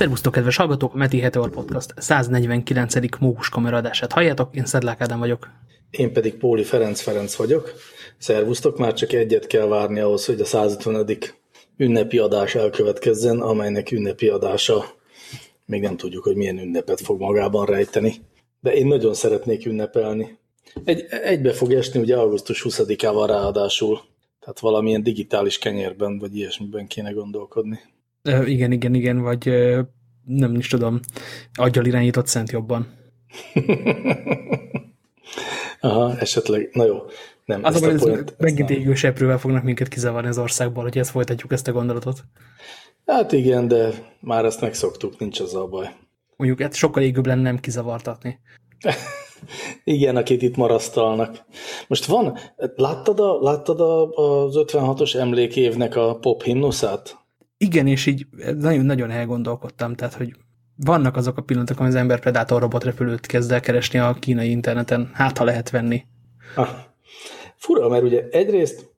Szervusztok, kedves hallgatók! Meti Heteor Podcast 149. mókus kameradását halljátok, én Szedlák Ádám vagyok. Én pedig Póli Ferenc Ferenc vagyok. Szervusztok, már csak egyet kell várni ahhoz, hogy a 150. ünnepi adás elkövetkezzen, amelynek ünnepi adása még nem tudjuk, hogy milyen ünnepet fog magában rejteni. De én nagyon szeretnék ünnepelni. Egy, egybe fog esni ugye augusztus 20-ával ráadásul, tehát valamilyen digitális kenyérben, vagy ilyesmiben kéne gondolkodni. Igen, igen, igen, vagy nem is tudom, aggyal irányított szent jobban. Aha, esetleg, na jó. Nem, az a point, megint égő seprővel fognak minket kizavarni az országból, hogy ezt folytatjuk ezt a gondolatot. Hát igen, de már ezt megszoktuk, nincs az a baj. Mondjuk hát sokkal égőbb lenne nem kizavartatni. igen, akit itt marasztalnak. Most van, láttad, a, láttad a, az 56-os emlékévnek a pop himnuszát? Igen, és így nagyon-nagyon elgondolkodtam, tehát, hogy vannak azok a pillanatok, amikor az ember Predator robotrepülőt kezd el keresni a kínai interneten, hát ha lehet venni. Ah, fura, mert ugye egyrészt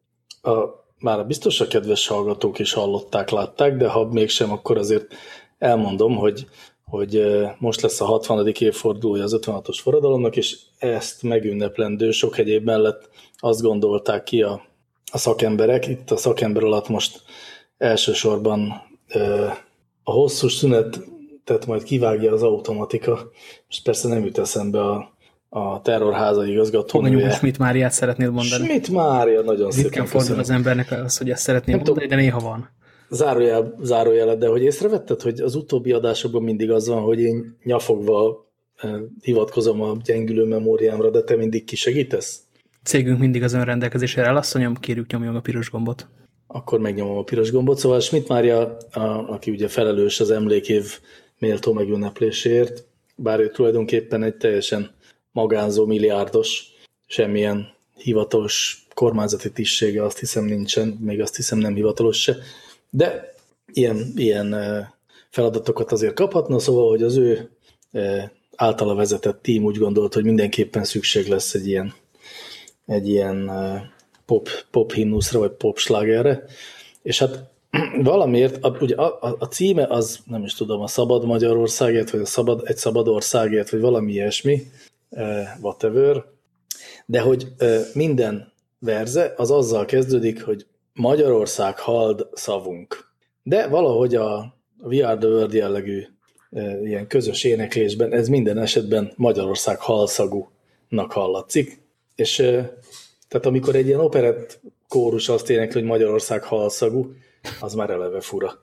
a, már biztos a kedves hallgatók is hallották, látták, de ha mégsem, akkor azért elmondom, hogy, hogy most lesz a 60. évfordulója az 56-os forradalomnak, és ezt megünneplendő sok egyéb mellett azt gondolták ki a, a szakemberek. Itt a szakember alatt most elsősorban a hosszú szünetet majd kivágja az automatika, és persze nem jut eszembe a, a terrorháza igazgatónője. Mondjuk Schmidt Máriát szeretnéd mondani. Schmidt Mária, nagyon Ritkán szépen fordul az embernek az, hogy ezt szeretném nem mondani, de néha van. Zárójel, zárójelet, de hogy észrevetted, hogy az utóbbi adásokban mindig az van, hogy én nyafogva hivatkozom a gyengülő memóriámra, de te mindig kisegítesz? Cégünk mindig az önrendelkezésére áll, asszonyom, kérjük nyomjon a piros gombot akkor megnyomom a piros gombot. Szóval Schmidt Mária, a, aki ugye felelős az emlékév méltó megünnepléséért, bár ő tulajdonképpen egy teljesen magánzó milliárdos, semmilyen hivatalos kormányzati tisztsége azt hiszem nincsen, még azt hiszem nem hivatalos se, de ilyen, ilyen feladatokat azért kaphatna, szóval, hogy az ő általa vezetett tím úgy gondolt, hogy mindenképpen szükség lesz egy ilyen, egy ilyen pop, pop himnuszra, vagy pop slágerre, és hát valamiért, a, ugye a, a, a címe az, nem is tudom, a Szabad Magyarországért, vagy a szabad, egy Szabad Országért, vagy valami ilyesmi, uh, whatever, de hogy uh, minden verze az azzal kezdődik, hogy Magyarország hald szavunk. De valahogy a We Are The World jellegű uh, ilyen közös éneklésben ez minden esetben Magyarország halszagúnak hallatszik, és tehát amikor egy ilyen operett kórus azt énekli, hogy Magyarország halszagú, az már eleve fura.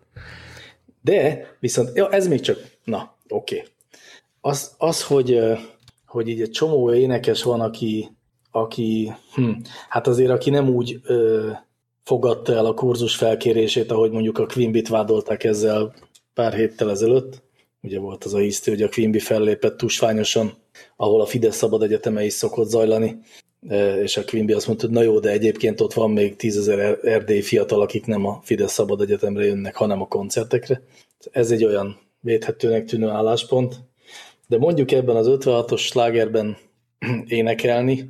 De viszont, ja, ez még csak, na, oké. Okay. Az, az hogy, hogy így egy csomó énekes van, aki, aki hm, hát azért aki nem úgy ö, fogadta el a kurzus felkérését, ahogy mondjuk a Quimbit vádolták ezzel pár héttel ezelőtt. Ugye volt az a hiszti, hogy a Quimby fellépett tusványosan, ahol a Fidesz Szabad Egyeteme is szokott zajlani, és a Quimby azt mondta, hogy na jó, de egyébként ott van még tízezer er- erdélyi fiatal, akik nem a Fidesz Szabad Egyetemre jönnek, hanem a koncertekre. Ez egy olyan védhetőnek tűnő álláspont, de mondjuk ebben az 56-os slágerben énekelni,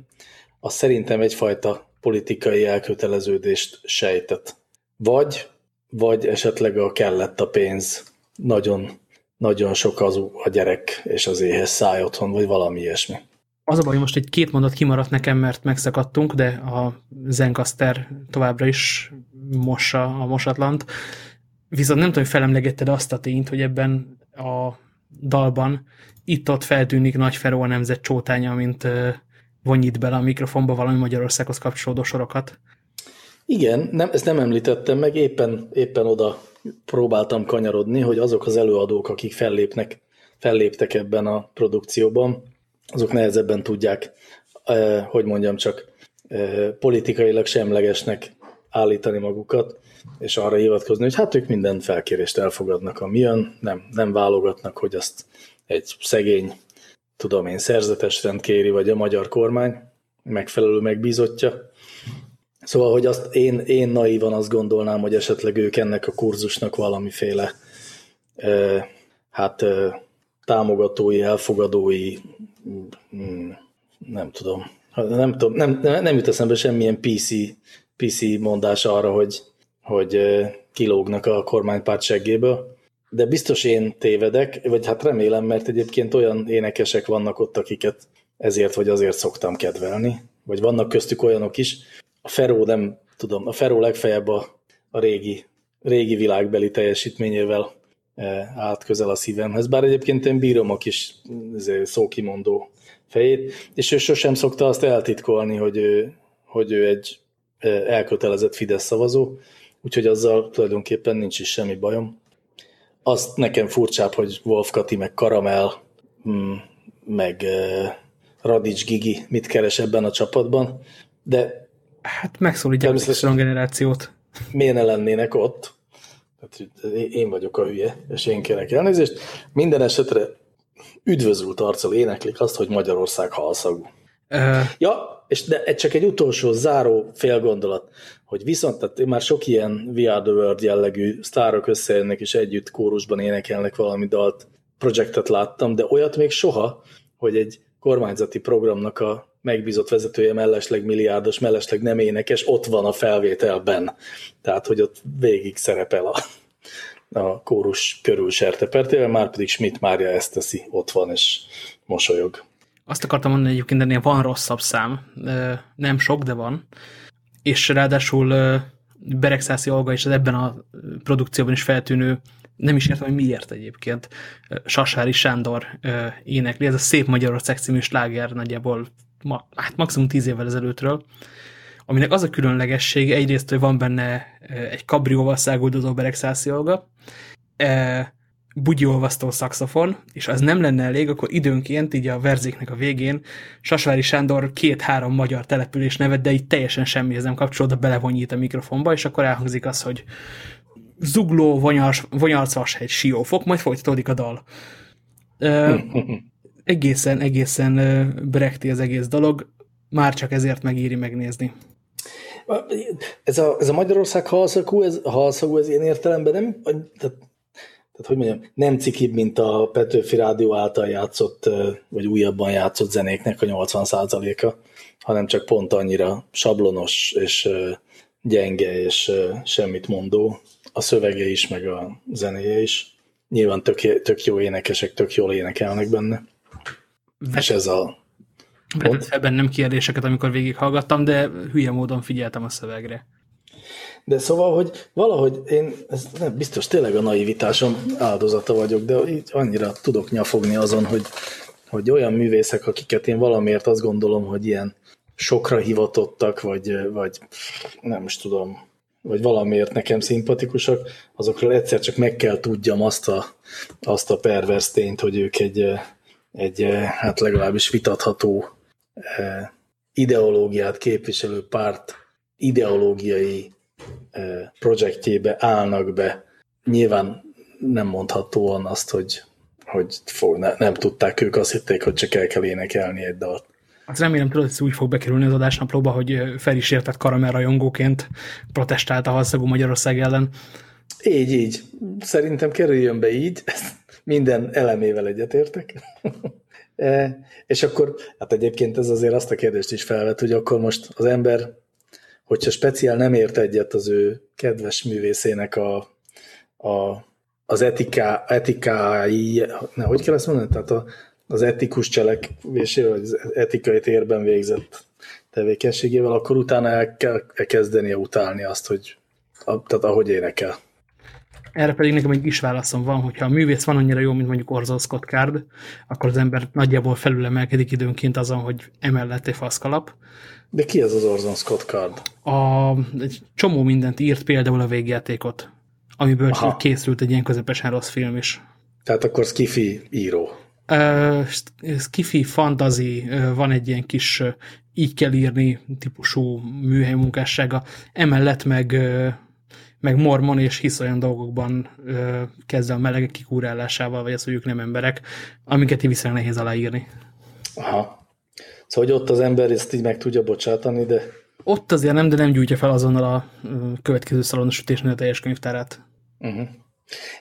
az szerintem egyfajta politikai elköteleződést sejtett. Vagy, vagy esetleg a kellett a pénz, nagyon, nagyon sok az a gyerek és az éhes száj otthon, vagy valami ilyesmi. Az a baj, hogy most egy két mondat kimaradt nekem, mert megszakadtunk, de a Zencaster továbbra is mossa a mosatlant. Viszont nem tudom, hogy felemlegetted azt a tényt, hogy ebben a dalban itt-ott feltűnik Nagy Feró a nemzet csótánya, mint vonyít bele a mikrofonba valami Magyarországhoz kapcsolódó sorokat. Igen, nem, ezt nem említettem meg, éppen, éppen oda próbáltam kanyarodni, hogy azok az előadók, akik fellépnek, felléptek ebben a produkcióban, azok nehezebben tudják, hogy mondjam csak, politikailag semlegesnek állítani magukat, és arra hivatkozni, hogy hát ők minden felkérést elfogadnak, ami jön, nem, nem válogatnak, hogy azt egy szegény, tudom én, szerzetes rend kéri, vagy a magyar kormány megfelelő megbízottja. Szóval, hogy azt én, én naívan azt gondolnám, hogy esetleg ők ennek a kurzusnak valamiféle hát támogatói, elfogadói, mm, nem tudom, nem, tudom nem, nem, nem jut eszembe semmilyen PC, PC mondás arra, hogy, hogy kilógnak a kormánypárt seggéből. de biztos én tévedek, vagy hát remélem, mert egyébként olyan énekesek vannak ott, akiket ezért vagy azért szoktam kedvelni, vagy vannak köztük olyanok is. A Feró nem tudom, a Feró legfeljebb a, a régi, régi világbeli teljesítményével e, állt közel a szívemhez, bár egyébként én bírom a kis izé, szókimondó fejét, és ő sosem szokta azt eltitkolni, hogy ő, hogy ő egy e, elkötelezett Fidesz szavazó, úgyhogy azzal tulajdonképpen nincs is semmi bajom. Azt nekem furcsább, hogy Wolf meg Karamel, mm, meg e, Radics Gigi mit keres ebben a csapatban, de Hát megszólítják a generációt. Miért ne lennének ott? Hát, én vagyok a hülye, és én kérek elnézést. Minden esetre üdvözült arccal éneklik azt, hogy Magyarország halszagú. Uh, ja, és de csak egy utolsó záró félgondolat, hogy viszont, tehát már sok ilyen VR the World jellegű sztárok összejönnek, és együtt kórusban énekelnek valami dalt, projektet láttam, de olyat még soha, hogy egy kormányzati programnak a megbízott vezetője mellesleg milliárdos, mellesleg nem énekes, ott van a felvételben. Tehát, hogy ott végig szerepel a, a kórus körül sertepertével, már pedig Schmidt Mária ezt teszi, ott van és mosolyog. Azt akartam mondani egyébként, ennél van rosszabb szám. Nem sok, de van. És ráadásul Beregszászi Olga is az ebben a produkcióban is feltűnő nem is értem, hogy miért egyébként. Sasári Sándor énekli, ez a Szép Magyarország című sláger nagyjából ma, hát maximum tíz évvel ezelőttről, aminek az a különlegessége egyrészt, hogy van benne egy kabrióval száguldozó beregszásziolga, bugyiolvasztó szaxofon, és az nem lenne elég, akkor időnként így a verzéknek a végén Sasvári Sándor két-három magyar település nevet, de így teljesen semmihez nem kapcsolódva belevonyít a mikrofonba, és akkor elhangzik az, hogy zugló, vonyar, egy siófok, majd folytatódik a dal. egészen, egészen brekti az egész dolog, már csak ezért megéri megnézni. Ez a, ez a Magyarország halszagú, ez, halszagú, ez ilyen értelemben nem, tehát, tehát hogy mondjam, nem cikibb, mint a Petőfi Rádió által játszott, vagy újabban játszott zenéknek a 80%-a, hanem csak pont annyira sablonos és gyenge és semmit mondó a szövege is, meg a zenéje is. Nyilván tök, tök jó énekesek, tök jól énekelnek benne. És ez a... Vetett fel bennem kérdéseket, amikor végighallgattam, de hülye módon figyeltem a szövegre. De szóval, hogy valahogy én, ez nem biztos tényleg a naivitásom áldozata vagyok, de így annyira tudok nyafogni azon, hogy, hogy olyan művészek, akiket én valamiért azt gondolom, hogy ilyen sokra hivatottak, vagy, vagy nem is tudom, vagy valamiért nekem szimpatikusak, azokról egyszer csak meg kell tudjam azt a, azt a pervers tényt, hogy ők egy, egy hát legalábbis vitatható ideológiát képviselő párt ideológiai projektjébe állnak be. Nyilván nem mondhatóan azt, hogy, hogy fog, ne, nem tudták ők, azt hitték, hogy csak el kell énekelni egy dalt. Hát remélem tudod, hogy úgy fog bekerülni az adásnaplóba, hogy fel is értett karamell rajongóként protestált a halszagú Magyarország ellen. Így, így. Szerintem kerüljön be így. Minden elemével egyetértek. e, és akkor, hát egyébként ez azért azt a kérdést is felvet, hogy akkor most az ember, hogyha speciál nem ért egyet az ő kedves művészének a, a, az etiká, etikái, ne, hogy kell ezt mondani? Tehát a, az etikus cselekvésével, vagy az etikai térben végzett tevékenységével, akkor utána el kell kezdenie utálni azt, hogy a, tehát ahogy énekel. Erre pedig nekem egy is válaszom van, hogyha a művész van annyira jó, mint mondjuk Orson Scott Card, akkor az ember nagyjából felülemelkedik időnként azon, hogy emellett egy faszkalap. De ki ez az Orson Scott Card? A, egy csomó mindent írt, például a végjátékot, amiből Aha. készült egy ilyen közepesen rossz film is. Tehát akkor Skiffy író. Uh, skifi fantazi, uh, van egy ilyen kis uh, így kell írni típusú műhely munkássága, emellett meg, uh, meg mormon és hisz olyan dolgokban kezdve a melegek kikúrálásával, vagy az, hogy ők nem emberek, amiket viszonylag nehéz aláírni. Aha. Szóval, hogy ott az ember ezt így meg tudja bocsátani, de... Ott azért nem, de nem gyújtja fel azonnal a következő szalonos ütésnél a teljes könyvtárát. Uh -huh.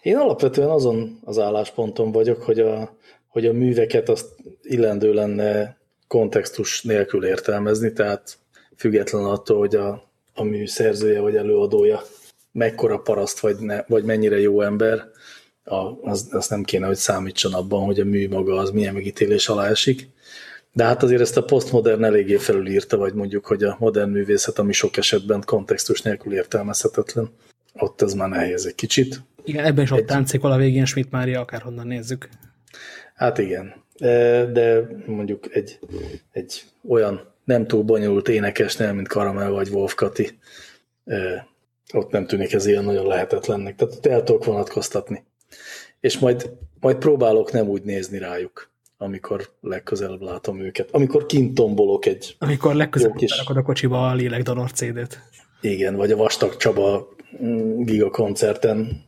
Én alapvetően azon az állásponton vagyok, hogy a hogy a műveket azt illendő lenne kontextus nélkül értelmezni, tehát független attól, hogy a, a mű szerzője vagy előadója mekkora paraszt vagy, ne, vagy mennyire jó ember, a, az, az nem kéne, hogy számítson abban, hogy a mű maga az milyen megítélés alá esik. De hát azért ezt a postmodern eléggé felülírta, vagy mondjuk, hogy a modern művészet, ami sok esetben kontextus nélkül értelmezhetetlen, ott ez már nehéz egy kicsit. Igen, ebben is ott egy... táncikol a végén Schmidt Mária, akárhonnan nézzük. Hát igen, de mondjuk egy, egy olyan nem túl bonyolult énekesnél, mint Karamel vagy Wolf Kati, ott nem tűnik ez ilyen nagyon lehetetlennek. Tehát ott el tudok vonatkoztatni. És majd, majd próbálok nem úgy nézni rájuk, amikor legközelebb látom őket. Amikor kint tombolok egy Amikor legközelebb kis... a kocsiba a lélekdalor CD-t. Igen, vagy a Vastag Csaba mm, gigakoncerten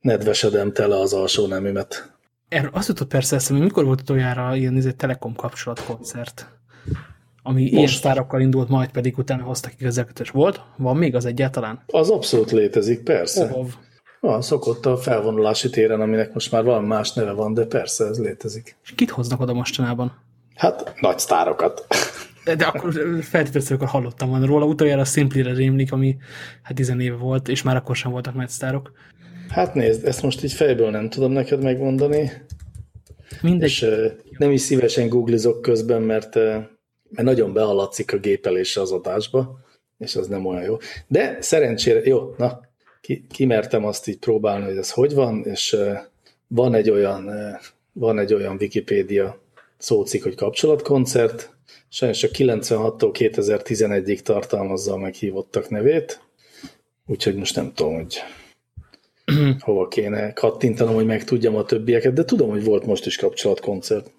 nedvesedem tele az alsó nemümet. Erről azt jutott persze eszembe, mikor volt utoljára ilyen ez egy Telekom kapcsolatkoncert, ami Most. ilyen sztárokkal indult, majd pedig utána hoztak igazálkötés. Volt? Van még az egyáltalán? Az abszolút létezik, persze. Oh, van, szokott a felvonulási téren, aminek most már valami más neve van, de persze ez létezik. És kit hoznak oda mostanában? Hát nagy sztárokat. De akkor feltétlenül akkor hallottam van róla. Utoljára a Simply-re rémlik, ami hát 10 éve volt, és már akkor sem voltak nagy sztárok. Hát nézd, ezt most így fejből nem tudom neked megmondani. Mindegy. És uh, nem is szívesen googlizok közben, mert, uh, mert nagyon behaladszik a gépelésre az adásba, és az nem olyan jó. De szerencsére, jó, na, ki, kimertem azt így próbálni, hogy ez hogy van, és uh, van egy olyan, uh, van egy olyan Wikipédia szócik, hogy kapcsolatkoncert, sajnos a 96-tól 2011-ig tartalmazza a meghívottak nevét, úgyhogy most nem tudom, hogy hova kéne kattintanom, hogy megtudjam a többieket, de tudom, hogy volt most is kapcsolatkoncert.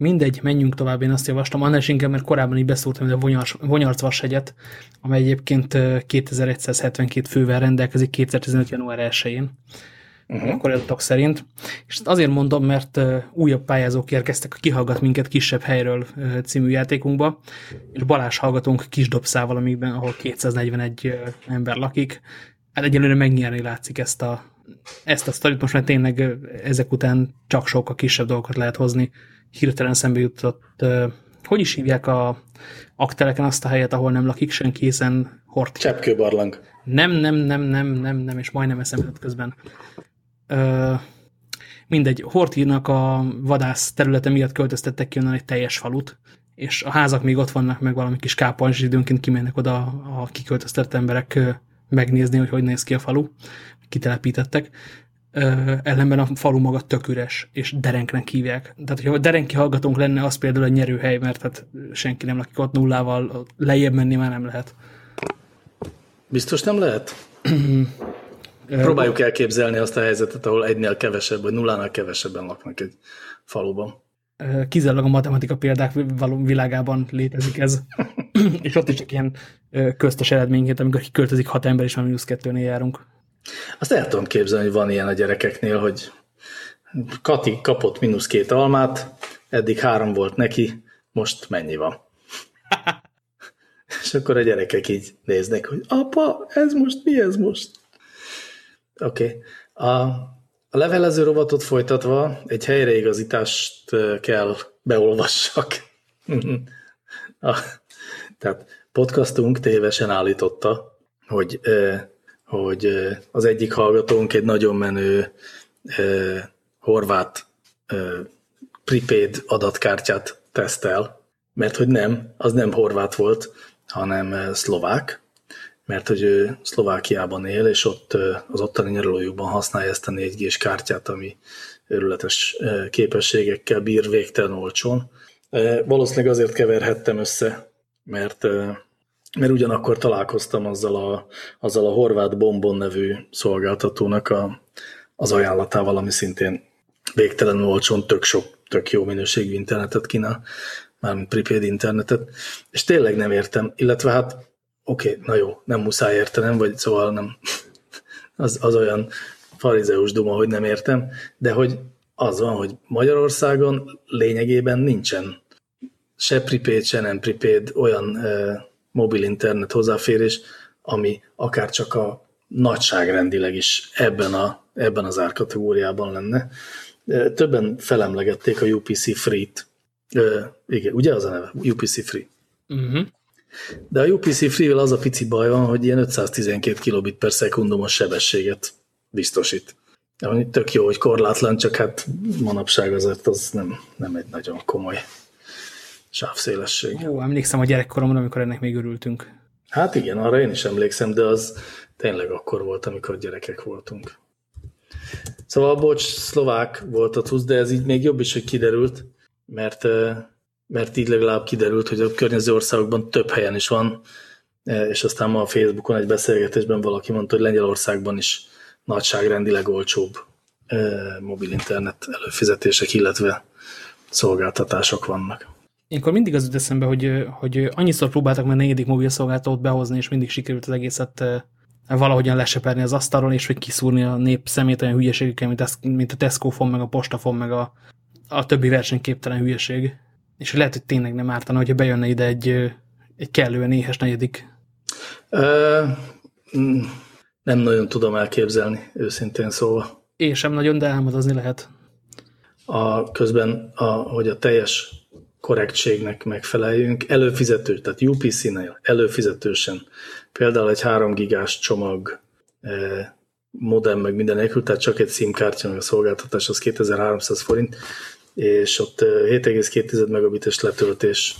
Mindegy, menjünk tovább, én azt javaslom. Annál is inkább, mert korábban így beszúrtam, hogy a Vonyarcvashegyet, amely egyébként 2172 fővel rendelkezik 2015. január 1-én. Uh-huh. akkor adatok szerint. És azért mondom, mert újabb pályázók érkeztek a Kihallgat minket kisebb helyről című játékunkba, és Balázs hallgatunk kis dobszával, amiben, ahol 241 ember lakik, hát egyelőre megnyerni látszik ezt a, ezt a sztorit, most már tényleg ezek után csak sokkal kisebb dolgokat lehet hozni. Hirtelen szembe jutott, hogy is hívják a akteleken azt a helyet, ahol nem lakik senki, hiszen hort. Cseppkőbarlang. Nem, nem, nem, nem, nem, nem, és majdnem eszembe jutott közben. Ö, mindegy, Hortinak a vadász területe miatt költöztettek ki onnan egy teljes falut, és a házak még ott vannak, meg valami kis kápon, és időnként kimennek oda a kiköltöztett emberek megnézni, hogy hogy néz ki a falu, kitelepítettek. Ellenben a falu maga tök üres, és derenknek hívják. Tehát, hogyha derenki hallgatónk lenne, az például egy nyerőhely, mert hát senki nem lakik ott nullával, lejjebb menni már nem lehet. Biztos nem lehet? Próbáljuk elképzelni azt a helyzetet, ahol egynél kevesebb, vagy nullánál kevesebben laknak egy faluban. Kizárólag a matematika példák világában létezik ez. és ott is csak ilyen köztes eredményként, amikor kiköltözik hat ember, és már mínusz kettőnél járunk. Azt el tudom képzelni, hogy van ilyen a gyerekeknél, hogy Kati kapott mínusz két almát, eddig három volt neki, most mennyi van? és akkor a gyerekek így néznek, hogy apa, ez most mi ez most? Oké. Okay. A, a levelező rovatot folytatva egy helyreigazítást kell beolvassak. a, tehát podcastunk tévesen állította, hogy, hogy az egyik hallgatónk egy nagyon menő horvát prepaid adatkártyát tesztel, mert hogy nem, az nem horvát volt, hanem szlovák, mert hogy ő Szlovákiában él, és ott az ottani nyaralójukban használja ezt a 4G-s kártyát, ami őrületes képességekkel bír végtelen olcsón. Valószínűleg azért keverhettem össze, mert, mert ugyanakkor találkoztam azzal a, azzal a horvát Bombon nevű szolgáltatónak a, az ajánlatával, ami szintén végtelenül olcsón tök sok, tök jó minőségű internetet kínál, mármint prepaid internetet, és tényleg nem értem, illetve hát oké, okay, na jó, nem muszáj értenem, vagy szóval nem, az, az olyan farizeus duma, hogy nem értem, de hogy az van, hogy Magyarországon lényegében nincsen se prepaid, se nem prepaid olyan e, mobil internet hozzáférés, ami akár csak a nagyságrendileg is ebben, a, ebben az árkategóriában lenne. Többen felemlegették a UPC Free-t. Igen, ugye az a neve? UPC Free. Uh mhm. -huh. De a UPC Free-vel az a pici baj van, hogy ilyen 512 kilobit per szekundumos sebességet biztosít. Ami tök jó, hogy korlátlan, csak hát manapság azért az nem, nem egy nagyon komoly sávszélesség. Ó, emlékszem a gyerekkoromra, amikor ennek még örültünk. Hát igen, arra én is emlékszem, de az tényleg akkor volt, amikor gyerekek voltunk. Szóval, bocs, szlovák volt a TUSZ, de ez így még jobb is, hogy kiderült, mert, mert így legalább kiderült, hogy a környező országokban több helyen is van, és aztán ma a Facebookon egy beszélgetésben valaki mondta, hogy Lengyelországban is nagyságrendileg olcsóbb mobil internet előfizetések, illetve szolgáltatások vannak. Ilyenkor mindig az jut eszembe, hogy, hogy annyiszor próbáltak már negyedik mobil szolgáltatót behozni, és mindig sikerült az egészet valahogyan leseperni az asztalon, és hogy kiszúrni a nép szemét olyan hülyeségekkel, mint, mint a Tesco fon, meg a Postafon, meg a, a többi versenyképtelen hülyeség. És lehet, hogy tényleg nem ártana, hogyha bejönne ide egy, egy kellően éhes negyedik. Ö, mm, nem nagyon tudom elképzelni, őszintén szóval. Én sem nagyon, de álmodozni lehet. A, közben, a, hogy a teljes korrektségnek megfeleljünk, előfizető, tehát UPC-nél előfizetősen, például egy 3 gigás csomag eh, modem meg minden nélkül, tehát csak egy SIM-kártya, meg a szolgáltatás az 2300 forint, és ott 7,2 eh, megabites letöltés,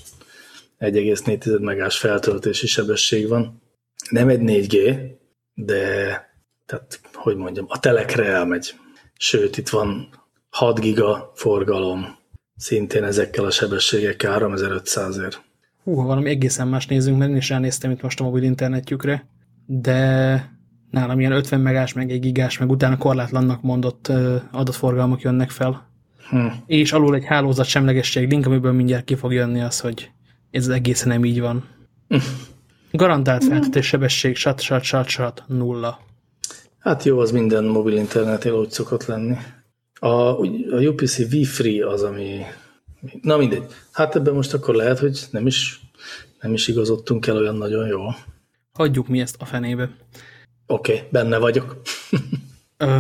1,4 megás feltöltési sebesség van. Nem egy 4G, de tehát, hogy mondjam, a telekre elmegy. Sőt, itt van 6 giga forgalom, szintén ezekkel a sebességekkel 3500 ér. Hú, ha valami egészen más nézünk, mert én is elnéztem itt most a mobil internetjükre, de nálam ilyen 50 megás, meg egy gigás, meg utána korlátlannak mondott adatforgalmak jönnek fel. Hm. És alul egy hálózat semlegesség link, amiből mindjárt ki fog jönni az, hogy ez egészen nem így van. Hm. Garantált feltetés sebesség, sat, sat, sat, sat, nulla. Hát jó, az minden mobil internetél úgy szokott lenni. A, a UPC V-Free az, ami... Na mindegy. Hát ebben most akkor lehet, hogy nem is, nem is igazodtunk el olyan nagyon jó. Hagyjuk mi ezt a fenébe. Oké, okay, benne vagyok.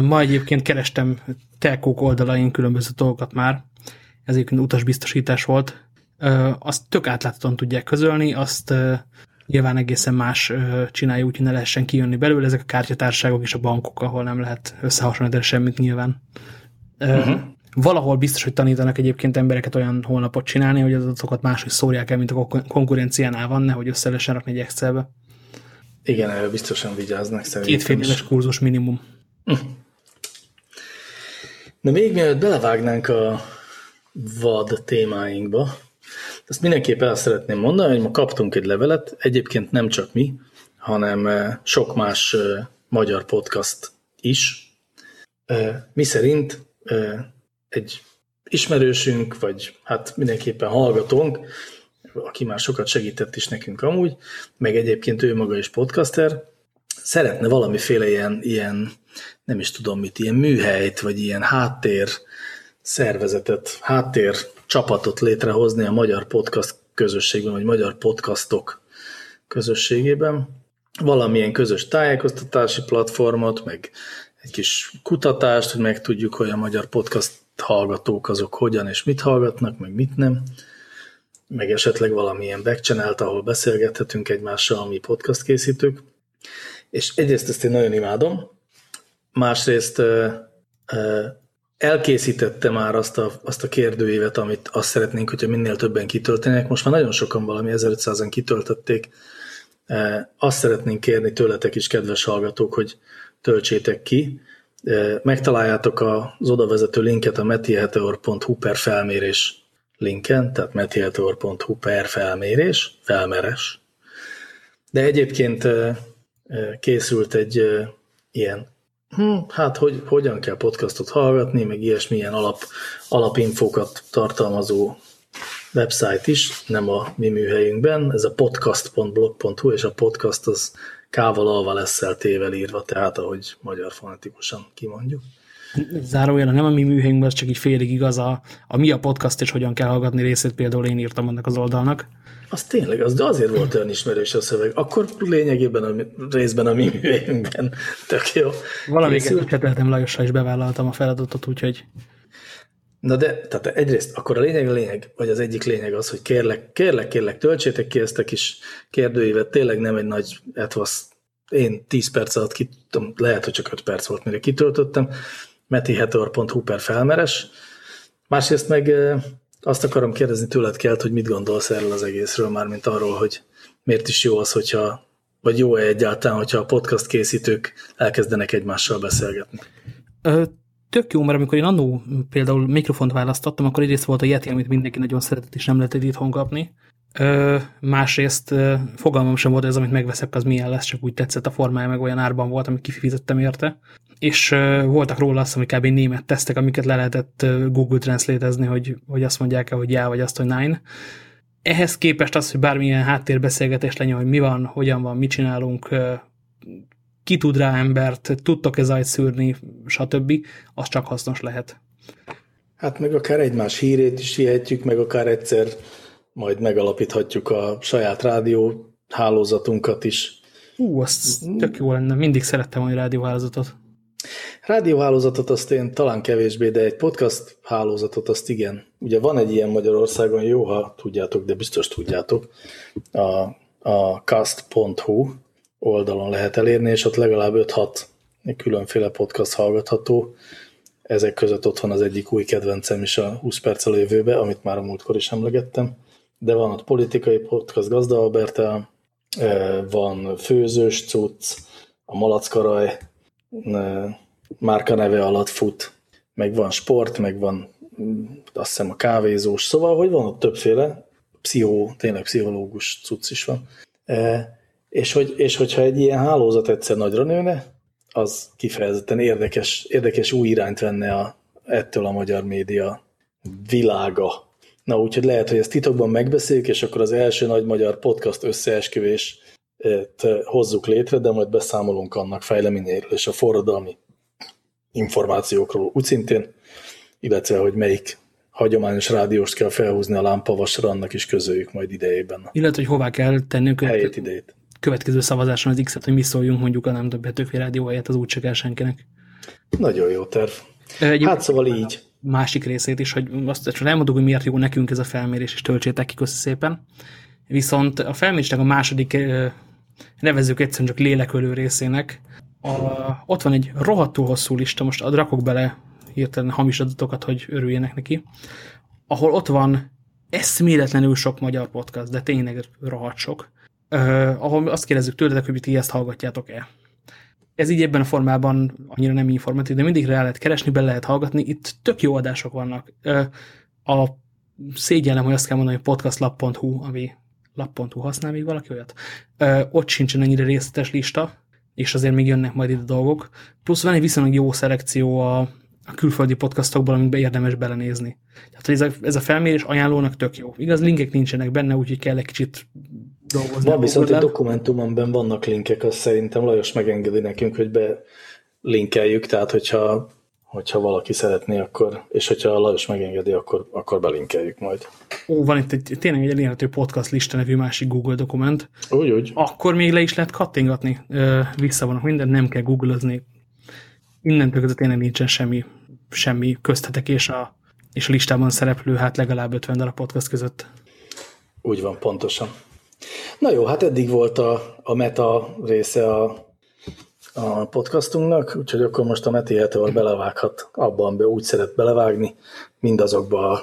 Ma egyébként kerestem telkók oldalain különböző dolgokat már. Ez egyébként utasbiztosítás volt. Azt tök átláthatóan tudják közölni, azt nyilván egészen más csinálja, úgyhogy ne lehessen kijönni belőle. Ezek a kártyatárságok és a bankok, ahol nem lehet összehasonlítani semmit nyilván. Uh -huh. Valahol biztos, hogy tanítanak egyébként embereket olyan honlapot csinálni, hogy az adatokat máshogy szórják el, mint a konkurenciánál van, nehogy össze lehessen rakni egy Excelbe. Igen, erről biztosan vigyáznak szerintem Két fél éves kurzus minimum. Uh. Na még mielőtt belevágnánk a vad témáinkba, azt mindenképp el szeretném mondani, hogy ma kaptunk egy levelet, egyébként nem csak mi, hanem sok más magyar podcast is, mi szerint egy ismerősünk, vagy hát mindenképpen hallgatónk, aki már sokat segített is nekünk amúgy, meg egyébként ő maga is podcaster, szeretne valamiféle ilyen, ilyen nem is tudom mit, ilyen műhelyt, vagy ilyen háttér szervezetet, háttér csapatot létrehozni a magyar podcast közösségben, vagy magyar podcastok közösségében. Valamilyen közös tájékoztatási platformot, meg egy kis kutatást, hogy megtudjuk, hogy a magyar podcast hallgatók azok hogyan és mit hallgatnak, meg mit nem, meg esetleg valamilyen backchannelt, ahol beszélgethetünk egymással, mi podcast készítők. És egyrészt ezt én nagyon imádom, másrészt elkészítette már azt a, azt a kérdőívet, amit azt szeretnénk, hogyha minél többen kitöltenek. Most már nagyon sokan valami 1500-an kitöltötték. Azt szeretnénk kérni tőletek is, kedves hallgatók, hogy töltsétek ki. Megtaláljátok az odavezető linket a metiheteor.hu per felmérés linken, tehát metiheteor.hu per felmérés, felmeres. De egyébként készült egy ilyen, hm, hát hogy, hogyan kell podcastot hallgatni, meg ilyesmilyen alap, alapinfókat tartalmazó website is, nem a mi műhelyünkben, ez a podcast.blog.hu, és a podcast az K-val, A-val, lesz tével írva, tehát ahogy magyar fonetikusan kimondjuk. Zárójel, nem a mi műhelyünkben, csak így félig igaz, a, a mi a podcast és hogyan kell hallgatni részét például én írtam annak az oldalnak. Az tényleg, az, de azért volt olyan ismerős a szöveg. Akkor lényegében a részben a mi műhelyünkben. Tök jó. Valamelyik cseteltem Lajossal is bevállaltam a feladatot, úgyhogy Na de, tehát egyrészt akkor a lényeg a lényeg, vagy az egyik lényeg az, hogy kérlek, kérlek, kérlek, töltsétek ki ezt a kis kérdőívet, tényleg nem egy nagy etvasz, én 10 perc alatt kitöltöttem, lehet, hogy csak 5 perc volt, mire kitöltöttem, metihetor.hu per felmeres. Másrészt meg azt akarom kérdezni tőled kelt, hogy mit gondolsz erről az egészről, mármint arról, hogy miért is jó az, hogyha, vagy jó-e egyáltalán, hogyha a podcast készítők elkezdenek egymással beszélgetni. Ö, tök jó, mert amikor én annó például mikrofont választottam, akkor egyrészt volt a Yeti, amit mindenki nagyon szeretett, és nem lehetett itthon kapni. Ö, másrészt ö, fogalmam sem volt ez, amit megveszek, az milyen lesz, csak úgy tetszett a formája, meg olyan árban volt, amit kifizettem érte. És ö, voltak róla azt, hogy kb. német tesztek, amiket le lehetett Google Translate-ezni, hogy, hogy azt mondják-e, hogy já, vagy azt, hogy nine. Ehhez képest az, hogy bármilyen háttérbeszélgetés legyen, hogy mi van, hogyan van, mit csinálunk, ki tud rá embert, tudtok-e zajt szűrni, stb., az csak hasznos lehet. Hát meg akár egymás hírét is vihetjük, meg akár egyszer majd megalapíthatjuk a saját rádió hálózatunkat is. Ú, az tök jó lenne. Mindig szerettem a rádióhálózatot. Rádióhálózatot azt én talán kevésbé, de egy podcast hálózatot azt igen. Ugye van egy ilyen Magyarországon, jó, ha tudjátok, de biztos tudjátok, a, a cast.hu oldalon lehet elérni, és ott legalább 5-6 különféle podcast hallgatható. Ezek között ott van az egyik új kedvencem is a 20 perccel a jövőbe, amit már a múltkor is emlegettem. De van ott politikai podcast Gazda Alberta, van főzős cucc, a malackaraj márka neve alatt fut, meg van sport, meg van mm, azt hiszem a kávézós, szóval, hogy van ott többféle pszichó, tényleg pszichológus cucc is van. És, hogy, és hogyha egy ilyen hálózat egyszer nagyra nőne, az kifejezetten érdekes, érdekes új irányt venne a, ettől a magyar média világa. Na úgyhogy lehet, hogy ezt titokban megbeszéljük, és akkor az első nagy magyar podcast összeesküvés hozzuk létre, de majd beszámolunk annak fejleményéről és a forradalmi információkról úgy szintén, illetve hogy melyik hagyományos rádióst kell felhúzni a lámpavasra, annak is közöljük majd idejében. Illetve, hogy hová kell tennünk helyét idejét következő szavazáson az X-et, hogy mi szóljunk mondjuk a nem több Petőfi Rádió helyett az úgy csak senkinek. Nagyon jó terv. Egy hát szóval így. Másik részét is, hogy azt csak elmondjuk, hogy miért jó nekünk ez a felmérés, és töltsétek ki köszi szépen. Viszont a felmérésnek a második, nevezzük egyszerűen csak lélekölő részének, a, ott van egy rohadtul hosszú lista, most rakok bele hirtelen hamis adatokat, hogy örüljenek neki, ahol ott van eszméletlenül sok magyar podcast, de tényleg rohadt sok uh, ahol azt kérdezzük tőletek, hogy ti ezt hallgatjátok-e. Ez így ebben a formában annyira nem informatív, de mindig rá lehet keresni, be lehet hallgatni. Itt tök jó adások vannak. Uh, a szégyellem, hogy azt kell mondani, hogy podcastlab.hu, ami lap.hu használ még valaki olyat. Uh, ott sincsen ennyire részletes lista, és azért még jönnek majd ide dolgok. Plusz van egy viszonylag jó szelekció a, a külföldi podcastokból, amikbe érdemes belenézni. Tehát ez a, ez a felmérés ajánlónak tök jó. Igaz, linkek nincsenek benne, úgyhogy kell egy kicsit dolgozni. Van viszont egy dokumentum, amiben vannak linkek, azt szerintem Lajos megengedi nekünk, hogy belinkeljük, tehát hogyha, hogyha valaki szeretné, akkor, és hogyha Lajos megengedi, akkor, akkor belinkeljük majd. Ó, van itt egy, tényleg egy elérhető podcast lista nevű másik Google dokument. Úgy, úgy. Akkor még le is lehet kattingatni. Visszavonok mindent, nem kell googlezni. Innentől között tényleg nincsen semmi, semmi köztetek és a, és a listában szereplő, hát legalább 50 darab podcast között. Úgy van, pontosan. Na jó, hát eddig volt a, a meta része a, a podcastunknak, úgyhogy akkor most a Meti Heteor belevághat abban, be úgy szeret belevágni, mindazokban a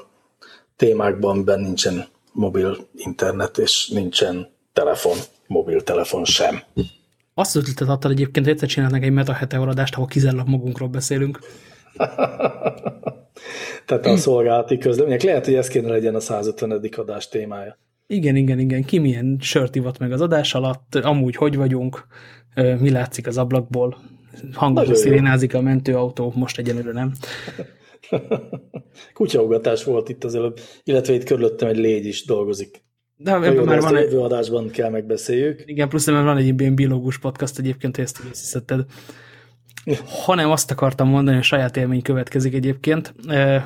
témákban, amiben nincsen mobil internet, és nincsen telefon, mobiltelefon sem. Azt ötletet adtad egyébként, hogy egyszer csinálnak egy Meta Heteor adást, ahol kizárólag magunkról beszélünk. Tehát a szolgálati közlemények. Lehet, hogy ez kéne legyen a 150. adás témája. Igen, igen, igen. Ki milyen sört ivott meg az adás alatt, amúgy hogy vagyunk, mi látszik az ablakból, hangosan szirénázik a mentőautó, most egyenlőre nem. Kutyaugatás volt itt az előbb, illetve itt körülöttem egy légy is dolgozik. De ebben jó, már van egy... adásban kell megbeszéljük. Igen, plusz mert van egy ilyen biológus podcast egyébként, hogy ezt összeszedted. Hanem azt akartam mondani, hogy saját élmény következik egyébként.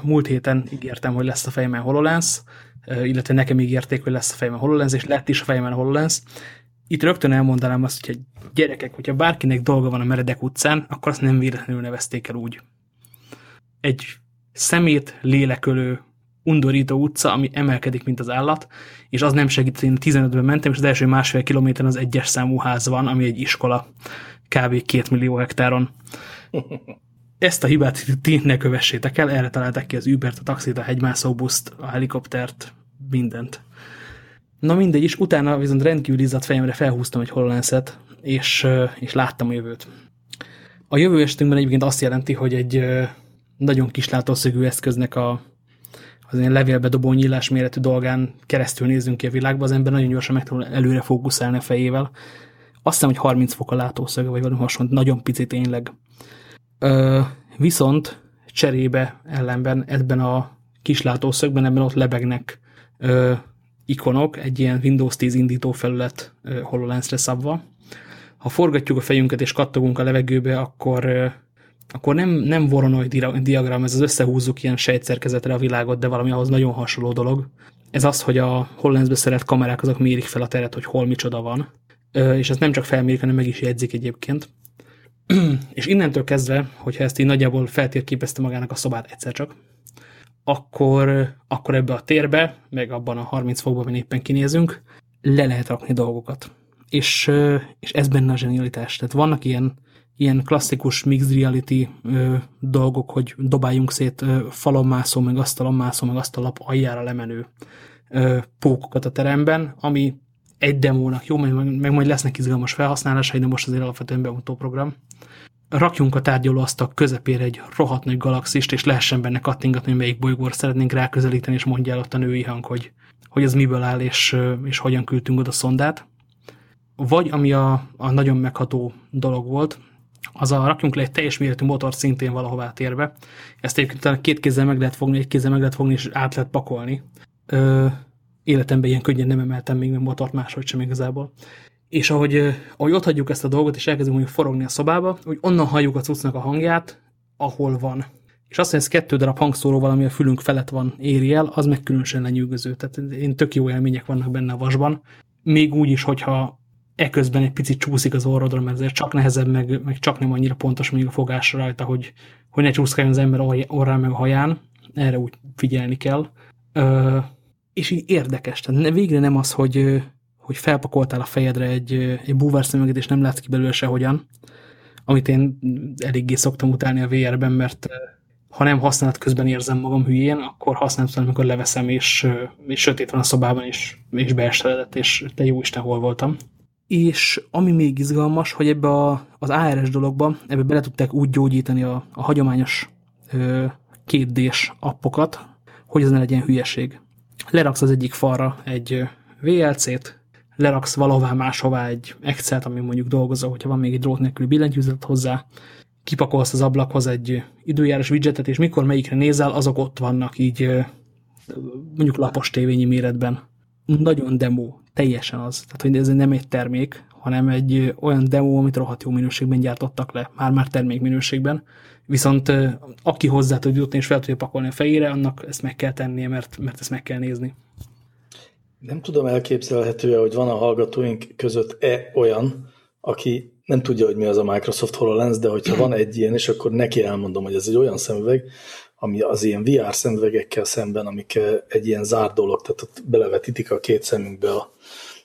Múlt héten ígértem, hogy lesz a fejemben HoloLens, illetve nekem ígérték, hogy lesz a fejemben HoloLens, és lett is a fejemben HoloLens. Itt rögtön elmondanám azt, hogy gyerekek, hogyha bárkinek dolga van a Meredek utcán, akkor azt nem véletlenül nevezték el úgy. Egy szemét, lélekölő, undorító utca, ami emelkedik, mint az állat, és az nem segít, én 15-ben mentem, és az első másfél kilométeren az egyes számú ház van, ami egy iskola, kb. két millió hektáron. ezt a hibát ti ne kövessétek el, erre találták ki az Uber-t, a taxit, a hegymászóbuszt, a helikoptert, mindent. Na mindegy is, utána viszont rendkívül izzadt fejemre felhúztam egy HoloLens-et, és, és láttam a jövőt. A jövő esetünkben egyébként azt jelenti, hogy egy nagyon kis látószögű eszköznek a, az ilyen levélbe dobó nyílás méretű dolgán keresztül nézzünk ki a világba, az ember nagyon gyorsan meg tud előre fókuszálni a fejével. Azt hiszem, hogy 30 fok a látószöge, vagy valami hasonló, nagyon pici tényleg. Ö, viszont cserébe ellenben ebben a kis látószögben, ebben ott lebegnek ö, ikonok, egy ilyen Windows 10 indító felület HoloLensre szabva. Ha forgatjuk a fejünket és kattogunk a levegőbe, akkor, akkor nem, nem Voronoi diagram, ez az összehúzzuk ilyen sejtszerkezetre a világot, de valami ahhoz nagyon hasonló dolog. Ez az, hogy a HoloLensbe szeret kamerák azok mérik fel a teret, hogy hol micsoda van. És ezt nem csak felmérik, hanem meg is jegyzik egyébként. és innentől kezdve, hogyha ezt így nagyjából feltérképezte magának a szobát egyszer csak, akkor, akkor ebbe a térbe, meg abban a 30 fokban, amin éppen kinézünk, le lehet rakni dolgokat. És, és ez benne a zsenialitás. Tehát vannak ilyen, ilyen klasszikus mixed reality ö, dolgok, hogy dobáljunk szét ö, falon mászó, meg asztalon mászó, meg asztal aljára lemenő ö, pókokat a teremben, ami egy demónak jó, meg, meg majd lesznek izgalmas felhasználásai, de most azért alapvetően bemutató program rakjunk a tárgyalóasztal közepére egy rohadt nagy galaxist, és lehessen benne kattingatni, melyik bolygóra szeretnénk ráközelíteni, és mondja el ott a női hang, hogy, hogy ez miből áll, és, és hogyan küldtünk oda szondát. Vagy ami a, a nagyon megható dolog volt, az a rakjunk le egy teljes méretű motort szintén valahová térbe. Ezt egyébként két kézzel meg lehet fogni, egy kézzel meg lehet fogni, és át lehet pakolni. Ö, életemben ilyen könnyen nem emeltem még meg motort máshogy sem igazából és ahogy, ahogy ott hagyjuk ezt a dolgot, és elkezdünk mondjuk forogni a szobába, hogy onnan halljuk a cuccnak a hangját, ahol van. És azt, hogy ez kettő darab hangszóró valami a fülünk felett van, éri el, az meg különösen lenyűgöző. Tehát én tök jó élmények vannak benne a vasban. Még úgy is, hogyha eközben egy picit csúszik az orrodra, mert ezért csak nehezebb, meg, meg csak nem annyira pontos még a fogás rajta, hogy, hogy ne csúszkáljon az ember orrán meg a haján. Erre úgy figyelni kell. Ö, és így érdekes. Tehát végre nem az, hogy hogy felpakoltál a fejedre egy, egy búvár szemüveget, és nem látsz ki belőle sehogyan, amit én eléggé szoktam utálni a VR-ben, mert ha nem használat közben érzem magam hülyén, akkor használom, amikor leveszem, és, és sötét van a szobában, és, és beesteledett, és te jó Isten, hol voltam. És ami még izgalmas, hogy ebbe a, az ARS dologba, ebbe bele tudták úgy gyógyítani a, a hagyományos kétdés appokat, hogy ez ne legyen hülyeség. Leraksz az egyik falra egy VLC-t, leraksz valahová máshová egy Excel-t, ami mondjuk dolgozó, hogyha van még egy drót nélküli billentyűzet hozzá, kipakolsz az ablakhoz egy időjárás widgetet, és mikor melyikre nézel, azok ott vannak így mondjuk lapos tévényi méretben. Nagyon demo, teljesen az. Tehát, hogy ez nem egy termék, hanem egy olyan demo, amit rohadt jó minőségben gyártottak le, már-már termék minőségben. Viszont aki hozzá tud jutni és fel tudja pakolni a fejére, annak ezt meg kell tennie, mert, mert ezt meg kell nézni. Nem tudom elképzelhető hogy van a hallgatóink között-e olyan, aki nem tudja, hogy mi az a Microsoft HoloLens, de hogyha van egy ilyen, és akkor neki elmondom, hogy ez egy olyan szemüveg, ami az ilyen VR szemüvegekkel szemben, amik egy ilyen zárt dolog, tehát ott belevetítik a két szemünkbe a,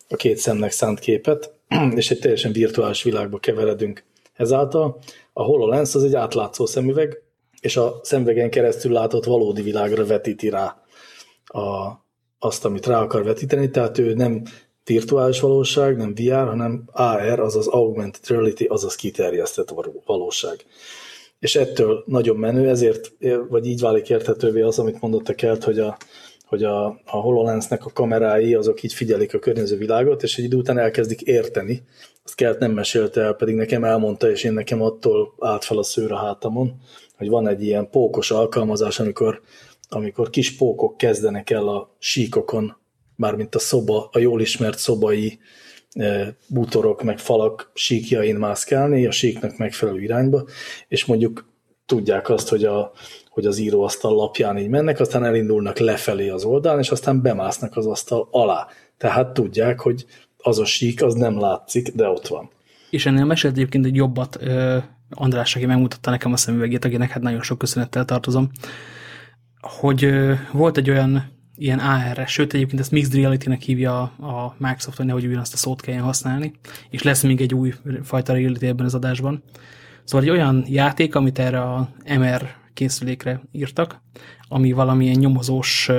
a két szemnek szánt képet, és egy teljesen virtuális világba keveredünk ezáltal. A HoloLens az egy átlátszó szemüveg, és a szemüvegen keresztül látott valódi világra vetíti rá a, azt, amit rá akar vetíteni, tehát ő nem virtuális valóság, nem VR, hanem AR, azaz Augmented Reality, azaz kiterjesztett valóság. És ettől nagyon menő, ezért, vagy így válik érthetővé az, amit mondott Kelt, hogy a, hogy a, a HoloLensnek a kamerái azok így figyelik a környező világot, és egy idő után elkezdik érteni. Azt Kelt nem mesélte el, pedig nekem elmondta, és én nekem attól állt fel a szőr a hátamon, hogy van egy ilyen pókos alkalmazás, amikor amikor kis pókok kezdenek el a síkokon, mármint a szoba, a jól ismert szobai e, bútorok meg falak síkjain mászkálni, a síknak megfelelő irányba, és mondjuk tudják azt, hogy, a, hogy az íróasztal lapján így mennek, aztán elindulnak lefelé az oldalon, és aztán bemásznak az asztal alá. Tehát tudják, hogy az a sík, az nem látszik, de ott van. És ennél mesélt egyébként egy jobbat András, aki megmutatta nekem a szemüvegét, akinek hát nagyon sok köszönettel tartozom hogy volt egy olyan ilyen AR, sőt egyébként ezt Mixed Reality-nek hívja a Microsoft, hogy nehogy ugyanazt a szót kelljen használni, és lesz még egy új fajta reality ebben az adásban, Szóval egy olyan játék, amit erre a MR készülékre írtak, ami valamilyen nyomozós,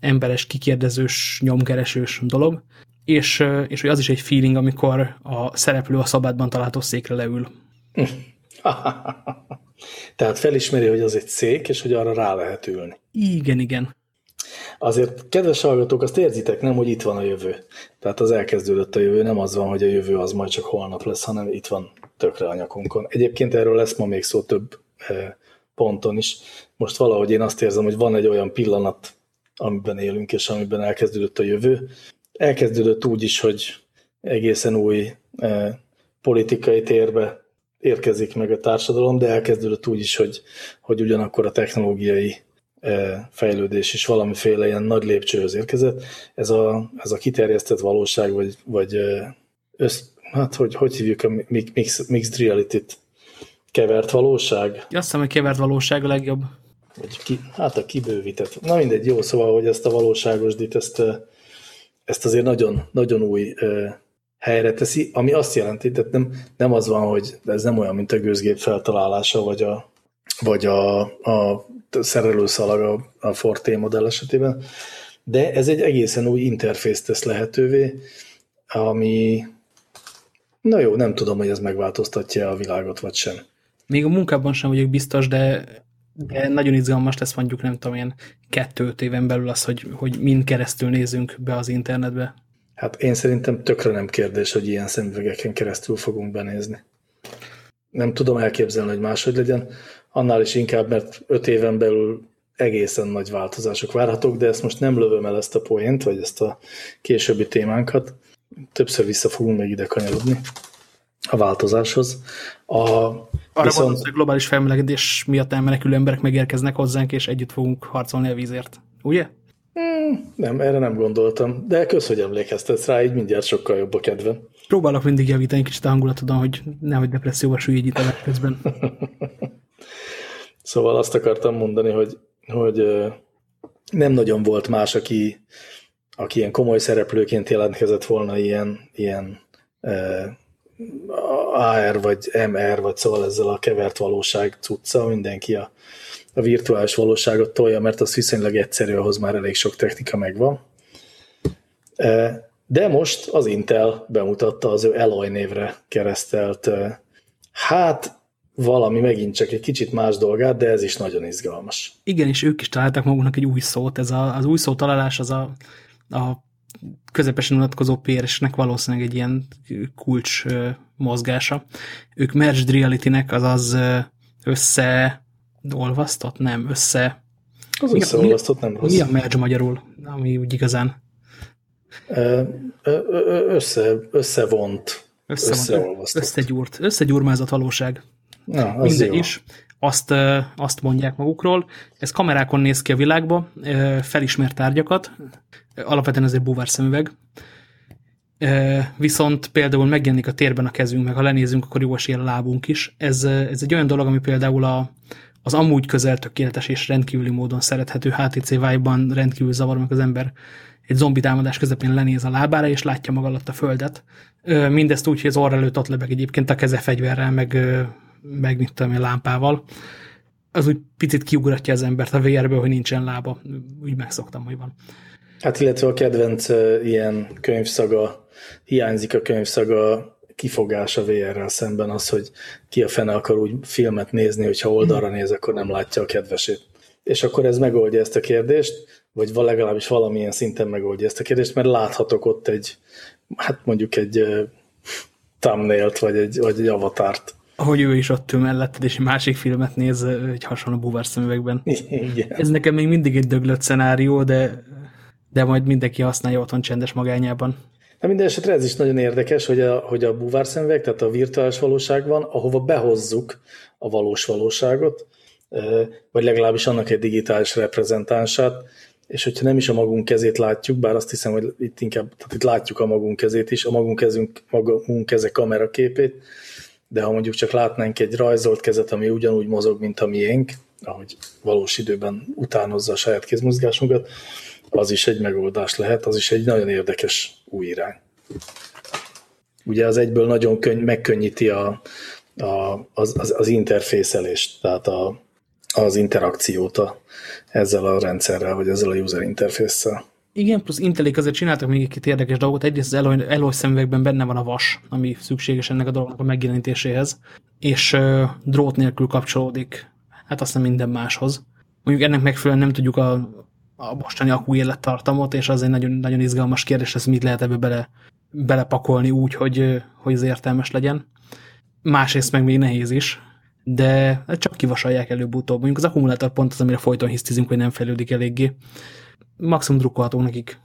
emberes, kikérdezős, nyomkeresős dolog, és, és hogy az is egy feeling, amikor a szereplő a szabádban található székre leül. Tehát felismeri, hogy az egy szék, és hogy arra rá lehet ülni. Igen, igen. Azért, kedves hallgatók, azt érzitek, nem, hogy itt van a jövő. Tehát az elkezdődött a jövő, nem az van, hogy a jövő az majd csak holnap lesz, hanem itt van tökre a nyakunkon. Egyébként erről lesz ma még szó több ponton is. Most valahogy én azt érzem, hogy van egy olyan pillanat, amiben élünk, és amiben elkezdődött a jövő. Elkezdődött úgy is, hogy egészen új eh, politikai térbe érkezik meg a társadalom, de elkezdődött úgy is, hogy, hogy ugyanakkor a technológiai e, fejlődés is valamiféle ilyen nagy lépcsőhöz érkezett. Ez a, ez a kiterjesztett valóság, vagy, vagy e, össz, hát hogy, hogy hívjuk a mix, mixed reality-t? Kevert valóság? Azt hiszem, hogy kevert valóság a legjobb. Vagy ki, hát a kibővített. Na mindegy, jó, szóval, hogy ezt a valóságosdit, ezt, e, ezt azért nagyon, nagyon új helyre teszi, ami azt jelenti, tehát nem, nem az van, hogy ez nem olyan, mint a gőzgép feltalálása, vagy a, vagy a, a szerelőszalag a, a Forte modell esetében, de ez egy egészen új interfész tesz lehetővé, ami, na jó, nem tudom, hogy ez megváltoztatja a világot, vagy sem. Még a munkában sem vagyok biztos, de, de nagyon izgalmas lesz mondjuk, nem tudom én, kettő-öt éven belül az, hogy, hogy mind keresztül nézünk be az internetbe. Hát én szerintem tökre nem kérdés, hogy ilyen szemüvegeken keresztül fogunk benézni. Nem tudom elképzelni, hogy máshogy legyen. Annál is inkább, mert öt éven belül egészen nagy változások várhatók, de ezt most nem lövöm el ezt a poént, vagy ezt a későbbi témánkat. Többször vissza fogunk még ide kanyarodni a változáshoz. A, Arra viszont... hogy globális felmelegedés miatt elmenekülő emberek megérkeznek hozzánk, és együtt fogunk harcolni a vízért. Ugye? Hmm, nem, erre nem gondoltam, de kösz, hogy emlékeztetsz rá, így mindjárt sokkal jobb a kedvem. Próbálok mindig javítani kicsit a hangulatodon, hogy nehogy depresszióba süllyedj itt közben. szóval azt akartam mondani, hogy, hogy nem nagyon volt más, aki, aki ilyen komoly szereplőként jelentkezett volna ilyen, ilyen AR vagy MR, vagy szóval ezzel a kevert valóság cucca, mindenki a a virtuális valóságot tolja, mert az viszonylag egyszerű, ahhoz már elég sok technika megvan. E, de most az Intel bemutatta az ő Eloy névre keresztelt, e, hát valami megint csak egy kicsit más dolgát, de ez is nagyon izgalmas. Igen, és ők is találtak maguknak egy új szót. Ez a, az új szó találás az a, a közepesen unatkozó PRS-nek valószínűleg egy ilyen kulcs mozgása. Ők Merged Reality-nek, azaz össze olvasztott? Nem, össze... Az összeolvasztott nem rossz. Mi a merge magyarul, ami úgy igazán? Össze, összevont. Összevont, összegyúrt, összegyúrmázott valóság. Na, az Mindegy jó. is. Azt, azt mondják magukról. Ez kamerákon néz ki a világba, felismert tárgyakat, alapvetően ez egy búvár szemüveg, viszont például megjelenik a térben a kezünk, meg ha lenézünk, akkor jó a lábunk is. Ez, ez egy olyan dolog, ami például a, az amúgy közel tökéletes és rendkívüli módon szerethető HTC Vive-ban rendkívül zavar, meg az ember egy zombi támadás közepén lenéz a lábára, és látja maga alatt a földet. Mindezt úgy, hogy az orr előtt ott lebeg egyébként a keze fegyverrel, meg, meg mit lámpával. Az úgy picit kiugratja az embert a VR-ből, hogy nincsen lába. Úgy megszoktam, hogy van. Hát illetve a kedvenc ilyen könyvszaga, hiányzik a könyvszaga kifogás a VR-rel szemben az, hogy ki a fene akar úgy filmet nézni, hogyha oldalra néz, akkor nem látja a kedvesét. És akkor ez megoldja ezt a kérdést, vagy legalábbis valamilyen szinten megoldja ezt a kérdést, mert láthatok ott egy, hát mondjuk egy thumbnail-t, vagy egy, vagy egy avatárt. Ahogy ő is ott ül melletted, és egy másik filmet néz egy hasonló búvár szemüvegben. Igen. Ez nekem még mindig egy döglött szenárió, de, de majd mindenki használja otthon csendes magányában. Na minden esetre ez is nagyon érdekes, hogy a, hogy a búvár szemüveg, tehát a virtuális valóság van, ahova behozzuk a valós valóságot, vagy legalábbis annak egy digitális reprezentánsát, és hogyha nem is a magunk kezét látjuk, bár azt hiszem, hogy itt inkább, tehát itt látjuk a magunk kezét is, a magunk kezünk, magunk keze kameraképét, de ha mondjuk csak látnánk egy rajzolt kezet, ami ugyanúgy mozog, mint a miénk, ahogy valós időben utánozza a saját kézmozgásunkat, az is egy megoldás lehet, az is egy nagyon érdekes új irány. Ugye az egyből nagyon könny, megkönnyíti a, a, az, az, az interfészelést, tehát a, az interakciót a, ezzel a rendszerrel, vagy ezzel a user interfésszel. Igen, plusz Intelék azért csináltak még egy érdekes dolgot. Egyrészt az Eloy, Eloy szemüvegben benne van a vas, ami szükséges ennek a dolognak a megjelenítéséhez, és uh, drót nélkül kapcsolódik, hát aztán minden máshoz. Mondjuk ennek megfelelően nem tudjuk a, a mostani akku élettartamot, és az egy nagyon, nagyon izgalmas kérdés, ez mit lehet ebbe bele, belepakolni úgy, hogy, hogy ez értelmes legyen. Másrészt meg még nehéz is, de csak kivasalják előbb-utóbb. Mondjuk az akkumulátor pont az, amire folyton hisztizünk, hogy nem fejlődik eléggé maximum drukkolhatunk nekik.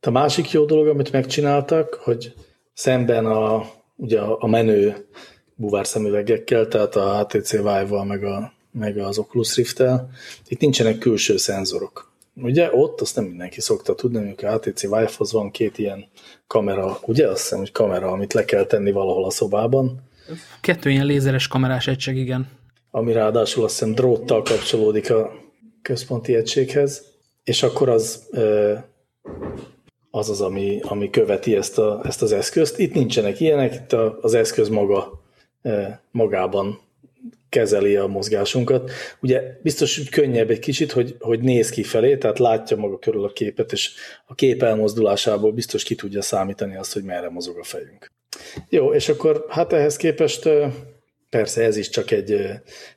A másik jó dolog, amit megcsináltak, hogy szemben a, ugye a menő buvár szemüvegekkel, tehát a HTC Vive-val, meg, a, meg az Oculus Rift-tel, itt nincsenek külső szenzorok. Ugye ott azt nem mindenki szokta tudni, hogy a HTC Vive-hoz van két ilyen kamera, ugye azt hiszem, hogy kamera, amit le kell tenni valahol a szobában. Kettő ilyen lézeres kamerás egység, igen. Ami ráadásul azt hiszem dróttal kapcsolódik a központi egységhez és akkor az az az, ami, ami követi ezt, a, ezt az eszközt. Itt nincsenek ilyenek, itt az eszköz maga magában kezeli a mozgásunkat. Ugye biztos, hogy könnyebb egy kicsit, hogy, hogy néz ki felé, tehát látja maga körül a képet, és a kép elmozdulásából biztos ki tudja számítani azt, hogy merre mozog a fejünk. Jó, és akkor hát ehhez képest persze ez is csak egy,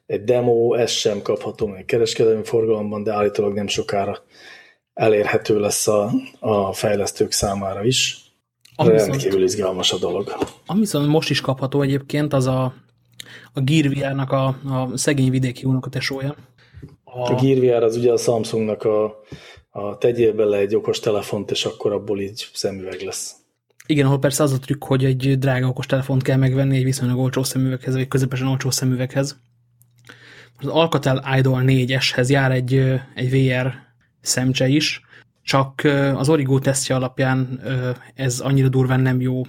egy demo, ez sem kapható meg kereskedelmi forgalomban, de állítólag nem sokára elérhető lesz a, a fejlesztők számára is. Ami Rendkívül izgalmas a dolog. Ami viszont most is kapható egyébként, az a, a Gear a, a szegény vidéki unokatesója. A, a Gear VR az ugye a Samsungnak a, a tegyél bele egy okos telefont, és akkor abból így szemüveg lesz. Igen, ahol persze az a trükk, hogy egy drága okos telefont kell megvenni egy viszonylag olcsó szemüveghez, vagy közepesen olcsó szemüveghez. Az Alcatel Idol 4S-hez jár egy, egy VR szemcse is, csak az Origo tesztje alapján ez annyira durván nem jó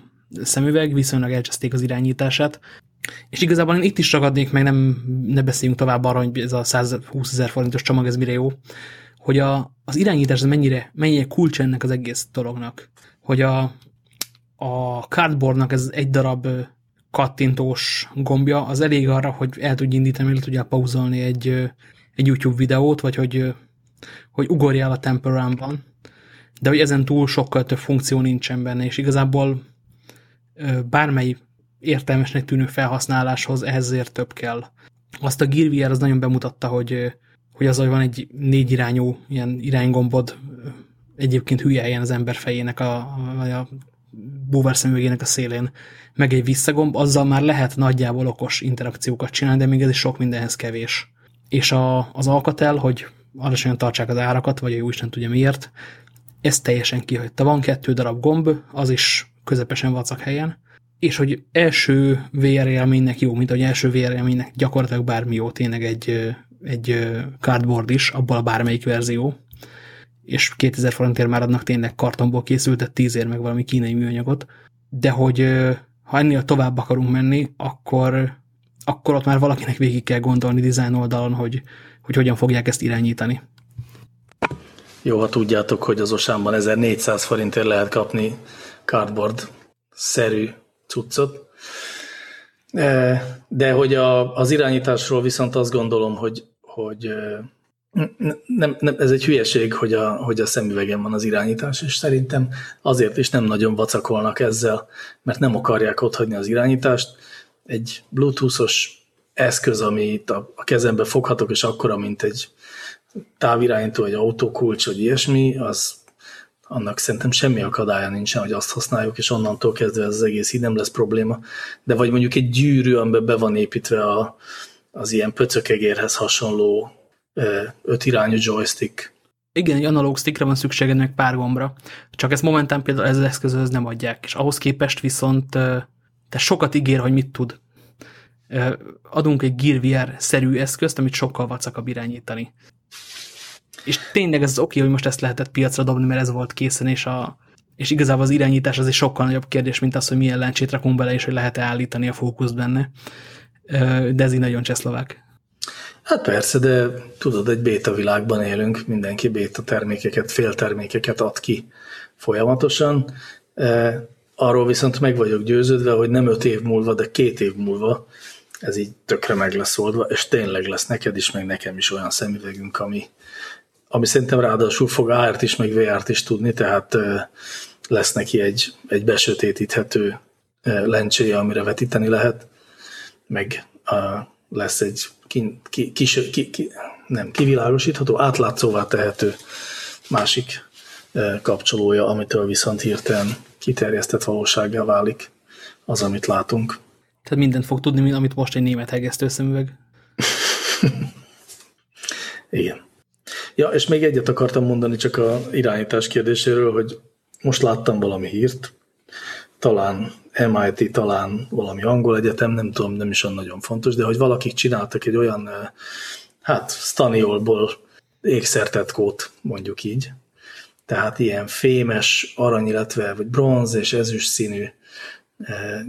szemüveg, viszonylag elcseszték az irányítását, és igazából én itt is ragadnék meg, nem, ne beszéljünk tovább arra, hogy ez a 120 ezer forintos csomag, ez mire jó, hogy a, az irányítás ez mennyire, mennyire kulcs ennek az egész dolognak. Hogy a, a cardboardnak ez egy darab kattintós gombja, az elég arra, hogy el tudj indítani, le tudjál pauzolni egy, egy YouTube videót, vagy hogy hogy ugorjál a Temple Run-ban, de hogy ezen túl sokkal több funkció nincsen benne, és igazából bármely értelmesnek tűnő felhasználáshoz ehhez azért több kell. Azt a Gear VR az nagyon bemutatta, hogy, hogy az, hogy van egy négy irányú ilyen iránygombod, egyébként hülye helyen az ember fejének, a, a, a búvár szemüvegének a szélén, meg egy visszagomb, azzal már lehet nagyjából okos interakciókat csinálni, de még ez is sok mindenhez kevés. És a, az Alcatel, hogy alacsonyan tartsák az árakat, vagy jó Isten tudja miért, ez teljesen kihagyta. Van kettő darab gomb, az is közepesen vacak helyen, és hogy első VR élménynek jó, mint hogy első VR élménynek gyakorlatilag bármi jó, tényleg egy, egy cardboard is, abból a bármelyik verzió, és 2000 forintért már adnak tényleg kartonból készültet, 10 ér meg valami kínai műanyagot, de hogy ha ennél tovább akarunk menni, akkor, akkor ott már valakinek végig kell gondolni design oldalon, hogy, hogy hogyan fogják ezt irányítani. Jó, ha tudjátok, hogy az Osánban 1400 forintért lehet kapni cardboard-szerű cuccot. De hogy a, az irányításról viszont azt gondolom, hogy, hogy nem, nem, ez egy hülyeség, hogy a, hogy a szemüvegen van az irányítás, és szerintem azért is nem nagyon vacakolnak ezzel, mert nem akarják otthagyni az irányítást. Egy bluetoothos eszköz, ami itt a, a kezembe foghatok, és akkora, mint egy távirányító, egy autókulcs, vagy ilyesmi, az annak szerintem semmi akadálya nincsen, hogy azt használjuk, és onnantól kezdve ez az egész így nem lesz probléma. De vagy mondjuk egy gyűrű, amiben be van építve a, az ilyen pöcökegérhez hasonló öt irányú joystick. Igen, egy analóg stickre van szükséged meg pár gombra, csak ezt momentán például ez az eszközhöz nem adják, és ahhoz képest viszont te sokat ígér, hogy mit tud adunk egy Gear VR-szerű eszközt, amit sokkal vacakabb irányítani. És tényleg ez az oké, hogy most ezt lehetett piacra dobni, mert ez volt készen, és, a, és igazából az irányítás az egy sokkal nagyobb kérdés, mint az, hogy milyen lencsét rakunk bele, és hogy lehet-e állítani a fókuszt benne. De ez így nagyon csehszlovák. Hát persze, de tudod, egy béta világban élünk, mindenki béta termékeket, féltermékeket ad ki folyamatosan. Arról viszont meg vagyok győződve, hogy nem öt év múlva, de két év múlva ez így tökre meg lesz oldva, és tényleg lesz neked is, meg nekem is olyan szemüvegünk, ami, ami szerintem ráadásul fog AR-t is, meg VR-t is tudni, tehát lesz neki egy, egy besötétíthető lencséje, amire vetíteni lehet, meg lesz egy ki, ki, kis, ki, ki, nem, kivilágosítható, átlátszóvá tehető másik kapcsolója, amitől viszont hirtelen kiterjesztett valósággá válik az, amit látunk. Tehát mindent fog tudni, amit most egy német hegesztő szemüveg. Igen. Ja, és még egyet akartam mondani csak a irányítás kérdéséről, hogy most láttam valami hírt, talán MIT, talán valami angol egyetem, nem tudom, nem is olyan nagyon fontos, de hogy valakik csináltak egy olyan, hát staniolból ékszertetkót, mondjuk így, tehát ilyen fémes, arany, illetve vagy bronz és ezüst színű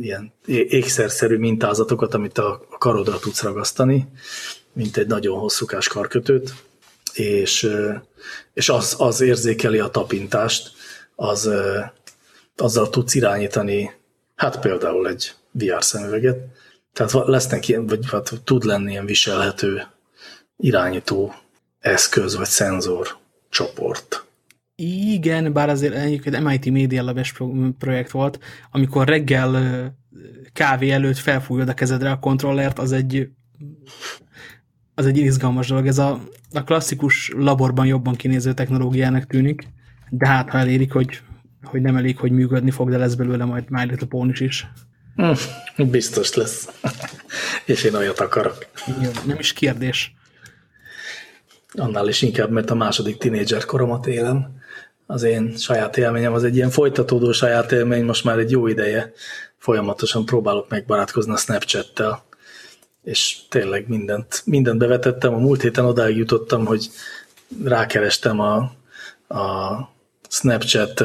ilyen ékszerszerű mintázatokat, amit a karodra tudsz ragasztani, mint egy nagyon hosszúkás karkötőt, és, és az, az érzékeli a tapintást, az, azzal tudsz irányítani, hát például egy VR szemüveget, tehát lesznek ilyen, vagy hát tud lenni ilyen viselhető irányító eszköz, vagy szenzor csoport. Igen, bár azért egyébként MIT Media lab projekt volt, amikor reggel kávé előtt felfújod a kezedre a kontrollert, az egy az egy izgalmas dolog. Ez a, a klasszikus laborban jobban kinéző technológiának tűnik, de hát ha elérik, hogy, hogy nem elég, hogy működni fog, de lesz belőle majd My Little Pony is. Hm, biztos lesz. És én olyat akarok. Jó, nem is kérdés. Annál is inkább, mert a második tinédzser koromat élem. Az én saját élményem az egy ilyen folytatódó saját élmény, most már egy jó ideje. Folyamatosan próbálok megbarátkozni a Snapchat-tel és tényleg mindent, mindent bevetettem. A múlt héten odáig jutottam, hogy rákerestem a, a Snapchat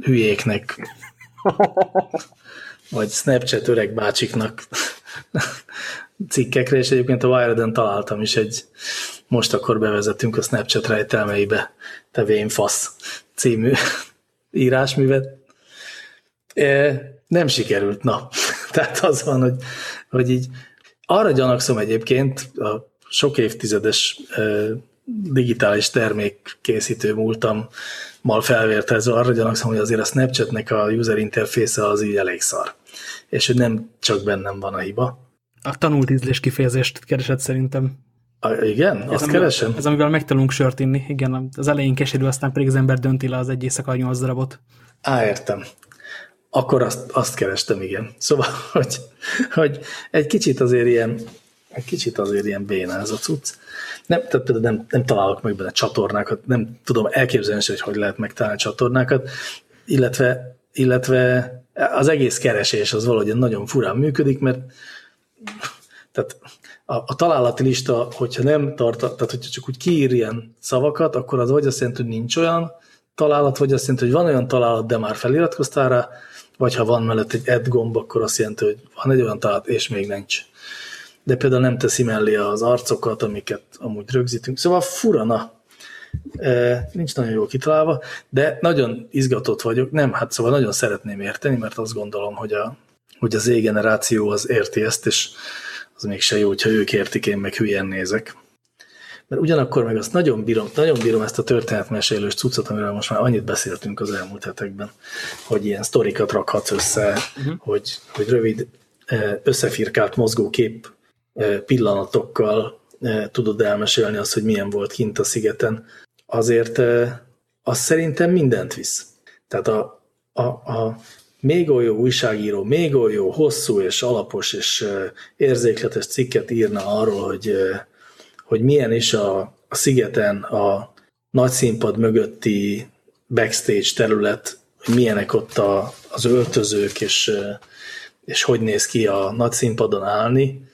hülyéknek, vagy Snapchat öreg bácsiknak cikkekre, és egyébként a Wired-en találtam is egy, most akkor bevezettünk a Snapchat rejtelmeibe, te vén fasz című írásművet. E, nem sikerült, na. Tehát az van, hogy, hogy így arra gyanakszom egyébként a sok évtizedes digitális termékkészítő múltammal felvértezve arra gyanakszom, hogy azért a Snapchatnek a user interfésze az így elég szar. És hogy nem csak bennem van a hiba. A tanult ízlés kifejezést keresett szerintem. A, igen? Ez azt amivel, keresem? Ez amivel megtanulunk sört inni. Igen, az elején keserű, aztán pedig az ember dönti le az egy éjszaka nyolc darabot. Á, értem. Akkor azt, azt kerestem, igen. Szóval, hogy, hogy egy kicsit azért ilyen, egy kicsit azért ilyen béna ez a cucc. Nem, tehát például nem, nem találok meg benne csatornákat, nem tudom elképzelni, hogy hogy lehet megtalálni csatornákat, illetve, illetve az egész keresés az valahogy nagyon furán működik, mert tehát a, a találati lista, hogyha nem tart, tehát hogyha csak úgy kiír ilyen szavakat, akkor az vagy azt jelenti, hogy nincs olyan találat, vagy azt jelenti, hogy van olyan találat, de már feliratkoztál rá, vagy ha van mellett egy add gomb, akkor azt jelenti, hogy van egy olyan találat, és még nincs. De például nem teszi mellé az arcokat, amiket amúgy rögzítünk. Szóval furana, e, nincs nagyon jól kitalálva, de nagyon izgatott vagyok. Nem, hát szóval nagyon szeretném érteni, mert azt gondolom, hogy, a, hogy az Z-generáció az érti ezt, és az mégse jó, hogyha ők értik, én meg hülyen nézek mert ugyanakkor meg azt nagyon bírom, nagyon bírom ezt a történetmesélős cuccot, amiről most már annyit beszéltünk az elmúlt hetekben, hogy ilyen sztorikat rakhatsz össze, uh-huh. hogy, hogy rövid, összefirkált mozgókép pillanatokkal tudod elmesélni azt, hogy milyen volt kint a szigeten. Azért az szerintem mindent visz. Tehát a, a, a még olyan újságíró, még olyan hosszú és alapos és érzékletes cikket írna arról, hogy hogy milyen is a, a szigeten a nagy színpad mögötti backstage terület, hogy milyenek ott a, az öltözők, és, és hogy néz ki a nagy színpadon állni.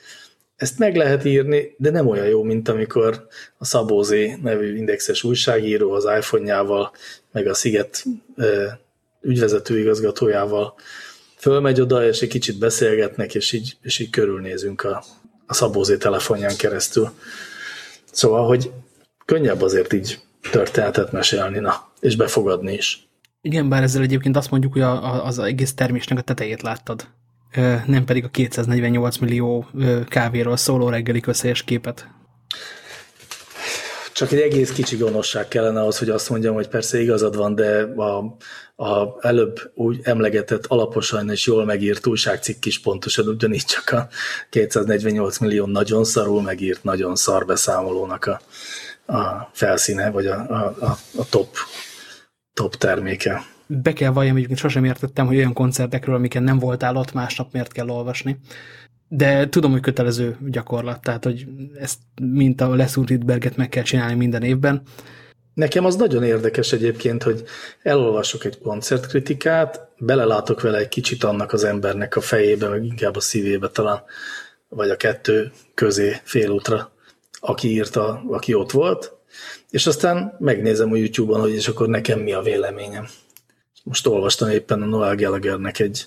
Ezt meg lehet írni, de nem olyan jó, mint amikor a Szabózé nevű indexes újságíró az iPhone-jával, meg a Sziget ügyvezető igazgatójával fölmegy oda, és egy kicsit beszélgetnek, és így, és így körülnézünk a, a Szabózé telefonján keresztül. Szóval, hogy könnyebb azért így történetet mesélni, na, és befogadni is. Igen, bár ezzel egyébként azt mondjuk, hogy az egész termésnek a tetejét láttad. Nem pedig a 248 millió kávéról szóló reggeli összejes képet. Csak egy egész kicsi gonoszság kellene ahhoz, hogy azt mondjam, hogy persze igazad van, de a, a előbb úgy emlegetett alaposan és jól megírt újságcikk is pontosan ugyanígy csak a 248 millió nagyon szarul megírt, nagyon szar beszámolónak a, a felszíne, vagy a, a, a top, top terméke. Be kell valljam, hogy sosem értettem, hogy olyan koncertekről, amiken nem voltál ott, másnap miért kell olvasni. De tudom, hogy kötelező gyakorlat, tehát hogy ezt mint a Les Berget meg kell csinálni minden évben. Nekem az nagyon érdekes egyébként, hogy elolvasok egy koncertkritikát, belelátok vele egy kicsit annak az embernek a fejébe, meg inkább a szívébe talán, vagy a kettő közé félútra, aki írta, aki ott volt, és aztán megnézem a YouTube-on, hogy és akkor nekem mi a véleményem. Most olvastam éppen a Noel Gallaghernek egy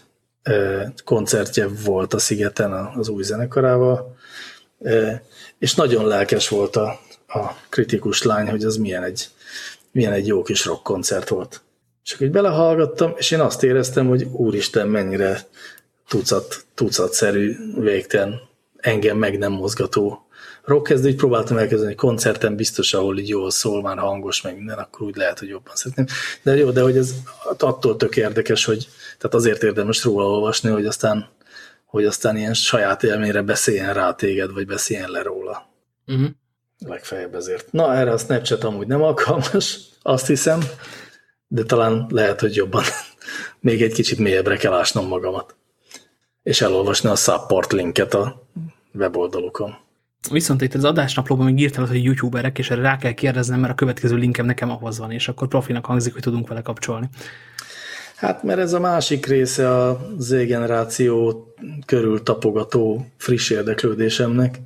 koncertje volt a Szigeten az új zenekarával, és nagyon lelkes volt a, a kritikus lány, hogy az milyen egy, milyen egy jó kis rock koncert volt. És akkor így belehallgattam, és én azt éreztem, hogy úristen, mennyire tucat, tucatszerű, végtelen, engem meg nem mozgató rockkezd, így próbáltam elkezdeni koncerten, biztos, ahol így jól szól, már hangos, meg minden, akkor úgy lehet, hogy jobban szeretném. De jó, de hogy ez attól tök érdekes, hogy tehát azért érdemes róla olvasni, hogy aztán, hogy aztán ilyen saját élményre beszéljen rá téged, vagy beszéljen le róla. Uh-huh. Legfeljebb ezért. Na, erre a Snapchat amúgy nem alkalmas, azt hiszem, de talán lehet, hogy jobban még egy kicsit mélyebbre kell ásnom magamat. És elolvasni a support linket a weboldalukon. Viszont itt az adásnaplóban még írtál, hogy youtuberek, és erre rá kell kérdeznem, mert a következő linkem nekem ahhoz van, és akkor profinak hangzik, hogy tudunk vele kapcsolni. Hát mert ez a másik része a Z-generáció körül tapogató friss érdeklődésemnek,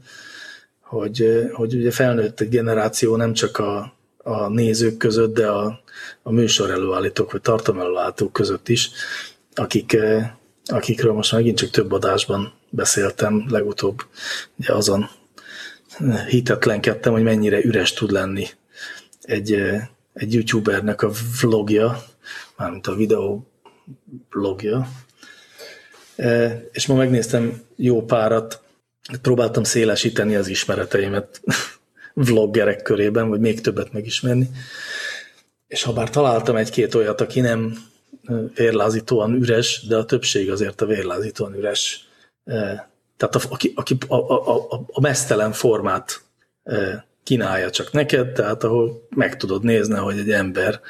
hogy, hogy ugye felnőtt generáció nem csak a, a nézők között, de a, a műsor előállítók, vagy tartalmelőállítók között is, akik, akikről most megint csak több adásban beszéltem legutóbb, ugye azon hitetlenkedtem, hogy mennyire üres tud lenni egy, egy youtubernek a vlogja, mármint a videó blogja. És ma megnéztem jó párat, próbáltam szélesíteni az ismereteimet vloggerek körében, vagy még többet megismerni. És ha bár találtam egy-két olyat, aki nem vérlázítóan üres, de a többség azért a vérlázítóan üres tehát a, aki, aki a, a, a, a mesztelen formát kínálja csak neked, tehát ahol meg tudod nézni, hogy egy ember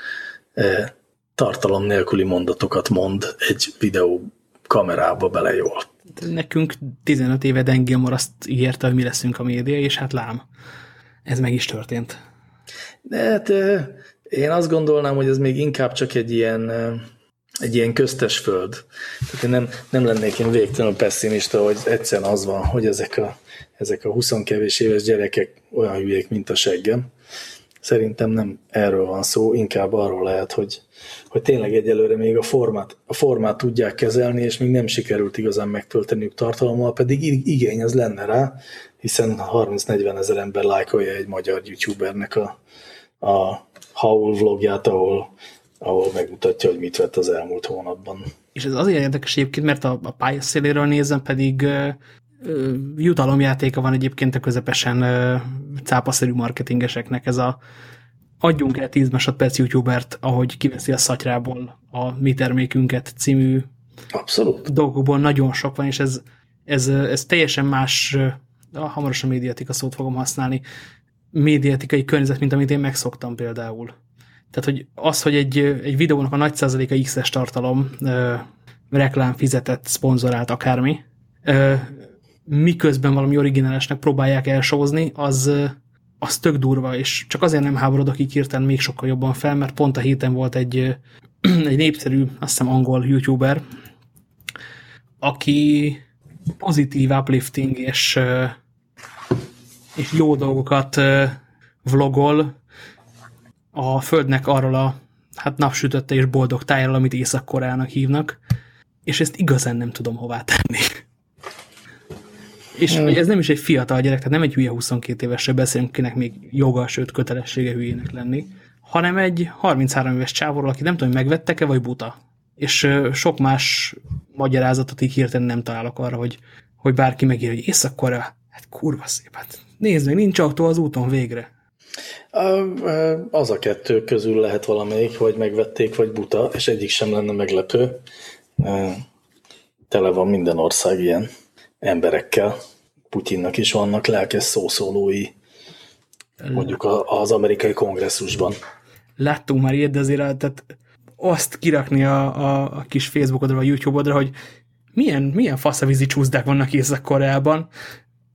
tartalom nélküli mondatokat mond egy videó kamerába bele jól. Nekünk 15 éve Dan Gilmore azt ígérte, hogy mi leszünk a média, és hát lám, ez meg is történt. De hát én azt gondolnám, hogy ez még inkább csak egy ilyen egy ilyen köztes föld. Tehát én nem, nem lennék én végtelenül pessimista, hogy egyszerűen az van, hogy ezek a, ezek a 20 kevés éves gyerekek olyan hülyék, mint a seggem. Szerintem nem erről van szó, inkább arról lehet, hogy, hogy tényleg egyelőre még a formát, a formát tudják kezelni, és még nem sikerült igazán megtölteniük tartalommal, pedig igény az lenne rá, hiszen 30-40 ezer ember lájkolja egy magyar youtubernek a, a haul vlogját, ahol ahol megmutatja, hogy mit vett az elmúlt hónapban. És ez azért érdekes egyébként, mert a, a pályaszéléről nézem, pedig uh, jutalomjátéka van egyébként a közepesen uh, cápaszerű marketingeseknek. Ez a adjunk el 10 másodperc youtubert, ahogy kiveszi a szatyrából a mi termékünket című Abszolút. dolgokból nagyon sok van, és ez, ez, ez teljesen más, hamarosan médiatika szót fogom használni, médiatikai környezet, mint amit én megszoktam például. Tehát, hogy az, hogy egy, egy videónak a nagy százaléka X-es tartalom, ö, reklám fizetett, szponzorált, akármi, ö, miközben valami originálesnek próbálják elsózni, az, az tök durva, és csak azért nem háborodok így hirtelen még sokkal jobban fel, mert pont a héten volt egy, egy népszerű, azt hiszem angol youtuber, aki pozitív uplifting és, és jó dolgokat vlogol, a Földnek arról a hát napsütötte és boldog tájáról, amit Észak-Koreának hívnak, és ezt igazán nem tudom hová tenni. És hmm. ez nem is egy fiatal gyerek, tehát nem egy hülye 22 évesre beszélünk, kinek még joga, sőt kötelessége hülyének lenni, hanem egy 33 éves csávóról, aki nem tudom, megvettek-e, vagy buta. És sok más magyarázatot így hirtelen nem találok arra, hogy, hogy bárki megír, hogy Észak-Korea, hát kurva szép, hát nézd meg, nincs autó az úton végre. Az a kettő közül lehet valamelyik, vagy megvették, vagy buta, és egyik sem lenne meglepő. Tele van minden ország ilyen emberekkel. Putyinnak is vannak lelkes szószólói, mondjuk az amerikai kongresszusban. Láttunk már ilyet, de azért tehát azt kirakni a, a, a kis Facebookodra, vagy YouTube-odra, hogy milyen, milyen faszavízi csúszdák vannak Észak-Koreában,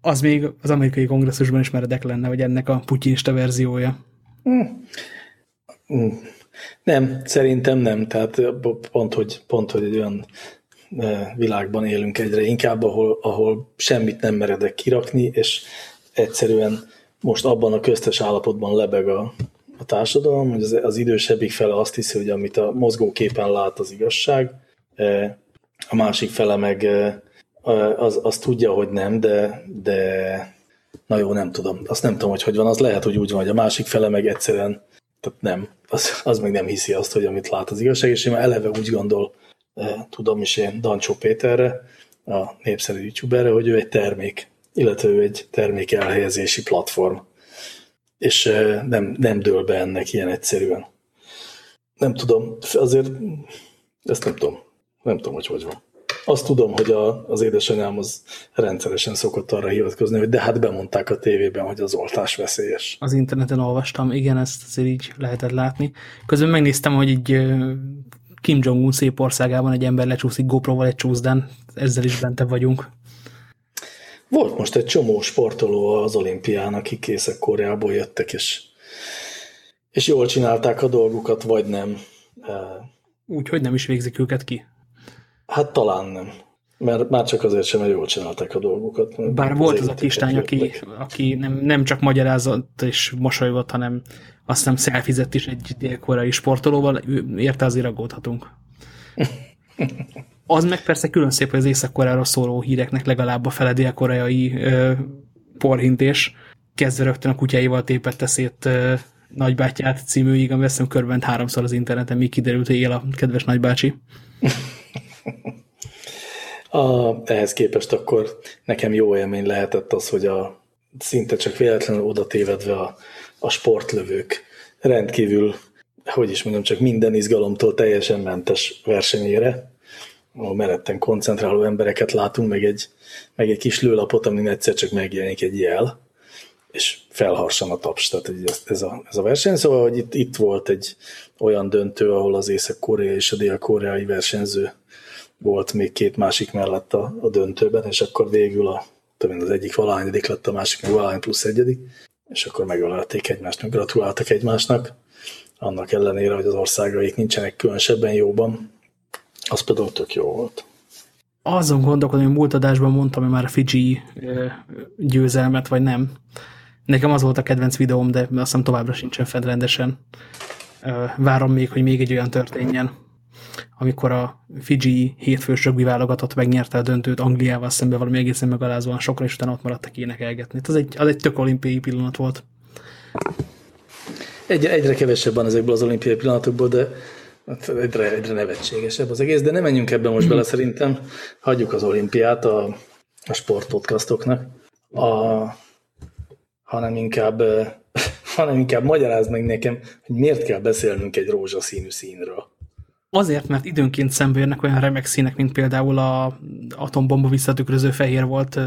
az még az amerikai kongresszusban is meredek lenne, hogy ennek a putyinista verziója. Hmm. Hmm. Nem, szerintem nem. Tehát pont, hogy, pont, hogy egy olyan világban élünk egyre inkább, ahol, ahol semmit nem meredek kirakni, és egyszerűen most abban a köztes állapotban lebeg a, a társadalom, hogy az, az idősebbik fele azt hiszi, hogy amit a mozgóképen lát az igazság, a másik fele meg az, az tudja, hogy nem, de, de na jó, nem tudom. Azt nem tudom, hogy hogy van. Az lehet, hogy úgy van, hogy a másik fele meg egyszerűen, tehát nem, az, az meg nem hiszi azt, hogy amit lát az igazság, és én már eleve úgy gondol, tudom is én Dancsó Péterre, a népszerű youtuberre, hogy ő egy termék, illetve ő egy termék elhelyezési platform. És nem, nem dől be ennek ilyen egyszerűen. Nem tudom, azért ezt nem tudom. Nem tudom, hogy hogy van. Azt tudom, hogy a, az édesanyám az rendszeresen szokott arra hivatkozni, hogy de hát bemondták a tévében, hogy az oltás veszélyes. Az interneten olvastam, igen, ezt azért így lehetett látni. Közben megnéztem, hogy így Kim Jong-un szép országában egy ember lecsúszik GoPro-val egy csúszdán, ezzel is bente vagyunk. Volt most egy csomó sportoló az olimpián, akik Észak-Koreából jöttek, és, és jól csinálták a dolgukat, vagy nem. Úgy, hogy nem is végzik őket ki. Hát talán nem. Mert már csak azért sem, hogy jól csinálták a dolgokat. Bár volt az a kislány, aki, aki nem, nem csak magyarázott és mosolygott, hanem azt nem szelfizett is egy dél-koreai sportolóval, érte azért aggódhatunk. Az meg persze külön szép, hogy az észak szóló híreknek legalább a fele dél-koreai porhintés kezdve rögtön a kutyáival tépette szét ö, nagybátyát címűig, ami azt hiszem körbent háromszor az interneten, míg kiderült, hogy él a kedves nagybácsi. A, ehhez képest akkor nekem jó élmény lehetett az, hogy a szinte csak véletlenül oda tévedve a, a sportlövők rendkívül, hogy is mondjam, csak minden izgalomtól teljesen mentes versenyére, ahol meretten koncentráló embereket látunk, meg egy, meg egy kis lőlapot, amin egyszer csak megjelenik egy jel, és felharsan a taps, tehát ez a, ez a verseny. Szóval, hogy itt, itt volt egy olyan döntő, ahol az Észak-Korea és a Dél-Koreai versenyző volt még két másik mellett a, a döntőben, és akkor végül a, az egyik valahányadik lett, a másik meg valahány plusz egyedik, és akkor megölelték egymást, meg gratuláltak egymásnak, annak ellenére, hogy az országaik nincsenek különösebben jóban, az például tök jó volt. Azon gondolkodom, hogy múlt adásban mondtam, hogy már a Fiji győzelmet, vagy nem. Nekem az volt a kedvenc videóm, de azt hiszem továbbra sincsen fent rendesen. Várom még, hogy még egy olyan történjen amikor a Fiji hétfős rögbi válogatott megnyerte a döntőt Angliával szemben valami egészen megalázóan sokra, és utána ott maradtak énekelgetni. Ez egy, az egy tök olimpiai pillanat volt. Egy, egyre kevesebb van ezekből az olimpiai pillanatokból, de hát egyre, egyre nevetségesebb az egész, de nem menjünk ebben most bele szerintem. Hagyjuk az olimpiát a, a sportpodcastoknak, a, hanem inkább hanem inkább magyarázd meg nekem, hogy miért kell beszélnünk egy rózsaszínű színről. Azért, mert időnként szembe olyan remek színek, mint például a atombomba visszatükröző fehér volt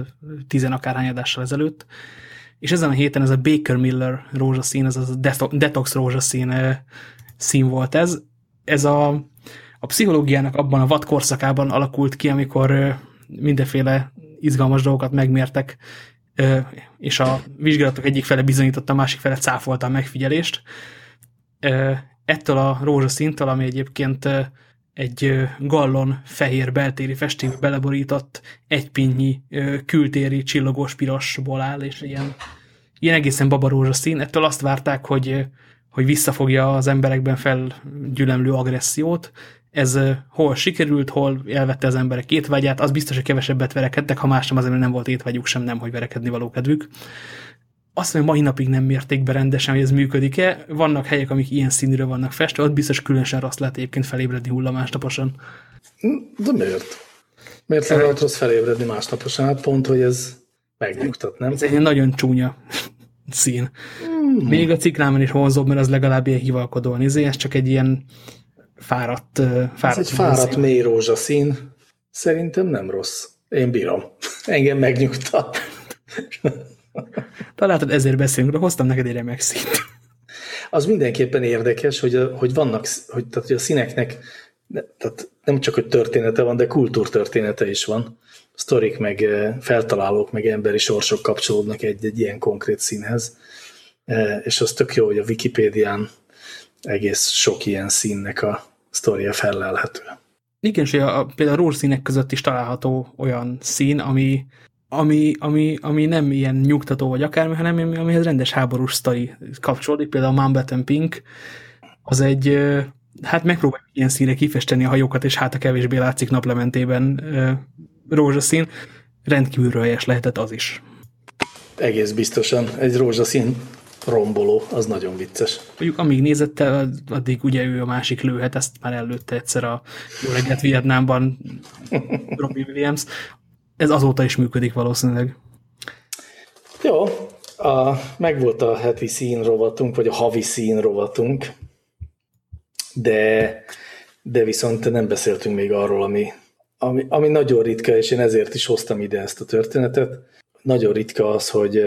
tizen akárhányadással ezelőtt, és ezen a héten ez a Baker Miller rózsaszín, ez a detox rózsaszín szín volt ez. Ez a, a pszichológiának abban a vad korszakában alakult ki, amikor mindenféle izgalmas dolgokat megmértek, és a vizsgálatok egyik fele bizonyította, a másik fele cáfolta a megfigyelést ettől a rózsaszíntől, ami egyébként egy gallon fehér beltéri festék beleborított egypinnyi kültéri csillogós pirosból áll, és ilyen, ilyen egészen baba rózsaszín. Ettől azt várták, hogy, hogy visszafogja az emberekben felgyülemlő agressziót. Ez hol sikerült, hol elvette az emberek étvágyát, az biztos, hogy kevesebbet verekedtek, ha más nem azért, nem volt étvágyuk sem, nem, hogy verekedni való kedvük. Azt mondja, mai napig nem mérték be rendesen, hogy ez működik-e. Vannak helyek, amik ilyen színűre vannak festve, ott biztos különösen rossz lehet egyébként felébredni hullamásnaposan. De miért? Miért lenne ott rossz felébredni másnaposan? Hát pont, hogy ez megnyugtat, nem? Ez egy nagyon csúnya szín. Mm. Még a ciklámon is vonzóbb, mert az legalább ilyen hivalkodóan izé, ez csak egy ilyen fáradt, fáradt Ez egy fáradt mély rózsaszín. Szerintem nem rossz. Én bírom. Engem megnyugtat. Találtad, ezért beszélünk, de hoztam neked egy remek színt. Az mindenképpen érdekes, hogy, hogy vannak, hogy, tehát, hogy a színeknek tehát nem csak, hogy története van, de kultúrtörténete is van. Sztorik, meg feltalálók, meg emberi sorsok kapcsolódnak egy-egy ilyen konkrét színhez. És az tök jó, hogy a Wikipédián egész sok ilyen színnek a sztoria fellelhető. Igen, és a, a, például a rózszínek között is található olyan szín, ami, ami, ami, ami nem ilyen nyugtató vagy akármi, hanem amihez rendes háborús sztori kapcsolódik. Például a Mountbatten Pink, az egy, hát megpróbáljuk ilyen színre kifesteni a hajókat, és hát a kevésbé látszik naplementében rózsaszín. Rendkívül helyes lehetett az is. Egész biztosan. Egy rózsaszín romboló, az nagyon vicces. Mondjuk amíg nézette, addig ugye ő a másik lőhet, ezt már előtte egyszer a Jó reggelt Vietnámban Robbie Williams. Ez azóta is működik valószínűleg. Jó, a, megvolt a heti szín rovatunk, vagy a havi szín rovatunk, de, de viszont nem beszéltünk még arról, ami, ami, ami nagyon ritka, és én ezért is hoztam ide ezt a történetet. Nagyon ritka az, hogy,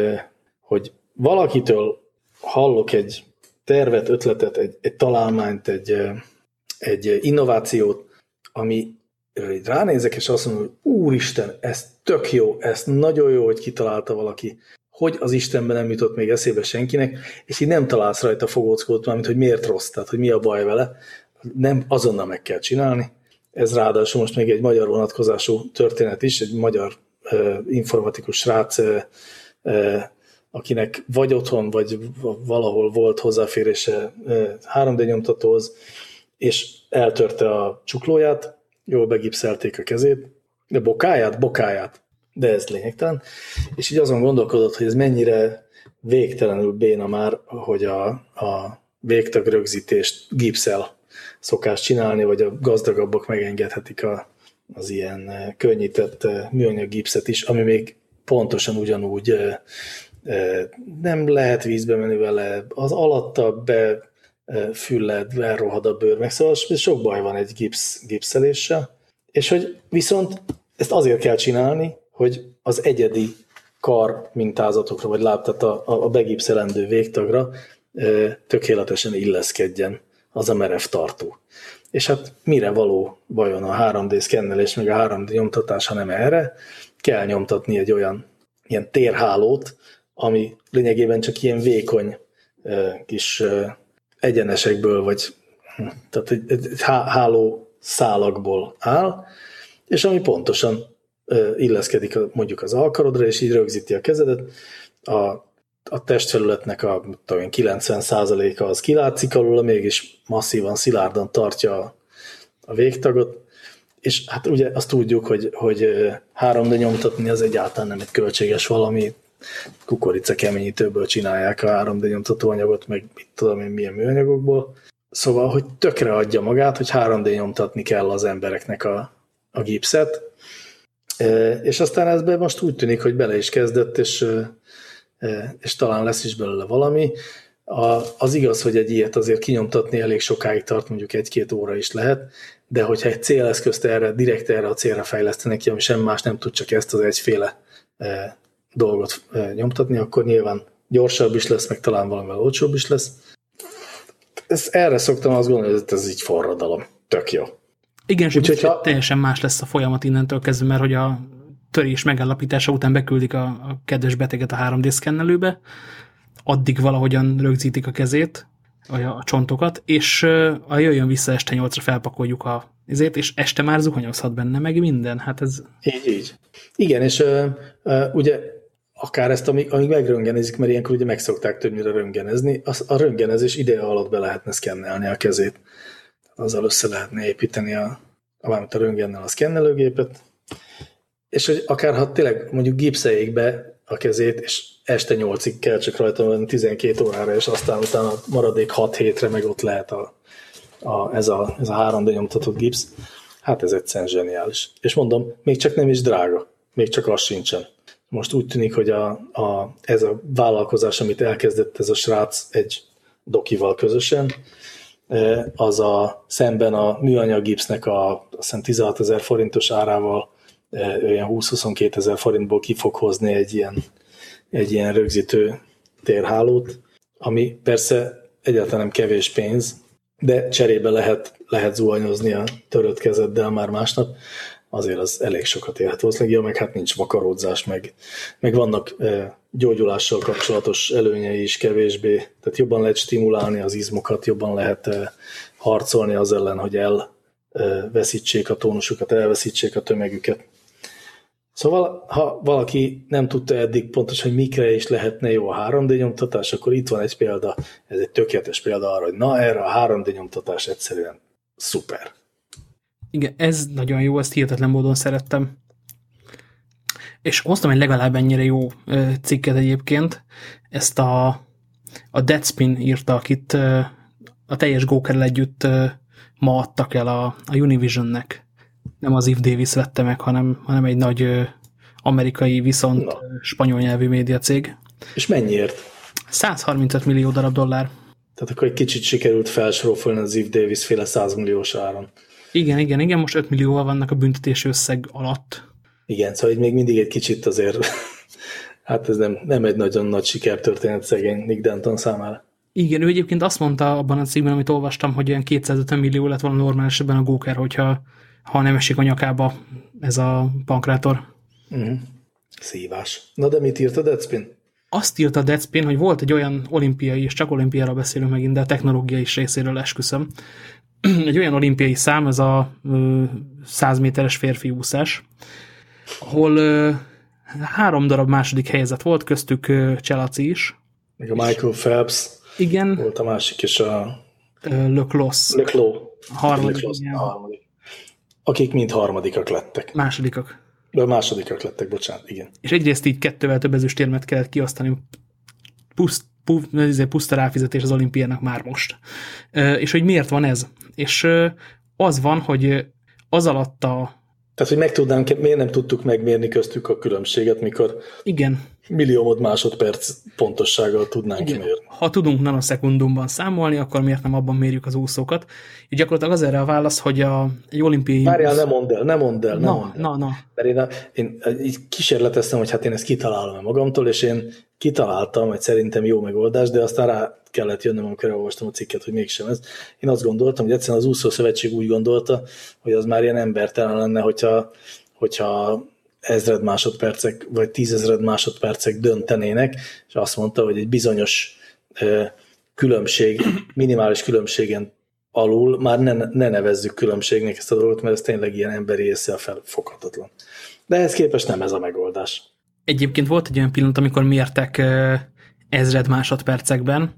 hogy valakitől hallok egy tervet, ötletet, egy, egy találmányt, egy, egy innovációt, ami ránézek, és azt mondom, hogy úristen, ez tök jó, ez nagyon jó, hogy kitalálta valaki, hogy az Istenben nem jutott még eszébe senkinek, és így nem találsz rajta fogóckót, mármint, hogy miért rossz, tehát hogy mi a baj vele, nem azonnal meg kell csinálni. Ez ráadásul most még egy magyar vonatkozású történet is, egy magyar uh, informatikus srác uh, uh, akinek vagy otthon, vagy valahol volt hozzáférése 3D nyomtatóhoz, és eltörte a csuklóját, jól begipszelték a kezét, de bokáját, bokáját, de ez lényegtelen, és így azon gondolkodott, hogy ez mennyire végtelenül béna már, hogy a, a végtag rögzítést gipszel szokás csinálni, vagy a gazdagabbak megengedhetik a, az ilyen könnyített műanyag gipszet is, ami még pontosan ugyanúgy nem lehet vízbe menni vele, az alatta be fülled, elrohad a bőr, meg. Szóval sok baj van egy gipsz, gipszeléssel, és hogy viszont ezt azért kell csinálni, hogy az egyedi kar mintázatokra, vagy láb, tehát a, a begipszelendő végtagra tökéletesen illeszkedjen az a merev tartó. És hát mire való vajon a 3D szkennelés, meg a 3D nyomtatás, hanem erre, kell nyomtatni egy olyan ilyen térhálót, ami lényegében csak ilyen vékony kis egyenesekből, vagy tehát egy, egy háló szálakból áll, és ami pontosan illeszkedik mondjuk az alkarodra, és így rögzíti a kezedet. A, a testfelületnek a tudom, 90%-a az kilátszik alul, mégis masszívan, szilárdan tartja a, a végtagot, és hát ugye azt tudjuk, hogy, hogy 3D nyomtatni az egyáltalán nem egy költséges valami, kukorica keményítőből csinálják a 3D nyomtatóanyagot, meg mit tudom én milyen műanyagokból. Szóval, hogy tökre adja magát, hogy 3D nyomtatni kell az embereknek a, a gipszet, és aztán ezben most úgy tűnik, hogy bele is kezdett, és, és talán lesz is belőle valami. A, az igaz, hogy egy ilyet azért kinyomtatni elég sokáig tart, mondjuk egy-két óra is lehet, de hogyha egy céleszközt erre, direkt erre a célra fejlesztenek ki, ami sem más nem tud, csak ezt az egyféle dolgot nyomtatni, akkor nyilván gyorsabb is lesz, meg talán valamivel olcsóbb is lesz. Ez, erre szoktam azt gondolni, hogy ez így forradalom. Tök jó. Igen, és Úgy, ha... teljesen más lesz a folyamat innentől kezdve, mert hogy a törés megállapítása után beküldik a, a kedves beteget a 3D szkennelőbe, addig valahogyan rögzítik a kezét, a, a csontokat, és a jöjjön vissza este nyolcra felpakoljuk a ezért, és este már zuhanyozhat benne, meg minden. Hát ez... Így, így. Igen, és uh, uh, ugye akár ezt, amíg, amíg megröngenezik, mert ilyenkor ugye megszokták többnyire röngenezni, az, a röngenezés ideje alatt be lehetne szkennelni a kezét. Azzal össze lehetne építeni a, a, a röngennel a szkennelőgépet, és hogy akár ha tényleg mondjuk gipszeljék be a kezét, és este 8-ig kell csak rajta 12 órára, és aztán utána maradék 6 hétre meg ott lehet a, a, ez, a, ez a 3D nyomtatott gipsz. Hát ez egyszerűen zseniális. És mondom, még csak nem is drága, még csak az sincsen. Most úgy tűnik, hogy a, a, ez a vállalkozás, amit elkezdett ez a srác egy dokival közösen, e, az a szemben a műanyag gipsznek a azt hiszem 16 ezer forintos árával e, olyan 20-22 ezer forintból ki fog hozni egy ilyen, egy ilyen rögzítő térhálót, ami persze egyáltalán nem kevés pénz, de cserébe lehet, lehet zuhanyozni a törött kezeddel már másnap, azért az elég sokat érhet valószínűleg, ja, meg hát nincs vakaródzás, meg, meg vannak e, gyógyulással kapcsolatos előnyei is kevésbé, tehát jobban lehet stimulálni az izmokat, jobban lehet e, harcolni az ellen, hogy elveszítsék a tónusukat, elveszítsék a tömegüket. Szóval, ha valaki nem tudta eddig pontosan, hogy mikre is lehetne jó a 3D nyomtatás, akkor itt van egy példa, ez egy tökéletes példa arra, hogy na erre a 3D nyomtatás egyszerűen szuper. Igen, ez nagyon jó, ezt hihetetlen módon szerettem. És hoztam egy legalább ennyire jó cikket egyébként. Ezt a, a Deadspin írta, akit a teljes Gókerrel együtt ma adtak el a, a Univisionnek nem az If Davis vette meg, hanem, hanem egy nagy amerikai, viszont Na. spanyol nyelvű médiacég. És mennyiért? 135 millió darab dollár. Tehát akkor egy kicsit sikerült felsorofolni az If Davis féle 100 milliós áron. Igen, igen, igen, most 5 millióval vannak a büntetési összeg alatt. Igen, szóval így még mindig egy kicsit azért, hát ez nem, nem egy nagyon nagy sikertörténet szegény Nick Denton számára. Igen, ő egyébként azt mondta abban a cikkben, amit olvastam, hogy ilyen 250 millió lett volna normális ebben a Góker, hogyha ha nem esik a nyakába ez a pankrátor. Uh-huh. Szívás. Na de mit írt a Deadspin? Azt írta a Deadspin, hogy volt egy olyan olimpiai, és csak olimpiára beszélünk megint, de a technológiai is részéről esküszöm. egy olyan olimpiai szám, ez a 100 méteres férfi úszás, ahol három darab második helyzet volt, köztük Cselaci is. Még a Michael Phelps. Igen. Volt a másik, és a... Le Clos. Harmadik. Harmadik akik mind harmadikak lettek. Másodikak. De másodikak lettek, bocsánat, igen. És egyrészt így kettővel több ezüstérmet kellett kiosztani, puszt, puszta ráfizetés az olimpiának már most. És hogy miért van ez? És az van, hogy az alatt a tehát, hogy meg tudnánk, miért nem tudtuk megmérni köztük a különbséget, mikor Igen. Milliómod másodperc pontossággal tudnánk Igen. mérni. Ha tudunk nanoszekundumban számolni, akkor miért nem abban mérjük az úszókat? Így gyakorlatilag az erre a válasz, hogy a, egy olimpiai... Várjál, úsz... ne mondd el, ne mondd el, na, mondd el. Na, na. Mert én, a, én így kísérleteztem, hogy hát én ezt kitalálom magamtól, és én kitaláltam egy szerintem jó megoldás, de aztán rá kellett jönnöm, amikor elolvastam a cikket, hogy mégsem ez. Én azt gondoltam, hogy egyszerűen az úszó szövetség úgy gondolta, hogy az már ilyen embertelen lenne, hogyha, hogyha ezred másodpercek, vagy tízezred másodpercek döntenének, és azt mondta, hogy egy bizonyos különbség, minimális különbségen alul már ne, ne nevezzük különbségnek ezt a dolgot, mert ez tényleg ilyen emberi észre felfoghatatlan. De ehhez képest nem ez a megoldás. Egyébként volt egy olyan pillanat, amikor mértek ezred másodpercekben.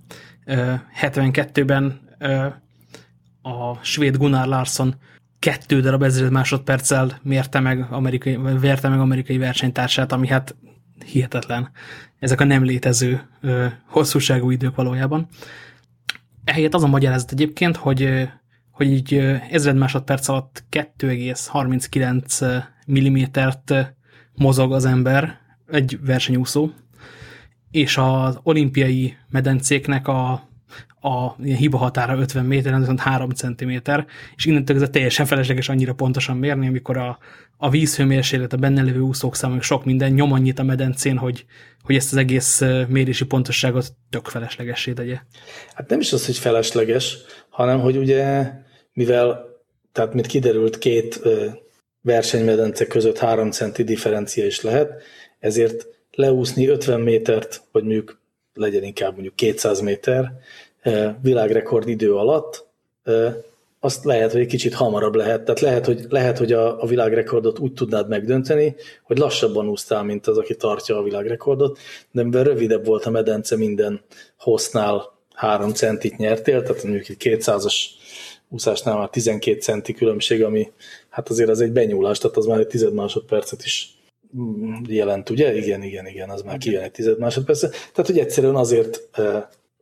72-ben a svéd Gunnar Larsson kettő darab ezred másodperccel mérte meg amerikai, verte meg amerikai versenytársát, ami hát hihetetlen. Ezek a nem létező hosszúságú idők valójában. Ehelyett az a magyarázat egyébként, hogy, hogy így ezred másodperc alatt 2,39 mm-t mozog az ember, egy versenyúszó, és az olimpiai medencéknek a, a hiba határa 50 méter, viszont 3 cm, és innentől ez teljesen felesleges annyira pontosan mérni, amikor a, a vízhőmérséklet, a benne lévő úszók száma, sok minden nyom annyit a medencén, hogy, hogy ezt az egész mérési pontosságot tök feleslegessé tegye. Hát nem is az, hogy felesleges, hanem hogy ugye, mivel, tehát mint kiderült, két versenymedence között 3 centi differencia is lehet, ezért leúszni 50 métert, vagy mondjuk legyen inkább mondjuk 200 méter világrekord idő alatt, azt lehet, hogy egy kicsit hamarabb lehet. Tehát lehet, hogy, lehet, hogy a, a világrekordot úgy tudnád megdönteni, hogy lassabban úsztál, mint az, aki tartja a világrekordot, de mivel rövidebb volt a medence minden hossznál 3 centit nyertél, tehát mondjuk egy 200-as úszásnál már 12 centi különbség, ami hát azért az egy benyúlás, tehát az már egy tized másodpercet is jelent, ugye? Igen, igen, igen, az már kijön egy tized másodperc. Tehát, hogy egyszerűen azért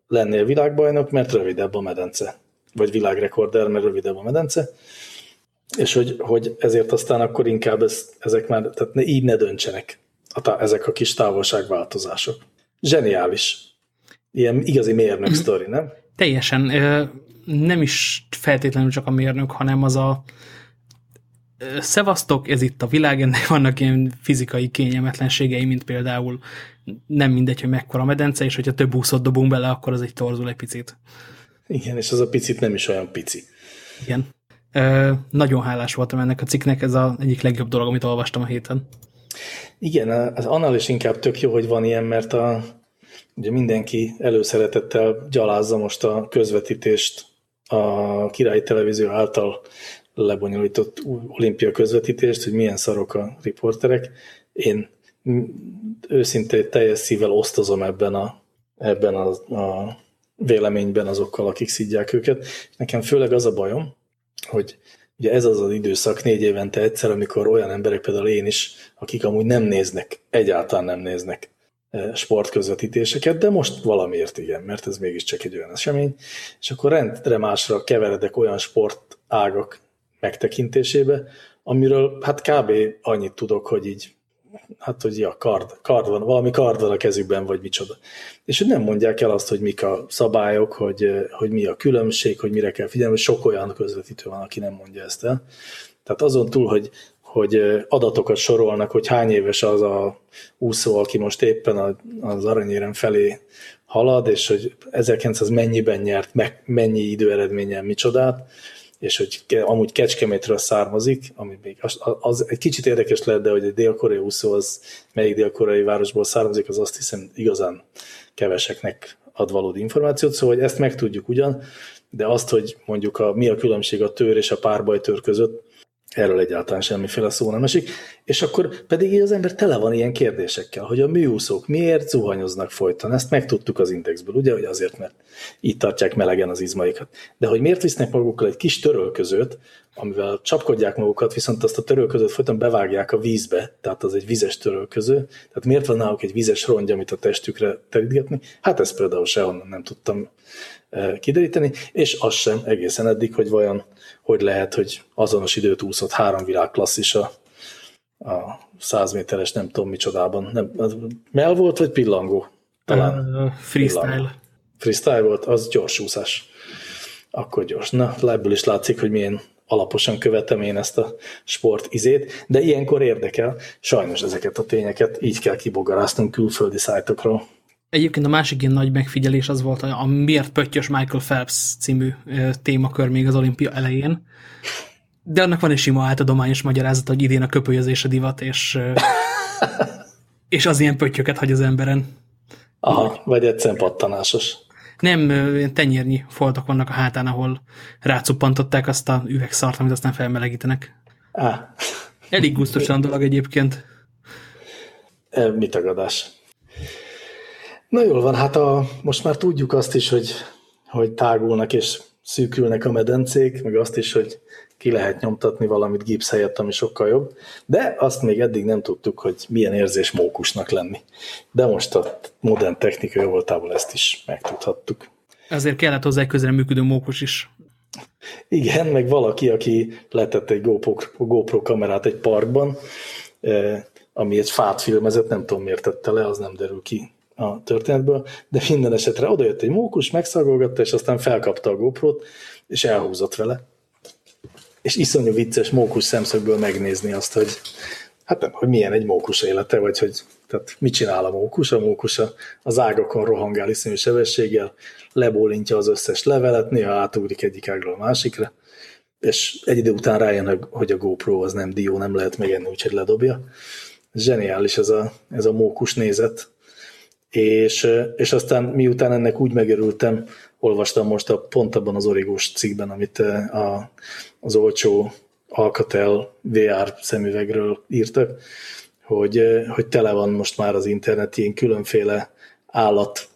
lennél világbajnok, mert rövidebb a medence. Vagy világrekorder, mert rövidebb a medence. És hogy, hogy ezért aztán akkor inkább ez, ezek már, tehát ne, így ne döntsenek a, ezek a kis távolságváltozások. Zseniális. Ilyen igazi mérnök sztori, nem? Teljesen. Nem is feltétlenül csak a mérnök, hanem az a szevasztok, ez itt a világ, ennek vannak ilyen fizikai kényelmetlenségei, mint például nem mindegy, hogy mekkora a medence, és hogyha több úszot dobunk bele, akkor az egy torzul egy picit. Igen, és az a picit nem is olyan pici. Igen. Ö, nagyon hálás voltam ennek a cikknek, ez az egyik legjobb dolog, amit olvastam a héten. Igen, az annál is inkább tök jó, hogy van ilyen, mert a, ugye mindenki előszeretettel gyalázza most a közvetítést a királyi televízió által lebonyolított olimpia közvetítést, hogy milyen szarok a riporterek. Én őszintén teljes szívvel osztozom ebben a, ebben a, a véleményben azokkal, akik szidják őket. Nekem főleg az a bajom, hogy ugye ez az az időszak négy évente egyszer, amikor olyan emberek, például én is, akik amúgy nem néznek, egyáltalán nem néznek e, sportközvetítéseket, de most valamiért igen, mert ez mégiscsak egy olyan esemény, és akkor rendre másra keveredek olyan sportágak megtekintésébe, amiről hát kb. annyit tudok, hogy így hát hogy ja, kard, kard van, valami kard van a kezükben, vagy micsoda. És hogy nem mondják el azt, hogy mik a szabályok, hogy, hogy mi a különbség, hogy mire kell figyelni, sok olyan közvetítő van, aki nem mondja ezt el. Tehát azon túl, hogy, hogy adatokat sorolnak, hogy hány éves az a úszó, aki most éppen az aranyérem felé halad, és hogy 1900 mennyiben nyert, mennyi időeredménnyel micsodát, és hogy amúgy Kecskemétről származik, ami még az, az egy kicsit érdekes lehet, de hogy egy dél-koreai úszó az melyik dél-koreai városból származik, az azt hiszem igazán keveseknek ad valódi információt, szóval hogy ezt megtudjuk ugyan, de azt, hogy mondjuk a, mi a különbség a tör és a párbajtör között, Erről egyáltalán semmiféle szó nem esik. És akkor pedig az ember tele van ilyen kérdésekkel, hogy a műúszók miért zuhanyoznak folyton. Ezt megtudtuk az indexből, ugye, hogy azért, mert így tartják melegen az izmaikat. De hogy miért visznek magukkal egy kis törölközőt, amivel csapkodják magukat, viszont azt a törölközőt folyton bevágják a vízbe, tehát az egy vizes törölköző. Tehát miért van náluk egy vizes rongy, amit a testükre terítgetni? Hát ezt például sehonnan nem tudtam kideríteni, és az sem egészen eddig, hogy vajon hogy lehet, hogy azonos időt úszott három világ klasszis a, a 100 méteres nem tudom micsodában. Nem, mell volt, vagy pillangó? Talán uh, freestyle. Pillangó. Freestyle volt, az gyors úszás. Akkor gyors. Na, ebből is látszik, hogy milyen alaposan követem én ezt a sport izét, de ilyenkor érdekel. Sajnos ezeket a tényeket így kell kibogaráztunk külföldi szájtokról. Egyébként a másik ilyen nagy megfigyelés az volt a, a Miért Pöttyös Michael Phelps című témakör még az olimpia elején. De annak van egy sima áltadományos magyarázat, hogy idén a köpölyözés a divat, és, és az ilyen pöttyöket hagy az emberen. Aha, vagy egyszerűen pattanásos. Nem, ilyen tenyérnyi foltok vannak a hátán, ahol rácuppantották azt a üvegszart, amit aztán felmelegítenek. Ah. Elég gusztusan dolog egyébként. E, mit tagadás? Na jól van, hát a, most már tudjuk azt is, hogy, hogy tágulnak és szűkülnek a medencék, meg azt is, hogy ki lehet nyomtatni valamit gipsz helyett, ami sokkal jobb, de azt még eddig nem tudtuk, hogy milyen érzés mókusnak lenni. De most a modern technika voltából ezt is megtudhattuk. Ezért kellett hozzá egy közre működő mókus is. Igen, meg valaki, aki letett egy GoPro, GoPro kamerát egy parkban, eh, ami egy fát filmezett, nem tudom miért tette le, az nem derül ki a történetből, de minden esetre odajött egy mókus, megszagolgatta, és aztán felkapta a GoPro-t, és elhúzott vele. És iszonyú vicces mókus szemszögből megnézni azt, hogy hát nem, hogy milyen egy mókus élete, vagy hogy tehát mit csinál a mókus? A mókus az ágakon rohangál iszonyú sebességgel, lebólintja az összes levelet, néha átugrik egyik ágról a másikra, és egy idő után rájön, hogy a GoPro az nem dió, nem lehet megenni, úgyhogy ledobja. Zseniális ez a, ez a mókus nézet, és, és aztán miután ennek úgy megörültem, olvastam most a, pont abban az origós cikkben, amit a, az olcsó Alcatel VR szemüvegről írtak, hogy, hogy tele van most már az internet ilyen különféle állat,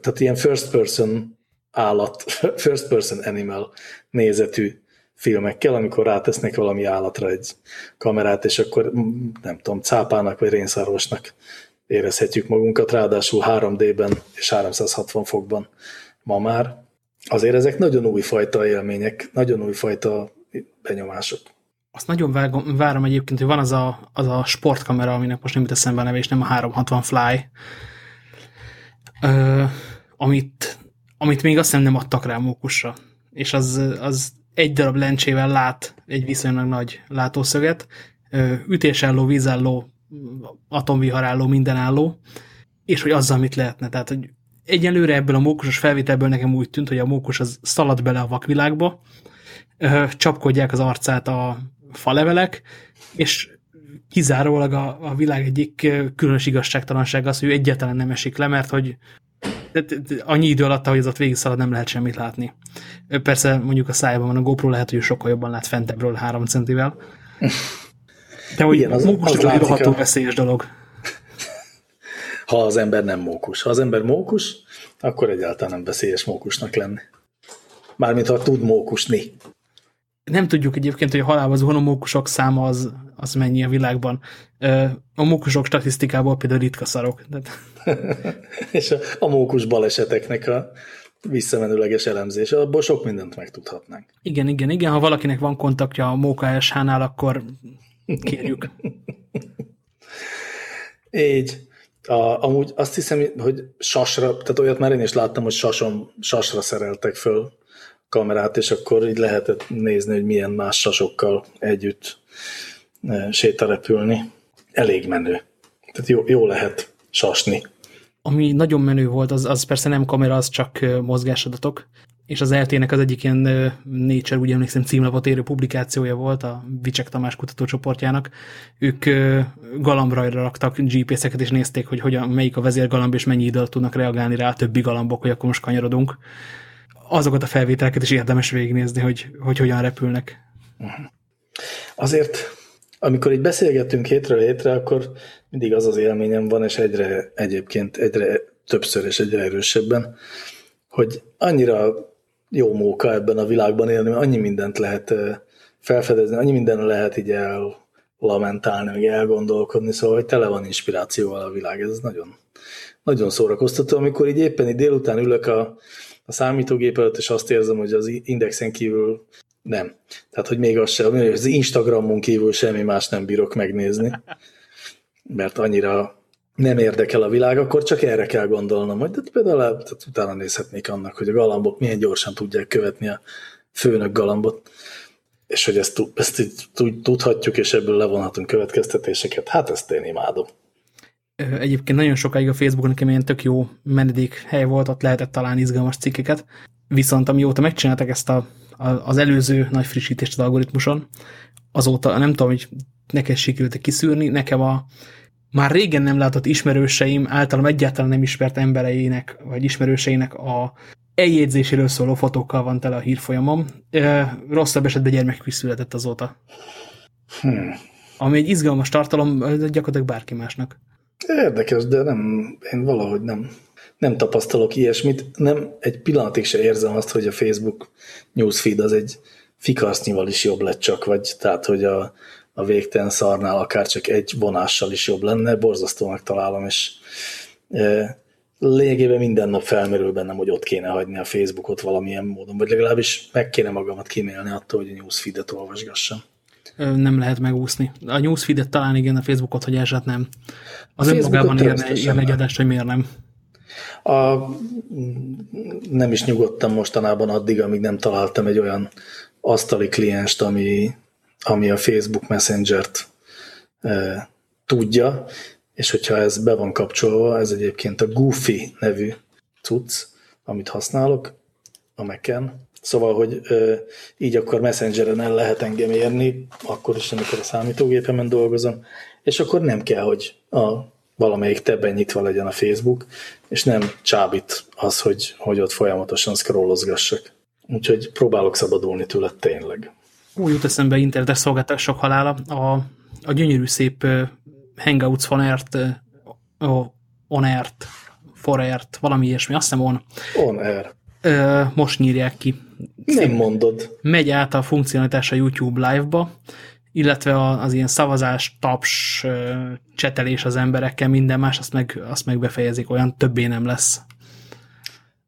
tehát ilyen first person állat, first person animal nézetű filmekkel, amikor rátesznek valami állatra egy kamerát, és akkor nem tudom, cápának vagy rénszárosnak érezhetjük magunkat, ráadásul 3D-ben és 360 fokban ma már. Azért ezek nagyon újfajta élmények, nagyon újfajta benyomások. Azt nagyon vágom, várom egyébként, hogy van az a, az a sportkamera, aminek most nem jut eszembe a neve, és nem a 360 Fly, ö, amit, amit még azt hiszem nem adtak rá mókusra. És az, az egy darab lencsével lát egy viszonylag nagy látószöget, ütésálló, vízálló, atomviharálló, mindenálló, és hogy azzal mit lehetne. Tehát, hogy egyelőre ebből a mókusos felvételből nekem úgy tűnt, hogy a mókus az szalad bele a vakvilágba, csapkodják az arcát a falevelek, és kizárólag a, a világ egyik különös igazságtalanság az, hogy ő egyáltalán nem esik le, mert hogy annyi idő alatt, hogy az ott végig szalad, nem lehet semmit látni. Persze mondjuk a szájban van a GoPro, lehet, hogy sokkal jobban lát fentebbről három centivel. De hogy Igen, az, mókus az egy rohadtul veszélyes dolog. Ha az ember nem mókus. Ha az ember mókus, akkor egyáltalán nem veszélyes mókusnak lenni. Mármint ha tud mókusni. Nem tudjuk egyébként, hogy a halálba zuhanó mókusok száma az, az mennyi a világban. A mókusok statisztikából például ritka szarok. És a, a mókus baleseteknek a visszamenőleges elemzés, abból sok mindent megtudhatnánk. Igen, igen, igen. Ha valakinek van kontaktja a Móka SH-nál, akkor kérjük. Így. A, amúgy azt hiszem, hogy sasra, tehát olyat már én is láttam, hogy sasom, sasra szereltek föl kamerát, és akkor így lehetett nézni, hogy milyen más sasokkal együtt e, sétarepülni. Elég menő. Tehát jó, jó lehet sasni. Ami nagyon menő volt, az, az persze nem kamera, az csak mozgásadatok, és az LT-nek az egyik ilyen Nature, úgy emlékszem, címlapot érő publikációja volt a Vicsek Tamás kutatócsoportjának. Ők galambra raktak GPS-eket, és nézték, hogy hogyan, melyik a vezérgalamb, és mennyi idő tudnak reagálni rá a többi galambok, hogy akkor most kanyarodunk. Azokat a felvételeket is érdemes végignézni, hogy, hogy hogyan repülnek. Azért, amikor így beszélgettünk hétről hétre, akkor mindig az az élményem van, és egyre egyébként egyre többször és egyre erősebben, hogy annyira jó móka ebben a világban élni, mert annyi mindent lehet felfedezni, annyi minden lehet így lamentálni, meg elgondolkodni, szóval hogy tele van inspirációval a világ, ez nagyon, nagyon szórakoztató, amikor így éppen így délután ülök a, a számítógép előtt, és azt érzem, hogy az indexen kívül nem. Tehát, hogy még az sem, az Instagramon kívül semmi más nem bírok megnézni, mert annyira nem érdekel a világ, akkor csak erre kell gondolnom, hogy tehát például tehát utána nézhetnék annak, hogy a galambok milyen gyorsan tudják követni a főnök galambot, és hogy ezt, ezt így tudhatjuk, és ebből levonhatunk következtetéseket. Hát ezt én imádom. Egyébként nagyon sokáig a Facebookon nekem ilyen tök jó menedék hely volt, ott lehetett találni izgalmas cikkeket, viszont amióta megcsináltak ezt a, a, az előző nagy frissítést az algoritmuson, azóta nem tudom, hogy neked sikerült kiszűrni, nekem a, már régen nem látott ismerőseim, általam egyáltalán nem ismert embereinek, vagy ismerőseinek a eljegyzéséről szóló fotókkal van tele a hírfolyamom. Rosszabb esetben gyermek is született azóta. Hmm. Ami egy izgalmas tartalom gyakorlatilag bárki másnak. Érdekes, de nem, én valahogy nem, nem tapasztalok ilyesmit. Nem, egy pillanatig se érzem azt, hogy a Facebook newsfeed az egy fikasznyival is jobb lett csak, vagy tehát, hogy a, a végtelen szarnál akár csak egy vonással is jobb lenne, borzasztónak találom, és e, lényegében minden nap felmerül bennem, hogy ott kéne hagyni a Facebookot valamilyen módon, vagy legalábbis meg kéne magamat kimélni attól, hogy a newsfeed-et olvasgassam. Nem lehet megúszni. A newsfeed-et talán igen, a Facebookot, hogy eset nem. Az önmagában érne, érne egy adást, hogy miért nem. A, nem is nyugodtam mostanában addig, amíg nem találtam egy olyan asztali klienst, ami ami a Facebook Messenger-t e, tudja, és hogyha ez be van kapcsolva, ez egyébként a Goofy nevű cucc, amit használok a Mac-en. Szóval, hogy e, így akkor Messengeren el lehet engem érni, akkor is, amikor a számítógépemen dolgozom, és akkor nem kell, hogy a valamelyik tebben nyitva legyen a Facebook, és nem csábít az, hogy, hogy ott folyamatosan scrollozgassak. Úgyhogy próbálok szabadulni tőle tényleg úgy jut eszembe internetes szolgáltatások halála, a, a gyönyörű szép Hangouts Fonert, uh, On Air-t, valami ilyesmi, azt hiszem On. On Air. Most nyírják ki. Nem mondod. Megy át a funkcionalitás a YouTube Live-ba, illetve az ilyen szavazás, taps, csetelés az emberekkel, minden más, azt meg, azt meg befejezik, olyan többé nem lesz.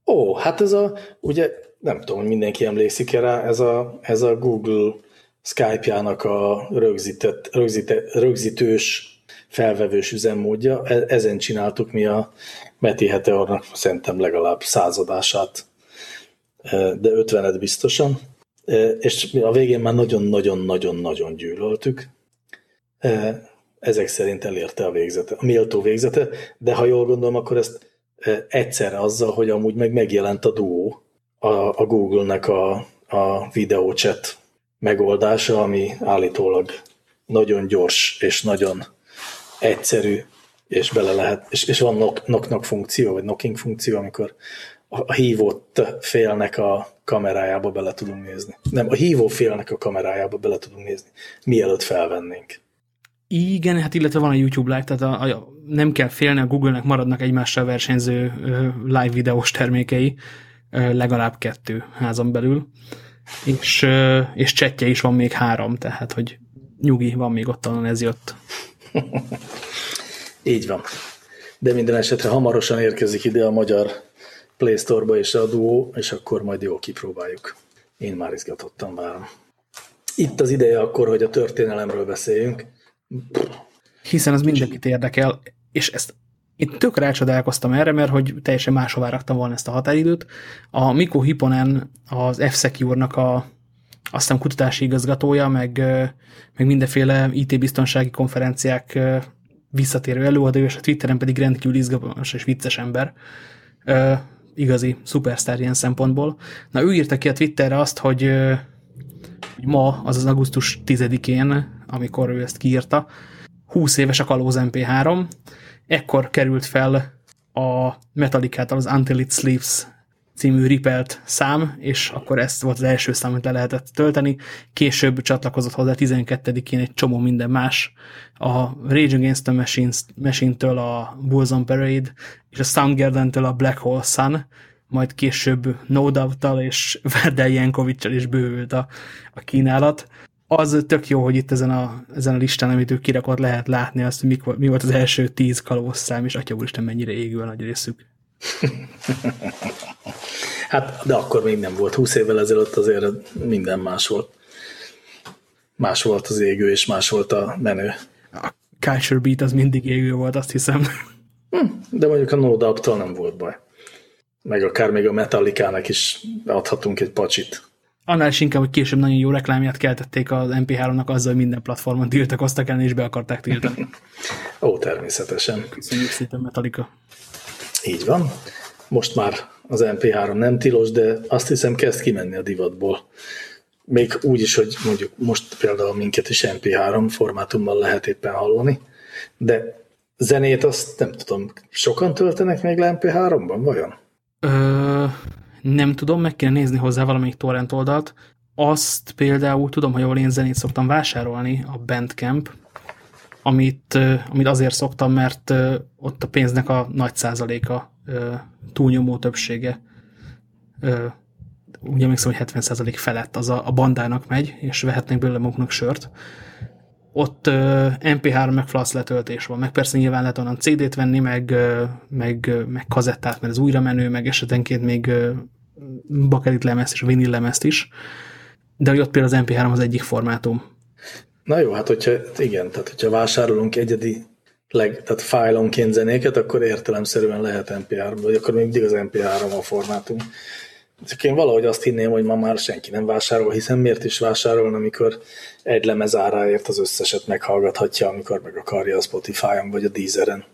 Ó, hát ez a, ugye nem tudom, hogy mindenki emlékszik rá, ez a, ez a Google Skype-jának a rögzített, rögzített, rögzítős felvevős üzemmódja. E, ezen csináltuk mi a Meti Heteornak szerintem legalább századását, e, de ötvenet biztosan. E, és a végén már nagyon-nagyon-nagyon-nagyon gyűlöltük. Ezek szerint elérte a végzete, a méltó végzete, de ha jól gondolom, akkor ezt egyszerre azzal, hogy amúgy meg megjelent a Duo, a, a Google-nek a, a videóchat megoldása, ami állítólag nagyon gyors és nagyon egyszerű, és bele lehet, és, és van knock-knock funkció, vagy knocking funkció, amikor a hívott félnek a kamerájába bele tudunk nézni. Nem, a hívó félnek a kamerájába bele tudunk nézni, mielőtt felvennénk. Igen, hát illetve van a YouTube Live, tehát a, a, nem kell félni, a Google-nek maradnak egymással versenyző live videós termékei, legalább kettő házon belül, és, és chatje is van még három, tehát hogy nyugi, van még ott, ahol ez jött. Így van. De minden esetre hamarosan érkezik ide a magyar Play Store-ba és a Duo, és akkor majd jó kipróbáljuk. Én már izgatottan várom. Itt az ideje akkor, hogy a történelemről beszéljünk. Hiszen az mindenkit érdekel, és ezt itt tök rácsodálkoztam erre, mert hogy teljesen máshová raktam volna ezt a határidőt. A Mikko Hipponen az F-Secure-nak a azt hiszem kutatási igazgatója, meg, meg mindenféle IT-biztonsági konferenciák visszatérő előadó, és a Twitteren pedig rendkívül izgalmas és vicces ember. Igazi szupersztár ilyen szempontból. Na, ő írta ki a Twitterre azt, hogy, hogy ma, azaz augusztus 10-én, amikor ő ezt kiírta, 20 éves a Kalóz MP3, ekkor került fel a Metallica-tól az Until It Sleeps című ripelt szám, és akkor ez volt az első szám, amit le lehetett tölteni. Később csatlakozott hozzá 12-én egy csomó minden más. A Rage Against the Machine-től a Bulls Parade, és a Soundgarden-től a Black Hole Sun, majd később No Doubt-tal és Verdel jankovic is bővült a, a kínálat az tök jó, hogy itt ezen a, ezen a listán, amit ő kirakott, lehet látni azt, hogy mi, mi volt az első tíz kalózszám, és atya úristen, mennyire égő a nagy részük. hát, de akkor még nem volt. Húsz évvel ezelőtt azért minden más volt. Más volt az égő, és más volt a menő. A Culture Beat az mindig égő volt, azt hiszem. Hm, de mondjuk a No nem volt baj. Meg akár még a Metallica-nak is adhatunk egy pacsit annál is inkább, hogy később nagyon jó reklámját keltették az MP3-nak azzal, hogy minden platformon tiltakoztak el, és be akarták tiltani. Ó, természetesen. Köszönjük szépen, Metallica. Így van. Most már az MP3 nem tilos, de azt hiszem kezd kimenni a divatból. Még úgy is, hogy mondjuk most például minket is MP3 formátumban lehet éppen hallani, de zenét azt nem tudom, sokan töltenek még le MP3-ban, vajon? Ö, nem tudom, meg kell nézni hozzá valamelyik torrent oldalt. Azt például tudom, hogy ahol én zenét szoktam vásárolni, a Bandcamp, amit, amit azért szoktam, mert ott a pénznek a nagy százaléka túlnyomó többsége ugye emlékszem, hogy 70% felett az a, a bandának megy, és vehetnek belőle maguknak sört. Ott uh, MP3 meg flash letöltés van, meg persze nyilván lehet onnan CD-t venni, meg, meg, meg kazettát, mert ez újra menő, meg esetenként még bakelit lemezt és vinil lemezt is, de hogy ott például az MP3 az egyik formátum. Na jó, hát hogyha, igen, tehát hogyha vásárolunk egyedi leg, tehát fájlonként zenéket, akkor értelemszerűen lehet MP3, vagy akkor mindig az MP3 a formátum. Csak én valahogy azt hinném, hogy ma már senki nem vásárol, hiszen miért is vásárolna, amikor egy lemez áráért az összeset meghallgathatja, amikor meg akarja a Spotify-on, vagy a Deezeren,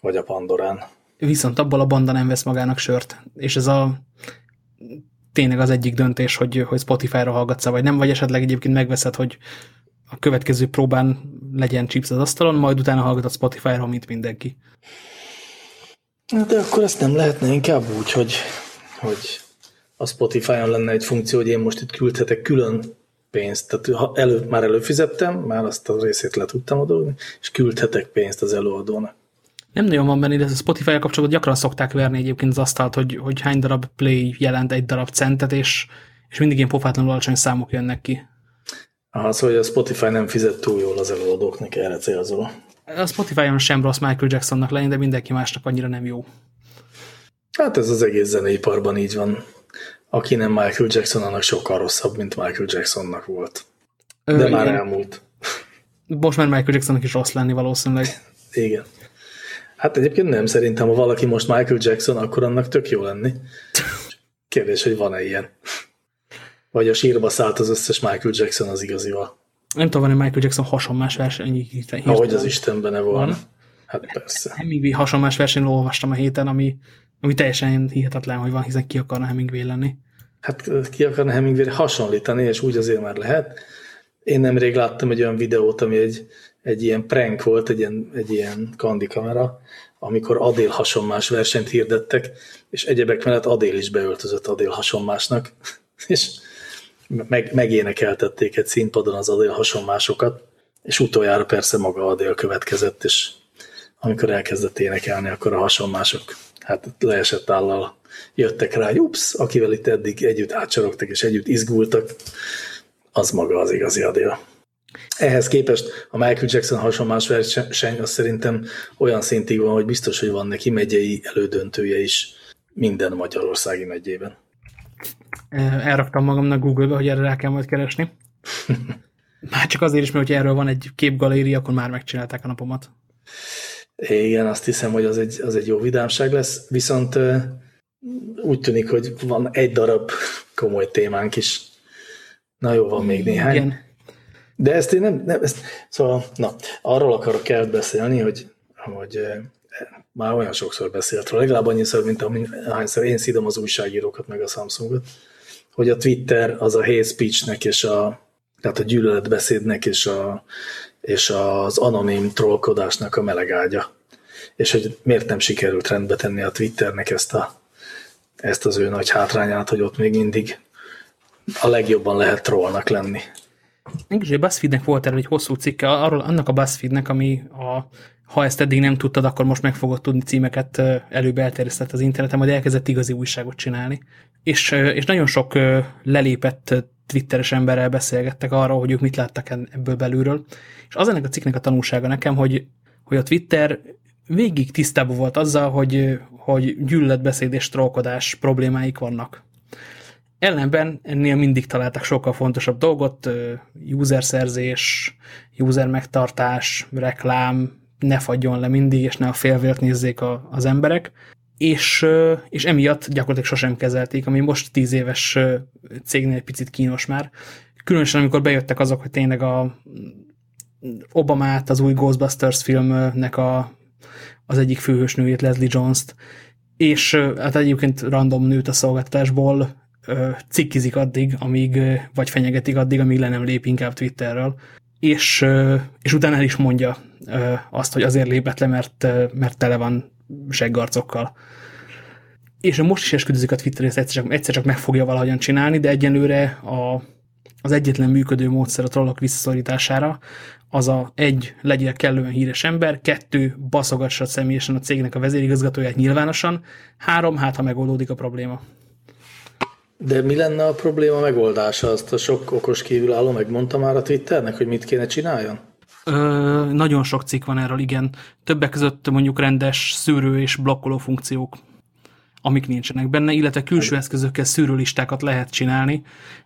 vagy a Pandorán. Viszont abból a banda nem vesz magának sört. És ez a tényleg az egyik döntés, hogy, hogy Spotify-ra hallgatsz vagy nem, vagy esetleg egyébként megveszed, hogy a következő próbán legyen chips az asztalon, majd utána hallgatod Spotify-ra, mint mindenki. De akkor ezt nem lehetne inkább úgy, hogy, hogy a Spotify-on lenne egy funkció, hogy én most itt küldhetek külön pénzt. Tehát ha elő, már előfizettem, már azt a részét le tudtam adni, és küldhetek pénzt az előadónak. Nem nagyon van benne, de a Spotify-a kapcsolatban gyakran szokták verni egyébként az asztalt, hogy, hogy hány darab play jelent egy darab centet, és, és mindig ilyen pofátlanul alacsony számok jönnek ki. Aha, szóval a Spotify nem fizet túl jól az előadóknak, erre célzol. A Spotify-on sem rossz Michael Jacksonnak lenni, de mindenki másnak annyira nem jó. Hát ez az egész zeneiparban így van. Aki nem Michael Jackson, annak sokkal rosszabb, mint Michael Jacksonnak volt. De Ö, már igen. elmúlt. Most már Michael Jacksonnak is rossz lenni valószínűleg. Igen. Hát egyébként nem, szerintem, ha valaki most Michael Jackson, akkor annak tök jó lenni. Kérdés, hogy van-e ilyen. Vagy a sírba szállt az összes Michael Jackson az igazival. Nem tudom, van-e Michael Jackson hasonlás verseny? Ahogy az Istenbene van. van. Hát persze. Hemingway hasonlás versenyről olvastam a héten, ami, ami teljesen hihetetlen, hogy van, hiszen ki akarna Hemingway lenni. Hát ki akarna Hemingway hasonlítani, és úgy azért már lehet. Én nemrég láttam egy olyan videót, ami egy, egy ilyen prank volt, egy ilyen, egy ilyen kandikamera, amikor Adél hasonmás versenyt hirdettek, és egyebek mellett Adél is beöltözött Adél hasonmásnak, és meg, megénekeltették egy színpadon az Adél hasonmásokat, és utoljára persze maga Adél következett, és amikor elkezdett énekelni, akkor a hasonmások hát leesett állal jöttek rá, hogy ups, akivel itt eddig együtt átcsorogtak és együtt izgultak, az maga az igazi Adél. Ehhez képest a Michael Jackson hasonlás verseny az szerintem olyan szintig van, hogy biztos, hogy van neki megyei elődöntője is minden Magyarországi megyében. Elraktam magamnak Google-be, hogy erre rá kell majd keresni. Már csak azért is, mert hogy erről van egy képgaléria, akkor már megcsinálták a napomat. Igen, azt hiszem, hogy az egy, az egy jó vidámság lesz, viszont úgy tűnik, hogy van egy darab komoly témánk is. Na jó, van még néhány. Igen. De ezt én nem, nem ezt, szóval, na, arról akarok kell beszélni, hogy, hogy már olyan sokszor beszélt róla, legalább annyiszor, mint ahányszor én szidom az újságírókat, meg a Samsungot, hogy a Twitter az a hate speechnek és a, tehát a gyűlöletbeszédnek és, a, és az anonim trollkodásnak a melegágya. És hogy miért nem sikerült rendbe tenni a Twitternek ezt, a, ezt az ő nagy hátrányát, hogy ott még mindig a legjobban lehet trollnak lenni. Mégis a BuzzFeednek volt erről egy hosszú cikke, arról annak a BuzzFeednek, ami a, ha ezt eddig nem tudtad, akkor most meg fogod tudni címeket előbb elterjesztett az interneten, majd elkezdett igazi újságot csinálni. És, és nagyon sok lelépett twitteres emberrel beszélgettek arról, hogy ők mit láttak ebből belülről. És az ennek a cikknek a tanulsága nekem, hogy, hogy a Twitter végig tisztában volt azzal, hogy, hogy gyűlöletbeszéd és trollkodás problémáik vannak. Ellenben ennél mindig találtak sokkal fontosabb dolgot, user-szerzés, user megtartás, reklám, ne fagyjon le mindig, és ne a félvélt nézzék a, az emberek, és, és emiatt gyakorlatilag sosem kezelték, ami most tíz éves cégnél picit kínos már. Különösen, amikor bejöttek azok, hogy tényleg a Obamát, az új Ghostbusters filmnek a, az egyik főhősnőjét, Leslie Jones-t, és hát egyébként random nőt a szolgáltatásból cikkizik addig, amíg, vagy fenyegetik addig, amíg le nem lép inkább Twitterről, és, és utána el is mondja azt, hogy azért lépett le, mert, mert tele van seggarcokkal. És most is esküdözik a Twitter, hogy egyszer csak, egyszer csak meg fogja valahogyan csinálni, de egyenlőre a, az egyetlen működő módszer a trollok visszaszorítására az a egy, legyél kellően híres ember, kettő, baszogassa személyesen a cégnek a vezérigazgatóját nyilvánosan, három, hát ha megoldódik a probléma. De mi lenne a probléma megoldása? Azt a sok okos kívülálló megmondta már a Twitternek, hogy mit kéne csináljon? Ö, nagyon sok cikk van erről, igen. Többek között mondjuk rendes szűrő és blokkoló funkciók, amik nincsenek benne, illetve külső eszközökkel szűrőlistákat lehet csinálni,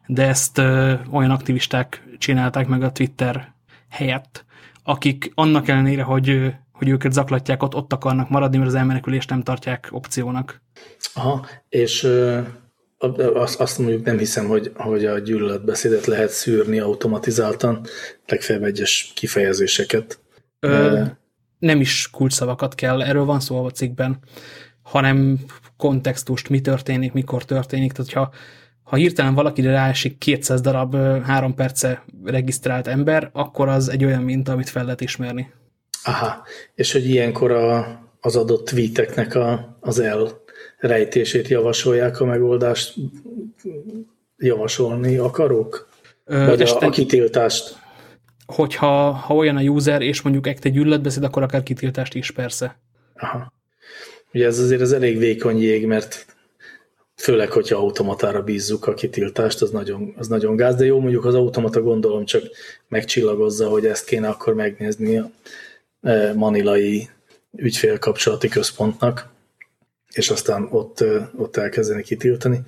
de ezt ö, olyan aktivisták csinálták meg a Twitter helyett, akik annak ellenére, hogy, hogy őket zaklatják, ott, ott akarnak maradni, mert az elmenekülést nem tartják opciónak. Aha, és azt, azt mondjuk nem hiszem, hogy, hogy a gyűlöletbeszédet lehet szűrni automatizáltan, legfeljebb egyes kifejezéseket. Ö, nem is kulcsszavakat kell, erről van szó a cikkben, hanem kontextust, mi történik, mikor történik. Tehát, ha, ha hirtelen valakire ráesik 200 darab három perce regisztrált ember, akkor az egy olyan minta, amit fel lehet ismerni. Aha, és hogy ilyenkor a, az adott tweeteknek a, az el rejtését javasolják a megoldást javasolni akarok? Vagy a, a kitiltást? Hogyha ha olyan a user, és mondjuk ekte gyűlöletbeszéd, akkor akár kitiltást is persze. Aha. Ugye ez azért az elég vékony jég, mert főleg, hogyha automatára bízzuk a kitiltást, az nagyon, az nagyon gáz, de jó, mondjuk az automata gondolom csak megcsillagozza, hogy ezt kéne akkor megnézni a e, manilai ügyfélkapcsolati központnak, és aztán ott, e, ott elkezdeni kitiltani,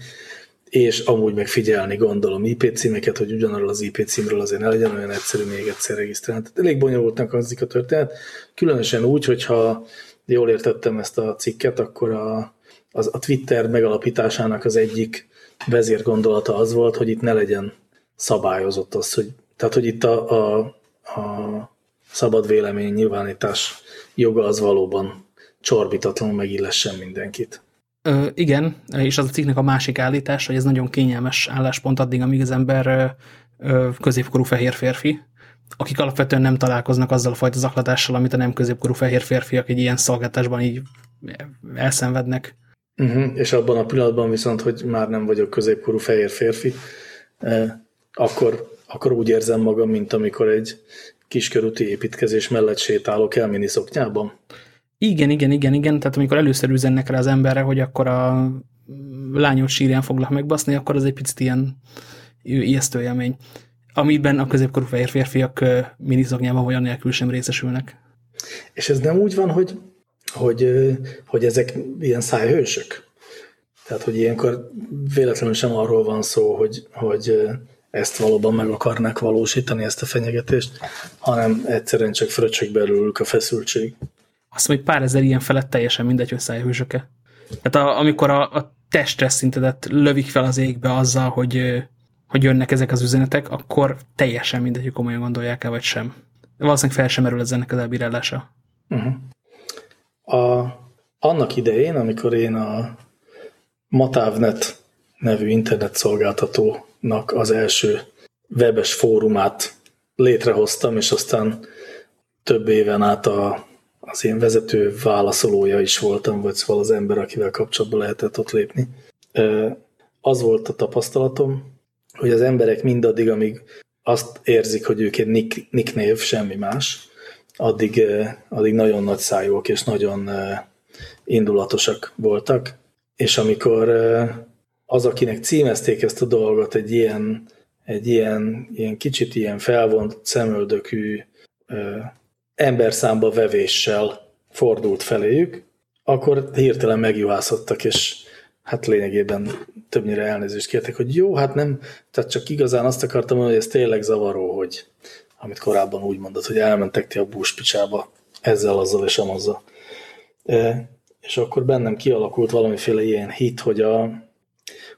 és amúgy megfigyelni gondolom IP címeket, hogy ugyanarról az IP címről azért ne legyen olyan egyszerű még egyszer regisztrálni. Tehát elég bonyolultnak hangzik a történet, különösen úgy, hogyha jól értettem ezt a cikket, akkor a, az, a Twitter megalapításának az egyik vezérgondolata az volt, hogy itt ne legyen szabályozott az, hogy, tehát hogy itt a, a, a szabad vélemény nyilvánítás joga az valóban csorbitatlanul megillessen mindenkit. Ö, igen, és az a cikknek a másik állítás, hogy ez nagyon kényelmes álláspont addig, amíg az ember ö, középkorú fehér férfi, akik alapvetően nem találkoznak azzal a fajta zaklatással, amit a nem középkorú fehér férfiak egy ilyen szolgáltásban így elszenvednek. Uh mhm, -huh. És abban a pillanatban viszont, hogy már nem vagyok középkorú fehér férfi, eh, akkor, akkor úgy érzem magam, mint amikor egy kiskörúti építkezés mellett sétálok el miniszoknyában. Igen, igen, igen, igen. Tehát amikor először üzennek rá az emberre, hogy akkor a lányos sírján foglak megbaszni, akkor az egy picit ilyen ijesztő élmény. Amiben a középkorú fehér férfiak miniszoknyában vagy nélkül sem részesülnek. És ez nem úgy van, hogy hogy, hogy ezek ilyen szájhősök. Tehát, hogy ilyenkor véletlenül sem arról van szó, hogy, hogy ezt valóban meg akarnak valósítani, ezt a fenyegetést, hanem egyszerűen csak fröccsök belőlük a feszültség. Azt mondja, hogy pár ezer ilyen felett teljesen mindegy, hogy szájhősök-e. Tehát a, amikor a, a testres szintedet lövik fel az égbe azzal, hogy, hogy jönnek ezek az üzenetek, akkor teljesen mindegy, hogy komolyan gondolják-e, vagy sem. Valószínűleg fel sem merül ez ennek az elbírálása. Uh -huh. A, annak idején, amikor én a Matávnet nevű internetszolgáltatónak az első webes fórumát létrehoztam, és aztán több éven át a, az én vezető válaszolója is voltam, vagy szóval az ember, akivel kapcsolatba lehetett ott lépni. Az volt a tapasztalatom, hogy az emberek mindaddig, amíg azt érzik, hogy ők egy nick, nicknév, semmi más, addig, addig nagyon nagy szájúak és nagyon indulatosak voltak, és amikor az, akinek címezték ezt a dolgot, egy ilyen, egy ilyen, ilyen kicsit ilyen felvont szemöldökű emberszámba vevéssel fordult feléjük, akkor hirtelen megjuhászottak, és hát lényegében többnyire elnézést kértek, hogy jó, hát nem, tehát csak igazán azt akartam mondani, hogy ez tényleg zavaró, hogy, amit korábban úgy mondott, hogy elmentek ti a búspicsába ezzel, azzal és amazzal. E, és akkor bennem kialakult valamiféle ilyen hit, hogy, a,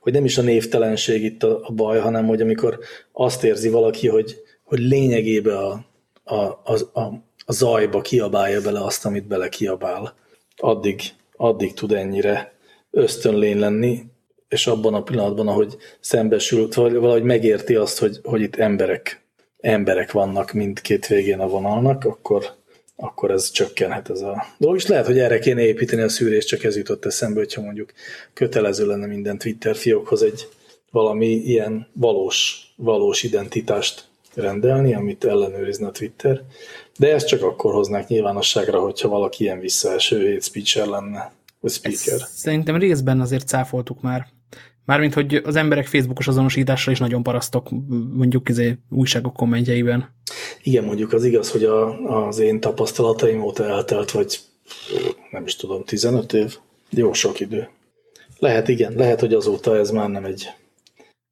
hogy nem is a névtelenség itt a, a baj, hanem hogy amikor azt érzi valaki, hogy, hogy lényegében a, a, a, a, a zajba kiabálja bele azt, amit bele kiabál, addig, addig tud ennyire ösztönlén lenni, és abban a pillanatban, ahogy szembesült, vagy valahogy megérti azt, hogy, hogy itt emberek emberek vannak mindkét végén a vonalnak, akkor, akkor ez csökkenhet ez a dolog. És lehet, hogy erre kéne építeni a szűrést, csak ez jutott eszembe, hogyha mondjuk kötelező lenne minden Twitter fiókhoz egy valami ilyen valós, valós identitást rendelni, amit ellenőrizne a Twitter. De ezt csak akkor hoznák nyilvánosságra, hogyha valaki ilyen visszaeső hate speecher lenne, vagy speaker. Ezt szerintem részben azért cáfoltuk már. Mármint, hogy az emberek Facebookos azonosításra is nagyon parasztok, mondjuk izé, újságok kommentjeiben. Igen, mondjuk az igaz, hogy a, az én tapasztalataim óta eltelt, vagy nem is tudom, 15 év? Jó sok idő. Lehet, igen, lehet, hogy azóta ez már nem egy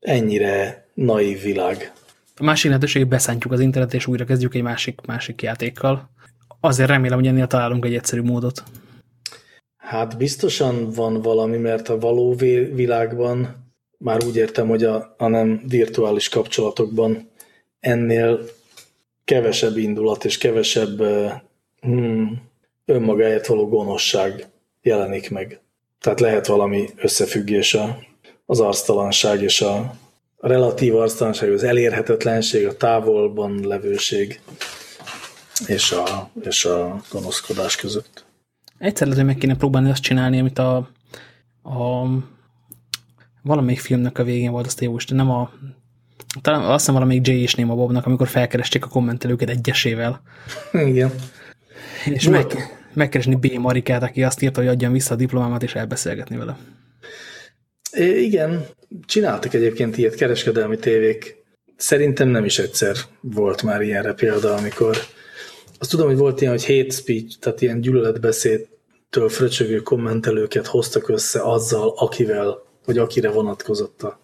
ennyire naív világ. A másik lehetőség, beszántjuk az internet, és újra kezdjük egy másik, másik játékkal. Azért remélem, hogy ennél találunk egy egyszerű módot. Hát biztosan van valami, mert a való világban már úgy értem, hogy a, a nem virtuális kapcsolatokban ennél kevesebb indulat és kevesebb hmm, önmagáért való gonoszság jelenik meg. Tehát lehet valami összefüggés az arctalanság és a relatív arctalanság, az elérhetetlenség, a távolban levőség és a, és a gonoszkodás között. Egyszer lehet, hogy meg kéne próbálni azt csinálni, amit a, a valamelyik filmnek a végén volt, azt jó Isten, nem a talán azt hiszem valamelyik Jay és Néma Bobnak, amikor felkeresték a kommentelőket egyesével. Igen. És meg... megkeresni B. Marikát, aki azt írta, hogy adjam vissza a diplomámat, és elbeszélgetni vele. É, igen, csináltak egyébként ilyet kereskedelmi tévék. Szerintem nem is egyszer volt már ilyenre példa, amikor azt tudom, hogy volt ilyen, hogy hate speech, tehát ilyen gyűlöletbeszédtől fröcsögő kommentelőket hoztak össze azzal, akivel, vagy akire vonatkozott a,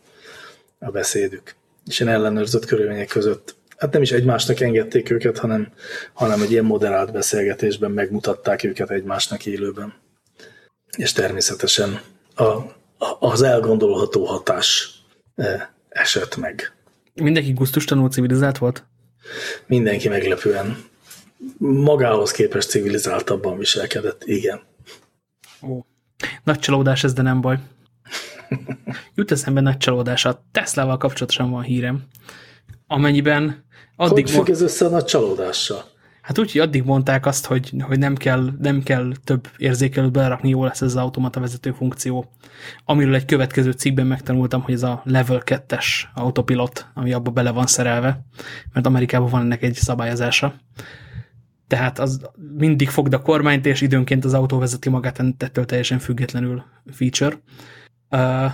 a beszédük. És ilyen ellenőrzött körülmények között hát nem is egymásnak engedték őket, hanem, hanem egy ilyen moderált beszélgetésben megmutatták őket egymásnak élőben. És természetesen a, az elgondolható hatás e, esett meg. Mindenki gusztustanul civilizált volt? Mindenki meglepően magához képest civilizáltabban viselkedett, igen. Ó. Nagy csalódás ez, de nem baj. Jut eszembe nagy csalódás. A Teslával kapcsolatosan van hírem, amennyiben addig hogy függ ez össze a nagy csalódással? Hát úgy, hogy addig mondták azt, hogy, hogy nem, kell, nem kell több érzékelőt belerakni, jó lesz ez az automata vezető funkció. Amiről egy következő cikkben megtanultam, hogy ez a level 2-es autopilot, ami abba bele van szerelve, mert Amerikában van ennek egy szabályozása. Tehát az mindig fogd a kormányt, és időnként az autó vezeti magát ettől teljesen függetlenül feature. Uh,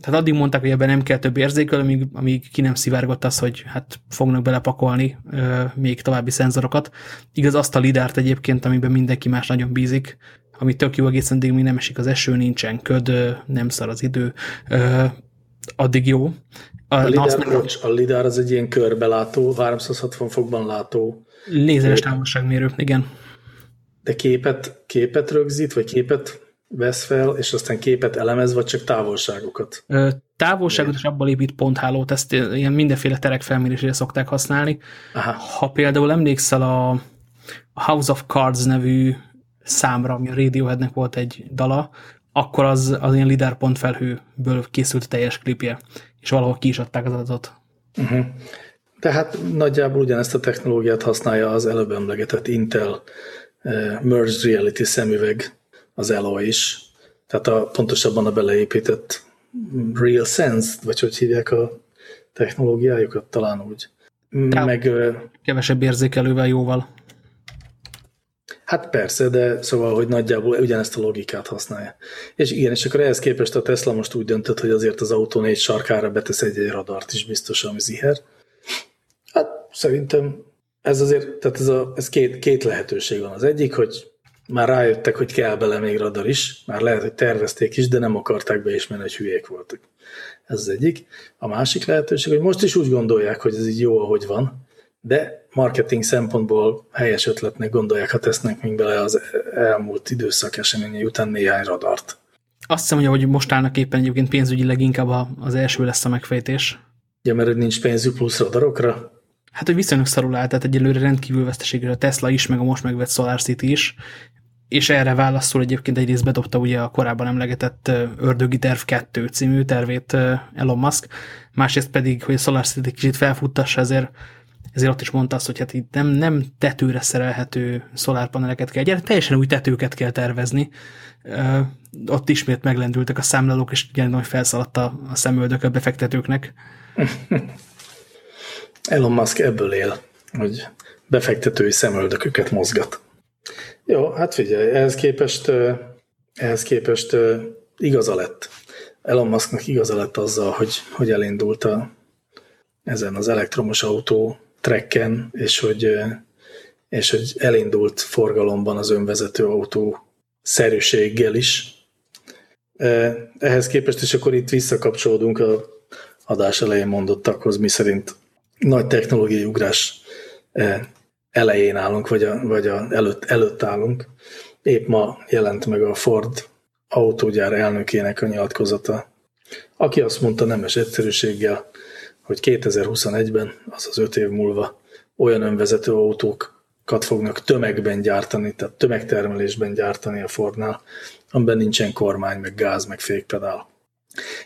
tehát addig mondták, hogy ebben nem kell több érzékel, amíg, amíg ki nem szivárgott az, hogy hát fognak belepakolni ö, még további szenzorokat. Igaz, azt a lidárt egyébként, amiben mindenki más nagyon bízik, ami tök jó egészen, addig még nem esik az eső, nincsen köd, nem szar az idő, ö, addig jó. A, a, lidár, nem... a lidár az egy ilyen körbelátó, 360 fokban látó. Lézeres távolságmérő, igen. De képet, képet rögzít, vagy képet vesz fel, és aztán képet elemez, vagy csak távolságokat? Ö, távolságot, és abból épít ponthálót, ezt ilyen mindenféle terek felmérésére szokták használni. Aha. Ha például emlékszel a, a House of Cards nevű számra, ami a Radioheadnek volt egy dala, akkor az, az ilyen lidar pontfelhőből készült teljes klipje, és valahol ki is adták az adatot. Uh -huh. Tehát nagyjából ugyanezt a technológiát használja az előbb emlegetett Intel uh, Merged Reality szemüveg az ELO is. Tehát a, pontosabban a beleépített Real Sense, vagy hogy hívják a technológiájukat, talán úgy. Tá, Meg, kevesebb érzékelővel jóval. Hát persze, de szóval, hogy nagyjából ugyanezt a logikát használja. És igen, és akkor ehhez képest a Tesla most úgy döntött, hogy azért az autó négy sarkára betesz egy, egy radart is biztos, ami ziher. Szerintem ez azért, tehát ez, a, ez két, két lehetőség van. Az egyik, hogy már rájöttek, hogy kell bele még radar is, már lehet, hogy tervezték is, de nem akarták be is, mert egy hülyék voltak. Ez az egyik. A másik lehetőség, hogy most is úgy gondolják, hogy ez így jó, ahogy van, de marketing szempontból helyes ötletnek gondolják, ha tesznek még bele az elmúlt időszak eseményei után néhány radart. Azt hiszem, hogy most állnak éppen egyébként pénzügyileg inkább az első lesz a megfejtés. Ja, mert nincs pénzük plusz radarokra? Hát, hogy viszonylag szarul áll, tehát egyelőre rendkívül veszteségre a Tesla is, meg a most megvett Solar City is, és erre válaszol egyébként egyrészt bedobta ugye a korábban emlegetett Ördögi Terv 2 című tervét Elon Musk, másrészt pedig, hogy a Solar City kicsit felfuttassa, ezért, ezért ott is mondta azt, hogy hát itt nem, nem tetőre szerelhető szolárpaneleket kell gyere, teljesen új tetőket kell tervezni. Ott ismét meglendültek a számlálók, és ugyanúgy felszaladt a, a szemöldök a befektetőknek. Elon Musk ebből él, hogy befektetői szemöldököket mozgat. Jó, hát figyelj, ehhez képest, ehhez képest igaza lett. Elon Musknak igaza lett azzal, hogy, hogy elindult a, ezen az elektromos autó trekken, és hogy, és hogy elindult forgalomban az önvezető autó szerűséggel is. Ehhez képest, és akkor itt visszakapcsolódunk a adás elején mondottakhoz, mi szerint nagy technológiai ugrás elején állunk, vagy, a, vagy a előtt, előtt állunk. Épp ma jelent meg a Ford autógyár elnökének a nyilatkozata, aki azt mondta nemes egyszerűséggel, hogy 2021-ben, azaz 5 év múlva olyan önvezető autókat fognak tömegben gyártani, tehát tömegtermelésben gyártani a Fordnál, amiben nincsen kormány, meg gáz, meg fékpedál.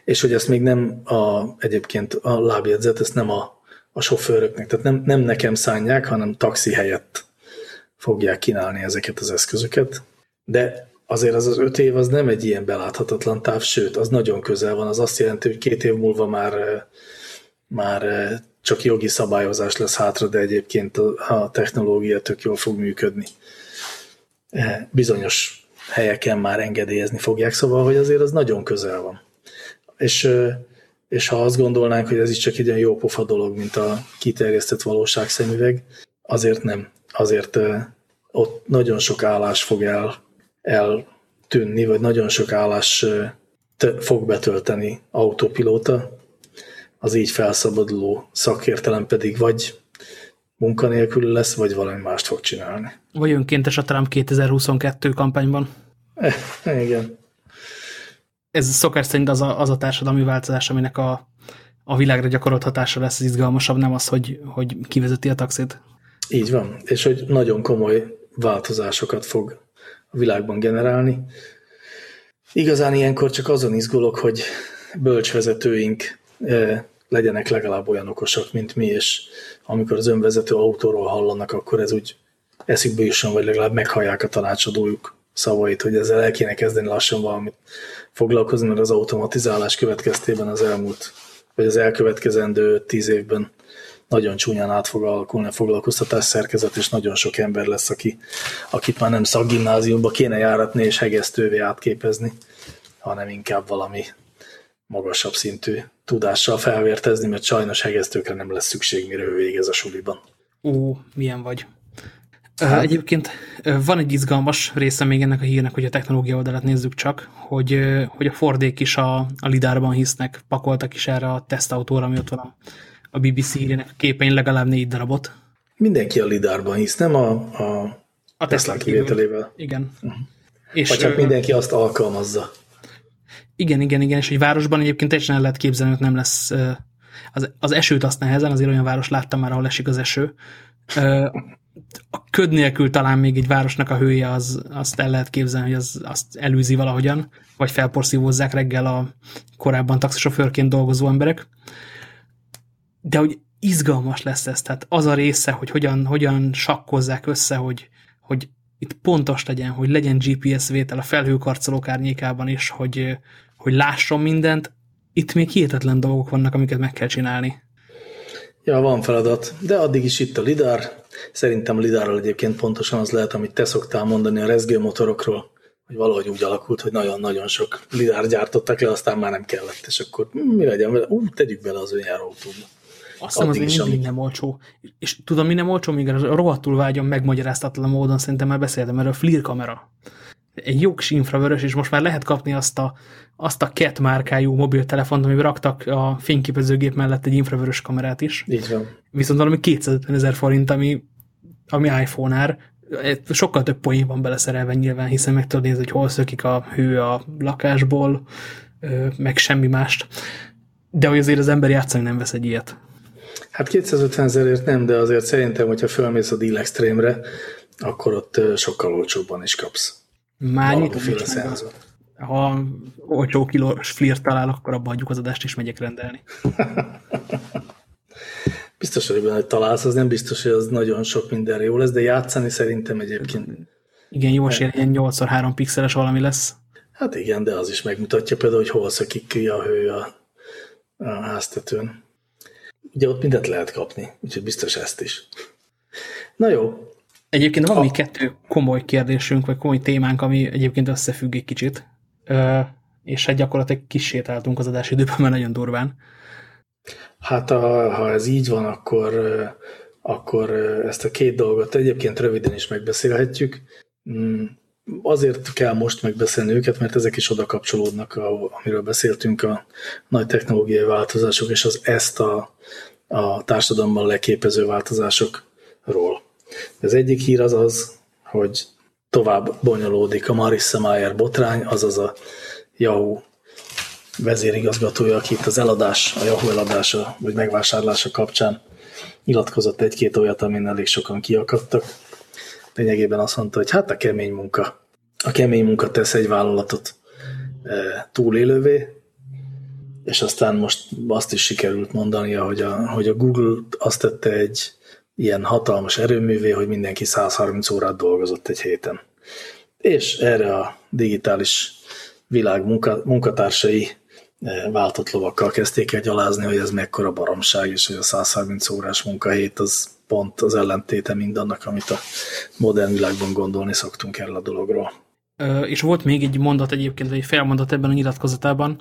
És hogy ezt még nem a, egyébként a lábjegyzet, ezt nem a a sofőröknek. Tehát nem, nem nekem szánják, hanem taxi helyett fogják kínálni ezeket az eszközöket. De azért az az öt év az nem egy ilyen beláthatatlan táv, sőt, az nagyon közel van. Az azt jelenti, hogy két év múlva már, már csak jogi szabályozás lesz hátra, de egyébként a, technológia tök jól fog működni. bizonyos helyeken már engedélyezni fogják, szóval, hogy azért az nagyon közel van. És, és ha azt gondolnánk, hogy ez is csak egy olyan jó pofa dolog, mint a kiterjesztett valóságszemüveg, azért nem. Azért ott nagyon sok állás fog el, eltűnni, vagy nagyon sok állás fog betölteni autopilóta, az így felszabaduló szakértelem pedig vagy munkanélkül lesz, vagy valami mást fog csinálni. Vagy önkéntes a Trump 2022 kampányban. Eh, igen. Ez szokás szerint az a, az a társadalmi változás, aminek a, a világra gyakorolt hatása lesz az izgalmasabb, nem az, hogy, hogy kivezeti a taxit. Így van, és hogy nagyon komoly változásokat fog a világban generálni. Igazán ilyenkor csak azon izgulok, hogy bölcsvezetőink eh, legyenek legalább olyan okosak, mint mi, és amikor az önvezető autóról hallanak, akkor ez úgy eszükbe jusson, vagy legalább meghallják a tanácsadójuk szavait, hogy ezzel el kéne kezdeni lassan valamit foglalkozni, mert az automatizálás következtében az elmúlt, vagy az elkövetkezendő tíz évben nagyon csúnyán át fog alakulni a foglalkoztatás szerkezet, és nagyon sok ember lesz, aki, akit már nem szakgimnáziumba kéne járatni és hegesztővé átképezni, hanem inkább valami magasabb szintű tudással felvértezni, mert sajnos hegesztőkre nem lesz szükség, mire ő végez a suliban. Ó, milyen vagy. Hát. Egyébként van egy izgalmas része még ennek a hírnek, hogy a technológia oldalát nézzük csak, hogy, hogy a Fordék is a, a lidárban hisznek, pakoltak is erre a tesztautóra, ami ott van a, a BBC hírének a képein legalább négy darabot. Mindenki a lidárban hisz, nem a, a, a Tesla kivételével. Igen. Uh -huh. És Vagy csak mindenki azt alkalmazza. Igen, igen, igen, és egy városban egyébként teljesen el lehet képzelni, hogy nem lesz az, az esőt azt nehezen, azért olyan város láttam már, ahol esik az eső. A köd nélkül talán még egy városnak a hője, az, azt el lehet képzelni, hogy az, azt elűzi valahogyan, vagy felporszívózzák reggel a korábban taxisofőrként dolgozó emberek. De hogy izgalmas lesz ez, tehát az a része, hogy hogyan, hogyan sakkozzák össze, hogy, hogy itt pontos legyen, hogy legyen GPS vétel a felhőkarcolók árnyékában is, hogy, hogy lásson mindent, itt még hihetetlen dolgok vannak, amiket meg kell csinálni. Ja, van feladat, de addig is itt a lidar. Szerintem lidárral egyébként pontosan az lehet, amit te szoktál mondani a rezgő motorokról, hogy valahogy úgy alakult, hogy nagyon-nagyon sok lidár gyártottak le, aztán már nem kellett, és akkor mi legyen vele? Ú, tegyük bele az önjáróautóba. Azt hiszem, az még mindig nem olcsó. És tudom, mi nem olcsó? Még a rohadtul vágyom megmagyaráztatlan módon, szerintem már beszéltem erről, a FLIR kamera. Egy jó kis infravörös, és most már lehet kapni azt a, azt a CAT márkájú mobiltelefont, amiben raktak a fényképezőgép mellett egy infravörös kamerát is. Így van. Viszont valami 250 ezer forint, ami, ami iPhone ár. Sokkal több poén van beleszerelve nyilván, hiszen meg tudod nézni, hogy hol szökik a hő a lakásból, meg semmi mást. De hogy azért az ember játszani nem vesz egy ilyet. Hát 250 ezerért nem, de azért szerintem, hogyha fölmész a Deal Extreme-re, akkor ott sokkal olcsóbban is kapsz. Már nyitom Ha olcsó kilós flirt talál, akkor abba hagyjuk az adást, és megyek rendelni. biztos, hogy benne találsz, az nem biztos, hogy az nagyon sok mindenre jó lesz, de játszani szerintem egyébként. Igen, jó esély, ilyen 8x3 pixeles valami lesz. Hát igen, de az is megmutatja például, hogy hol szökik ki a hő a, a háztetőn. Ugye ott mindent lehet kapni, úgyhogy biztos ezt is. Na jó. Egyébként van még kettő komoly kérdésünk, vagy komoly témánk, ami egyébként összefügg egy kicsit, és hát gyakorlatilag kisétáltunk az adás időben, mert nagyon durván. Hát ha, ha ez így van, akkor, akkor ezt a két dolgot egyébként röviden is megbeszélhetjük. Mm, azért kell most megbeszélni őket, mert ezek is oda kapcsolódnak, amiről beszéltünk, a nagy technológiai változások, és az ezt a, a társadalomban leképező változásokról. Az egyik hír az az, hogy tovább bonyolódik a Marissa Mayer botrány, azaz a Yahoo vezérigazgatója, aki itt az eladás, a Yahoo eladása vagy megvásárlása kapcsán nyilatkozott egy-két olyat, amin elég sokan kiakadtak. Lényegében azt mondta, hogy hát a kemény munka. A kemény munka tesz egy vállalatot e, túlélővé, és aztán most azt is sikerült mondania, hogy a, hogy a Google azt tette egy ilyen hatalmas erőművé, hogy mindenki 130 órát dolgozott egy héten. És erre a digitális világ munka, munkatársai váltott lovakkal kezdték el gyalázni, hogy ez mekkora baromság, és hogy a 130 órás munkahét az pont az ellentéte mindannak, amit a modern világban gondolni szoktunk erről a dologról. És volt még egy mondat egyébként, vagy egy felmondat ebben a nyilatkozatában,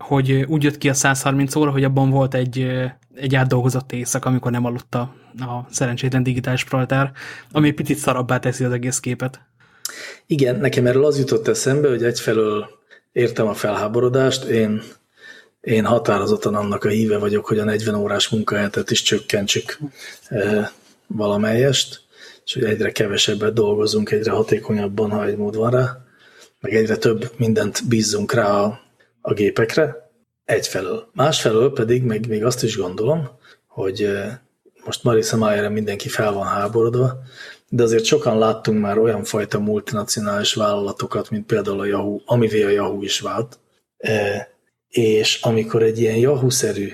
hogy úgy jött ki a 130 óra, hogy abban volt egy, egy átdolgozott éjszak, amikor nem aludt a, a szerencsétlen digitális proletár, ami picit szarabbá teszi az egész képet. Igen, nekem erről az jutott eszembe, hogy egyfelől értem a felháborodást, én, én határozottan annak a híve vagyok, hogy a 40 órás munkahetet is csökkentsük e, valamelyest, és hogy egyre kevesebbet dolgozunk, egyre hatékonyabban, ha egy mód van rá, meg egyre több mindent bízzunk rá a, a gépekre, egyfelől. Másfelől pedig meg még azt is gondolom, hogy most Marisa Mayerre mindenki fel van háborodva, de azért sokan láttunk már olyan fajta multinacionális vállalatokat, mint például a Yahoo, amivé a Yahoo is vált, és amikor egy ilyen Yahoo-szerű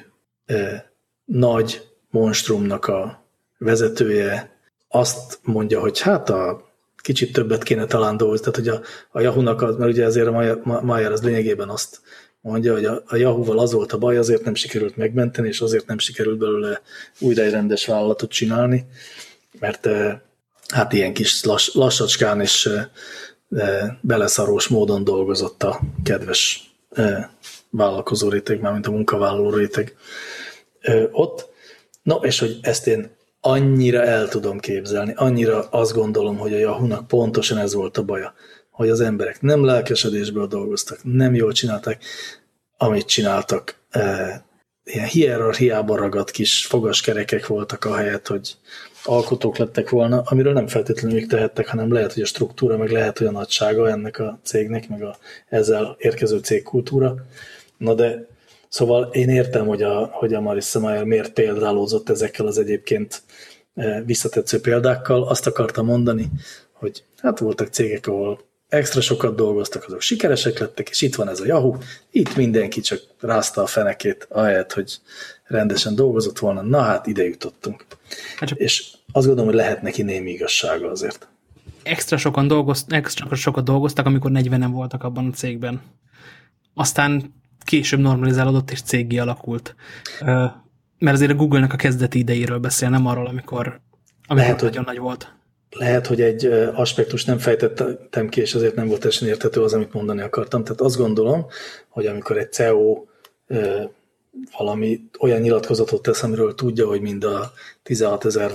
nagy monstrumnak a vezetője azt mondja, hogy hát a kicsit többet kéne talán dolgozni, tehát hogy a, a Yahoo-nak, az, mert ugye azért a Mayer az lényegében azt mondja, hogy a, a Yahoo-val az volt a baj, azért nem sikerült megmenteni, és azért nem sikerült belőle újra egy rendes vállalatot csinálni, mert e, hát ilyen kis lass, lassacskán és beleszarós módon dolgozott a kedves vállalkozó réteg, mármint a munkavállaló réteg ott. No, és hogy ezt én annyira el tudom képzelni, annyira azt gondolom, hogy a Yahoo-nak pontosan ez volt a baja, hogy az emberek nem lelkesedésből dolgoztak, nem jól csinálták, amit csináltak, ilyen hierarchiában ragadt kis fogaskerekek voltak a helyet, hogy alkotók lettek volna, amiről nem feltétlenül ők tehettek, hanem lehet, hogy a struktúra, meg lehet, hogy a nagysága ennek a cégnek, meg a ezzel érkező cégkultúra. Na de szóval én értem, hogy a, hogy a Marissa Mayer miért példálózott ezekkel az egyébként eh, visszatetsző példákkal. Azt akartam mondani, hogy hát voltak cégek, ahol extra sokat dolgoztak, azok sikeresek lettek, és itt van ez a Yahoo, itt mindenki csak rázta a fenekét, ahelyett, hogy rendesen dolgozott volna, na hát ide jutottunk. Hát csak és azt gondolom, hogy lehet neki némi igazsága azért. Extra sokan dolgozt, extra sokat dolgoztak, amikor 40 nem voltak abban a cégben. Aztán később normalizálódott és céggé alakult. Mert azért a Google-nek a kezdeti idejéről beszél, nem arról, amikor, amikor lehet, nagyon hogy, nagy volt. Lehet, hogy egy aspektus nem fejtettem ki, és azért nem volt teljesen értető az, amit mondani akartam. Tehát azt gondolom, hogy amikor egy CEO valami olyan nyilatkozatot tesz, amiről tudja, hogy mind a 16 ezer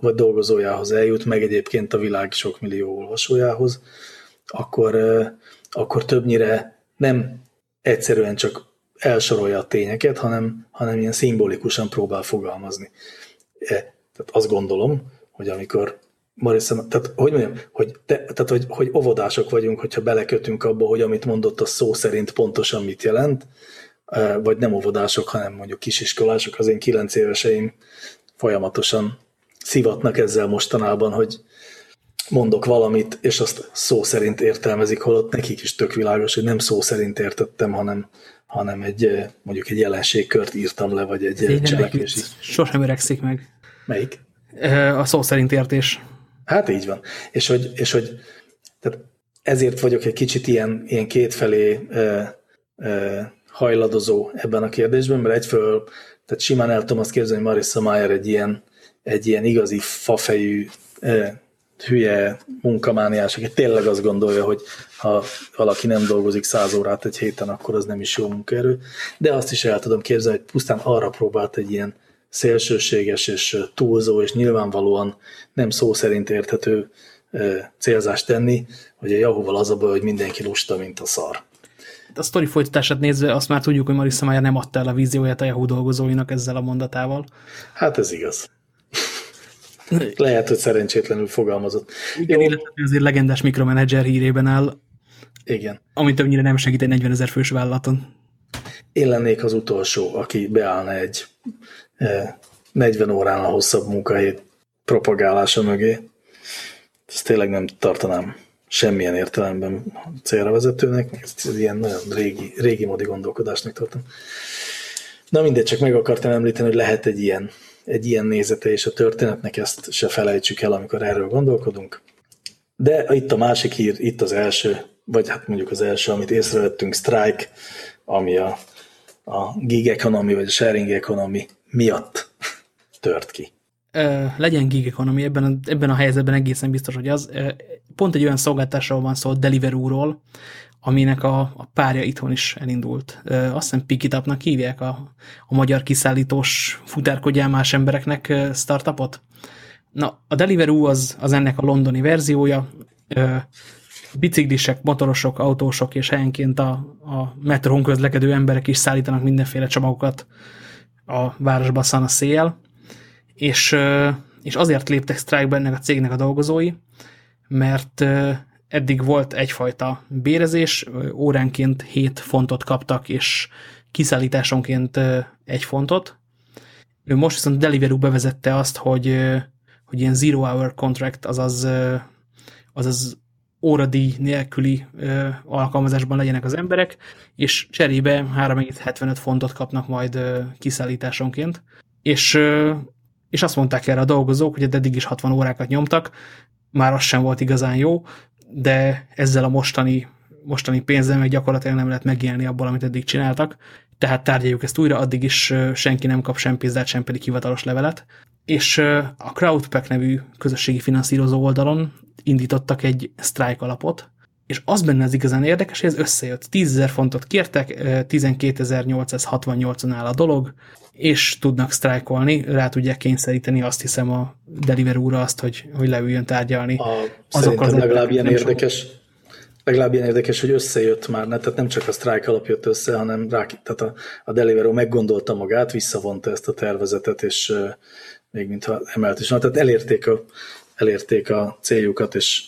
vagy dolgozójához eljut, meg egyébként a világ sok millió olvasójához, akkor, akkor többnyire nem egyszerűen csak elsorolja a tényeket, hanem, hanem ilyen szimbolikusan próbál fogalmazni. E, tehát azt gondolom, hogy amikor Marissa, tehát hogy mondjam, hogy, te, tehát, hogy, hogy óvodások vagyunk, hogyha belekötünk abba, hogy amit mondott, a szó szerint pontosan mit jelent, vagy nem óvodások, hanem mondjuk kisiskolások, az én kilenc éveseim folyamatosan szivatnak ezzel mostanában, hogy mondok valamit, és azt szó szerint értelmezik, holott nekik is tök világos, hogy nem szó szerint értettem, hanem, hanem egy, mondjuk egy jelenségkört írtam le, vagy egy cselekvési. Sosem öregszik meg. Melyik? A szó szerint értés. Hát így van. És hogy, és hogy tehát ezért vagyok egy kicsit ilyen, ilyen kétfelé e, e, hajladozó ebben a kérdésben, mert egyfelől, tehát simán el tudom azt képzelni, hogy Marissa Mayer egy ilyen, egy ilyen igazi fafejű, e, hülye munkamániás, aki tényleg azt gondolja, hogy ha valaki nem dolgozik száz órát egy héten, akkor az nem is jó munkaerő. De azt is el tudom képzelni, hogy pusztán arra próbált egy ilyen szélsőséges és túlzó, és nyilvánvalóan nem szó szerint érthető célzást tenni, hogy a Yahoo-val az a baj, hogy mindenki lusta, mint a szar a sztori folytatását nézve azt már tudjuk, hogy Marissa Mayer nem adta el a vízióját a Yahoo dolgozóinak ezzel a mondatával. Hát ez igaz. Lehet, hogy szerencsétlenül fogalmazott. Igen, illetve azért legendás mikromanager hírében áll. Igen. Ami többnyire nem segít egy 40 ezer fős vállalaton. Én lennék az utolsó, aki beállna egy 40 órán a hosszabb munkahét propagálása mögé. Ezt tényleg nem tartanám semmilyen értelemben célra vezetőnek, ez ilyen nagyon régi, régi modi gondolkodásnak tartom. Na mindegy, csak meg akartam említeni, hogy lehet egy ilyen, egy ilyen nézete és a történetnek, ezt se felejtsük el, amikor erről gondolkodunk. De itt a másik hír, itt az első, vagy hát mondjuk az első, amit észrevettünk, Strike ami a, a gig economy vagy a sharing economy miatt tört ki. legyen gig economy, ebben a, ebben a helyzetben egészen biztos, hogy az. Pont egy olyan szolgáltásról van szó, Deliveroo-ról, aminek a, a párja itthon is elindult. Azt hiszem Pikitapnak hívják a, a magyar kiszállítós futárkodjálmás embereknek startupot. Na, a Deliveroo az, az ennek a londoni verziója. Biciklisek, motorosok, autósok és helyenként a, a metrón közlekedő emberek is szállítanak mindenféle csomagokat a városba a szél. És, és azért léptek sztrájkba ennek a cégnek a dolgozói, mert eddig volt egyfajta bérezés, óránként 7 fontot kaptak, és kiszállításonként egy fontot. Most viszont Deliveroo bevezette azt, hogy, hogy ilyen zero hour contract, azaz, azaz óradíj nélküli alkalmazásban legyenek az emberek, és cserébe 3,75 fontot kapnak majd kiszállításonként. És, és azt mondták erre a dolgozók, hogy eddig is 60 órákat nyomtak, már az sem volt igazán jó, de ezzel a mostani, mostani pénzzel meg gyakorlatilag nem lehet megélni abból, amit eddig csináltak. Tehát tárgyaljuk ezt újra, addig is senki nem kap sem pénzzel, sem pedig hivatalos levelet. És a Crowdpack nevű közösségi finanszírozó oldalon indítottak egy strike alapot, és az benne az igazán érdekes, hogy ez összejött. 10.000 fontot kértek, 12.868-on áll a dolog, és tudnak sztrájkolni, rá tudják kényszeríteni azt hiszem a Deliveroo-ra azt, hogy, hogy leüljön tárgyalni. A, Azok az legalább ilyen érdekes, sok. legalább ilyen érdekes, hogy összejött már, ne? tehát nem csak a sztrájk alap jött össze, hanem rá, tehát a, a Deliveroo meggondolta magát, visszavonta ezt a tervezetet, és uh, még mintha emelt is. Na, tehát elérték a, elérték a céljukat, és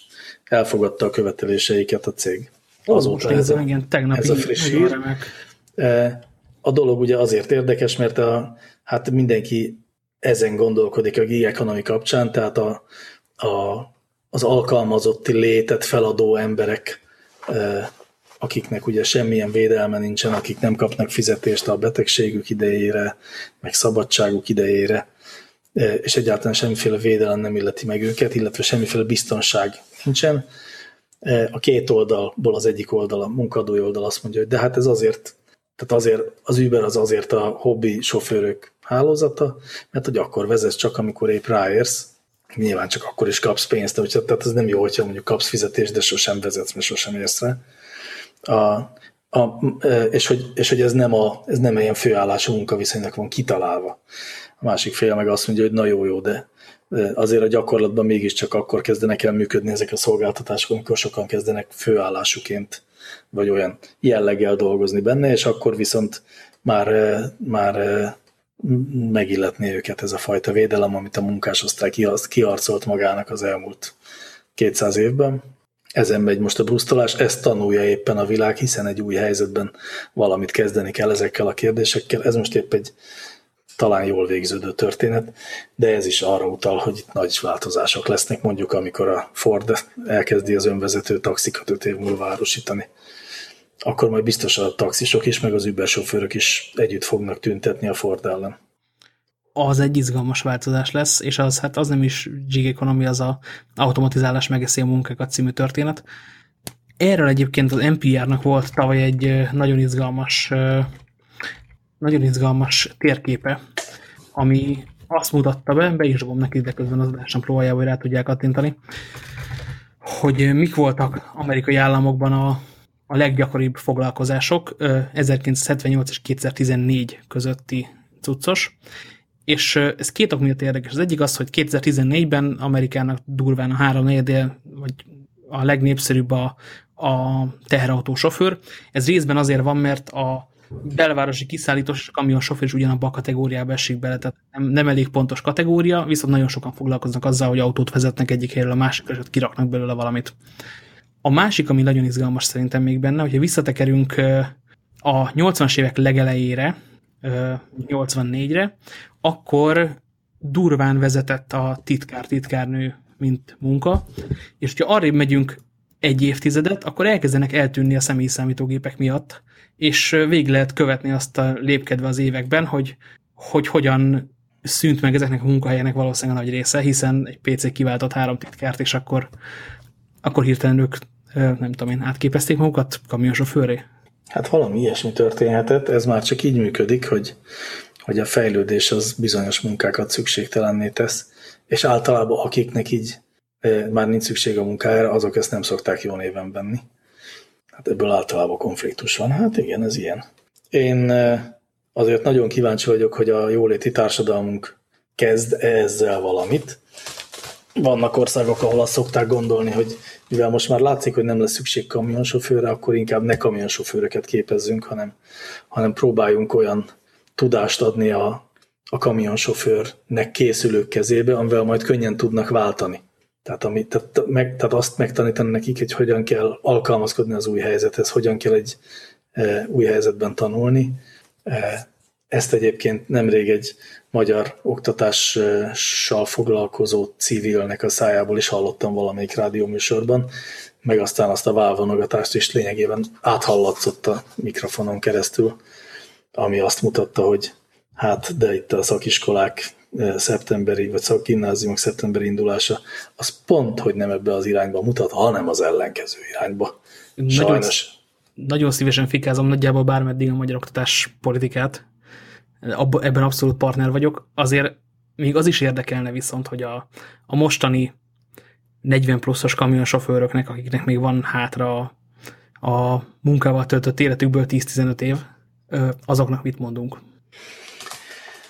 elfogadta a követeléseiket a cég. Azóta ez, a, igen, tegnapi ez a friss hír. A dolog ugye azért érdekes, mert a, hát mindenki ezen gondolkodik a gig economy kapcsán, tehát a, a, az alkalmazotti létet feladó emberek, akiknek ugye semmilyen védelme nincsen, akik nem kapnak fizetést a betegségük idejére, meg szabadságuk idejére, és egyáltalán semmiféle védelem nem illeti meg őket, illetve semmiféle biztonság nincsen. A két oldalból az egyik oldal, a munkadói oldal azt mondja, hogy de hát ez azért tehát azért az Uber az azért a hobbi sofőrök hálózata, mert hogy akkor vezess csak, amikor épp ráérsz, nyilván csak akkor is kapsz pénzt, de hogyha, tehát ez nem jó, hogyha mondjuk kapsz fizetést, de sosem vezetsz, mert sosem érsz rá. A, a, és, hogy, és hogy ez nem, a, ez nem ilyen főállású munkaviszonynak van kitalálva. A másik fél meg azt mondja, hogy na jó, jó, de azért a gyakorlatban mégiscsak akkor kezdenek el működni ezek a szolgáltatások, amikor sokan kezdenek főállásuként vagy olyan jelleggel dolgozni benne, és akkor viszont már, már megilletné őket ez a fajta védelem, amit a munkásosztály kiarcolt magának az elmúlt 200 évben. Ezen megy most a brusztolás, ezt tanulja éppen a világ, hiszen egy új helyzetben valamit kezdeni kell ezekkel a kérdésekkel. Ez most épp egy talán jól végződő történet, de ez is arra utal, hogy itt nagy változások lesznek, mondjuk amikor a Ford elkezdi az önvezető taxikat öt év múlva árusítani akkor majd biztos a taxisok is, meg az Uber sofőrök is együtt fognak tüntetni a Ford ellen. Az egy izgalmas változás lesz, és az, hát az nem is gig economy, az a automatizálás megeszi a munkákat című történet. Erről egyébként az NPR-nak volt tavaly egy nagyon izgalmas nagyon izgalmas térképe, ami azt mutatta be, be is dobom neki, de közben az adásnak próbálja, hogy rá tudják kattintani, hogy mik voltak amerikai államokban a, a leggyakoribb foglalkozások 1978 és 2014 közötti cuccos, és ez két ok miatt érdekes. Az egyik az, hogy 2014-ben Amerikának durván a három negyedél, vagy a legnépszerűbb a, a teherautó sofőr. Ez részben azért van, mert a belvárosi kiszállítós kamionsofőr is ugyanabba a kategóriába esik bele, tehát nem, nem elég pontos kategória, viszont nagyon sokan foglalkoznak azzal, hogy autót vezetnek egyik helyről a másikra, és ott kiraknak belőle valamit. A másik, ami nagyon izgalmas szerintem még benne, hogyha visszatekerünk a 80-as évek legelejére, 84-re, akkor durván vezetett a titkár-titkárnő, mint munka, és hogyha arrébb megyünk egy évtizedet, akkor elkezdenek eltűnni a személyi számítógépek miatt, és végig lehet követni azt a lépkedve az években, hogy, hogy hogyan szűnt meg ezeknek a munkahelyeknek valószínűleg a nagy része, hiszen egy PC kiváltott három titkárt, és akkor, akkor hirtelen ők, nem tudom én, átképezték magukat kamionsofőré? Hát valami ilyesmi történhetett, ez már csak így működik, hogy, hogy a fejlődés az bizonyos munkákat szükségtelenné tesz, és általában akiknek így már nincs szükség a munkájára, azok ezt nem szokták jó néven venni. Hát ebből általában konfliktus van. Hát igen, ez ilyen. Én azért nagyon kíváncsi vagyok, hogy a jóléti társadalmunk kezd ezzel valamit. Vannak országok, ahol azt szokták gondolni, hogy mivel most már látszik, hogy nem lesz szükség kamionsofőre, akkor inkább ne kamionsofőröket képezzünk, hanem, hanem próbáljunk olyan tudást adni a, a kamionsofőrnek készülők kezébe, amivel majd könnyen tudnak váltani. Tehát, ami, tehát, meg, tehát azt megtanítani nekik, hogy hogyan kell alkalmazkodni az új helyzethez, hogyan kell egy e, új helyzetben tanulni. E, ezt egyébként nemrég egy magyar oktatással foglalkozó civilnek a szájából is hallottam valamelyik rádióműsorban, meg aztán azt a válvonogatást is lényegében áthallatszott a mikrofonon keresztül, ami azt mutatta, hogy hát, de itt a szakiskolák szeptemberi, vagy szakgimnáziumok szeptemberi indulása, az pont, hogy nem ebbe az irányba mutat, hanem az ellenkező irányba. Sajnos. Nagyon, nagyon szívesen fikázom nagyjából bármeddig a magyar oktatás politikát, ebben abszolút partner vagyok. Azért még az is érdekelne viszont, hogy a, a mostani 40 pluszos kamionsofőröknek, akiknek még van hátra a, a munkával töltött életükből 10-15 év, azoknak mit mondunk?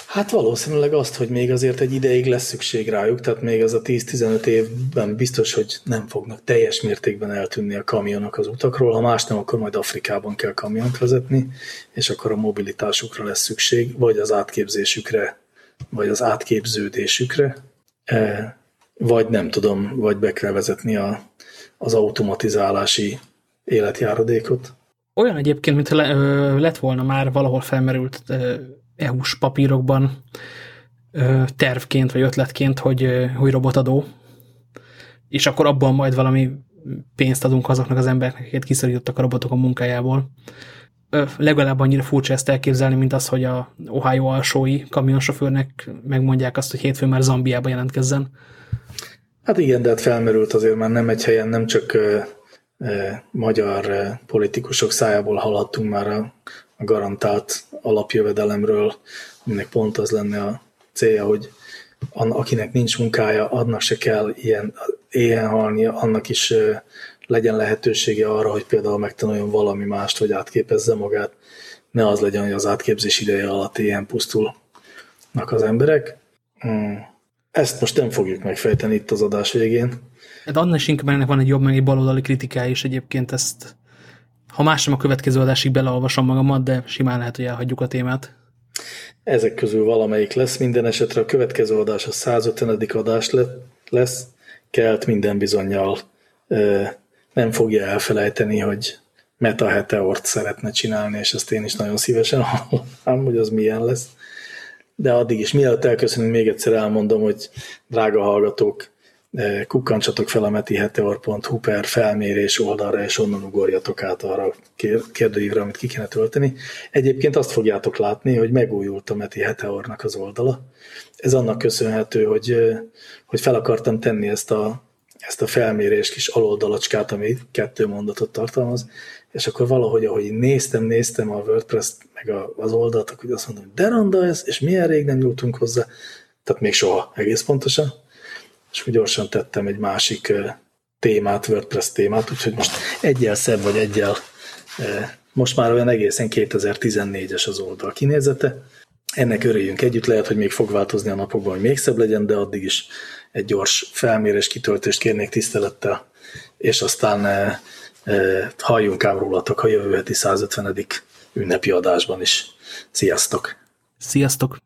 Hát valószínűleg azt, hogy még azért egy ideig lesz szükség rájuk, tehát még az a 10-15 évben biztos, hogy nem fognak teljes mértékben eltűnni a kamionok az utakról, ha más nem, akkor majd Afrikában kell kamiont vezetni, és akkor a mobilitásukra lesz szükség, vagy az átképzésükre, vagy az átképződésükre, e, vagy nem tudom, vagy be kell vezetni a, az automatizálási életjáradékot. Olyan egyébként, mintha le, lett volna már valahol felmerült EU-s papírokban tervként vagy ötletként, hogy, hogy robotadó, és akkor abban majd valami pénzt adunk azoknak az embereknek, akiket kiszorítottak a robotok a munkájából. Legalább annyira furcsa ezt elképzelni, mint az, hogy a Ohio alsói kamionsofőrnek megmondják azt, hogy hétfőn már Zambiába jelentkezzen. Hát igen, de hát felmerült azért már nem egy helyen, nem csak magyar politikusok szájából hallhattunk már a, a garantált alapjövedelemről, aminek pont az lenne a célja, hogy akinek nincs munkája, annak se kell ilyen éhen halnia, annak is legyen lehetősége arra, hogy például megtanuljon valami mást, vagy átképezze magát. Ne az legyen, hogy az átképzés ideje alatt ilyen pusztulnak az emberek. Hmm. Ezt most nem fogjuk megfejteni itt az adás végén. Hát annál is inkább ennek van egy jobb, meg egy baloldali kritikája, és egyébként ezt, ha más sem a következő adásig beleolvasom magamat, de simán lehet, hogy elhagyjuk a témát. Ezek közül valamelyik lesz, minden esetre a következő adás a 150. adás lesz, kelt minden bizonyal nem fogja elfelejteni, hogy Meta Heteort szeretne csinálni, és ezt én is nagyon szívesen hallom, hogy az milyen lesz. De addig is, mielőtt elköszönünk, még egyszer elmondom, hogy drága hallgatók, kukkancsatok fel a metiheteor.hu per felmérés oldalra, és onnan ugorjatok át arra a kérdőívre, amit ki kéne tölteni. Egyébként azt fogjátok látni, hogy megújult a Meti Heteornak az oldala. Ez annak köszönhető, hogy, hogy fel akartam tenni ezt a, ezt a felmérés kis aloldalacskát, ami kettő mondatot tartalmaz, és akkor valahogy, ahogy néztem, néztem a WordPress meg az oldalt, akkor azt mondom, de randa ez, és milyen rég nem nyúltunk hozzá, tehát még soha egész pontosan és úgy gyorsan tettem egy másik témát, WordPress témát, úgyhogy most egyel szebb, vagy egyel most már olyan egészen 2014-es az oldal kinézete. Ennek örüljünk együtt, lehet, hogy még fog változni a napokban, hogy még szebb legyen, de addig is egy gyors felmérés, kitöltést kérnék tisztelettel, és aztán e, e, halljunk ám rólatok a jövő heti 150. ünnepi adásban is. Sziasztok! Sziasztok!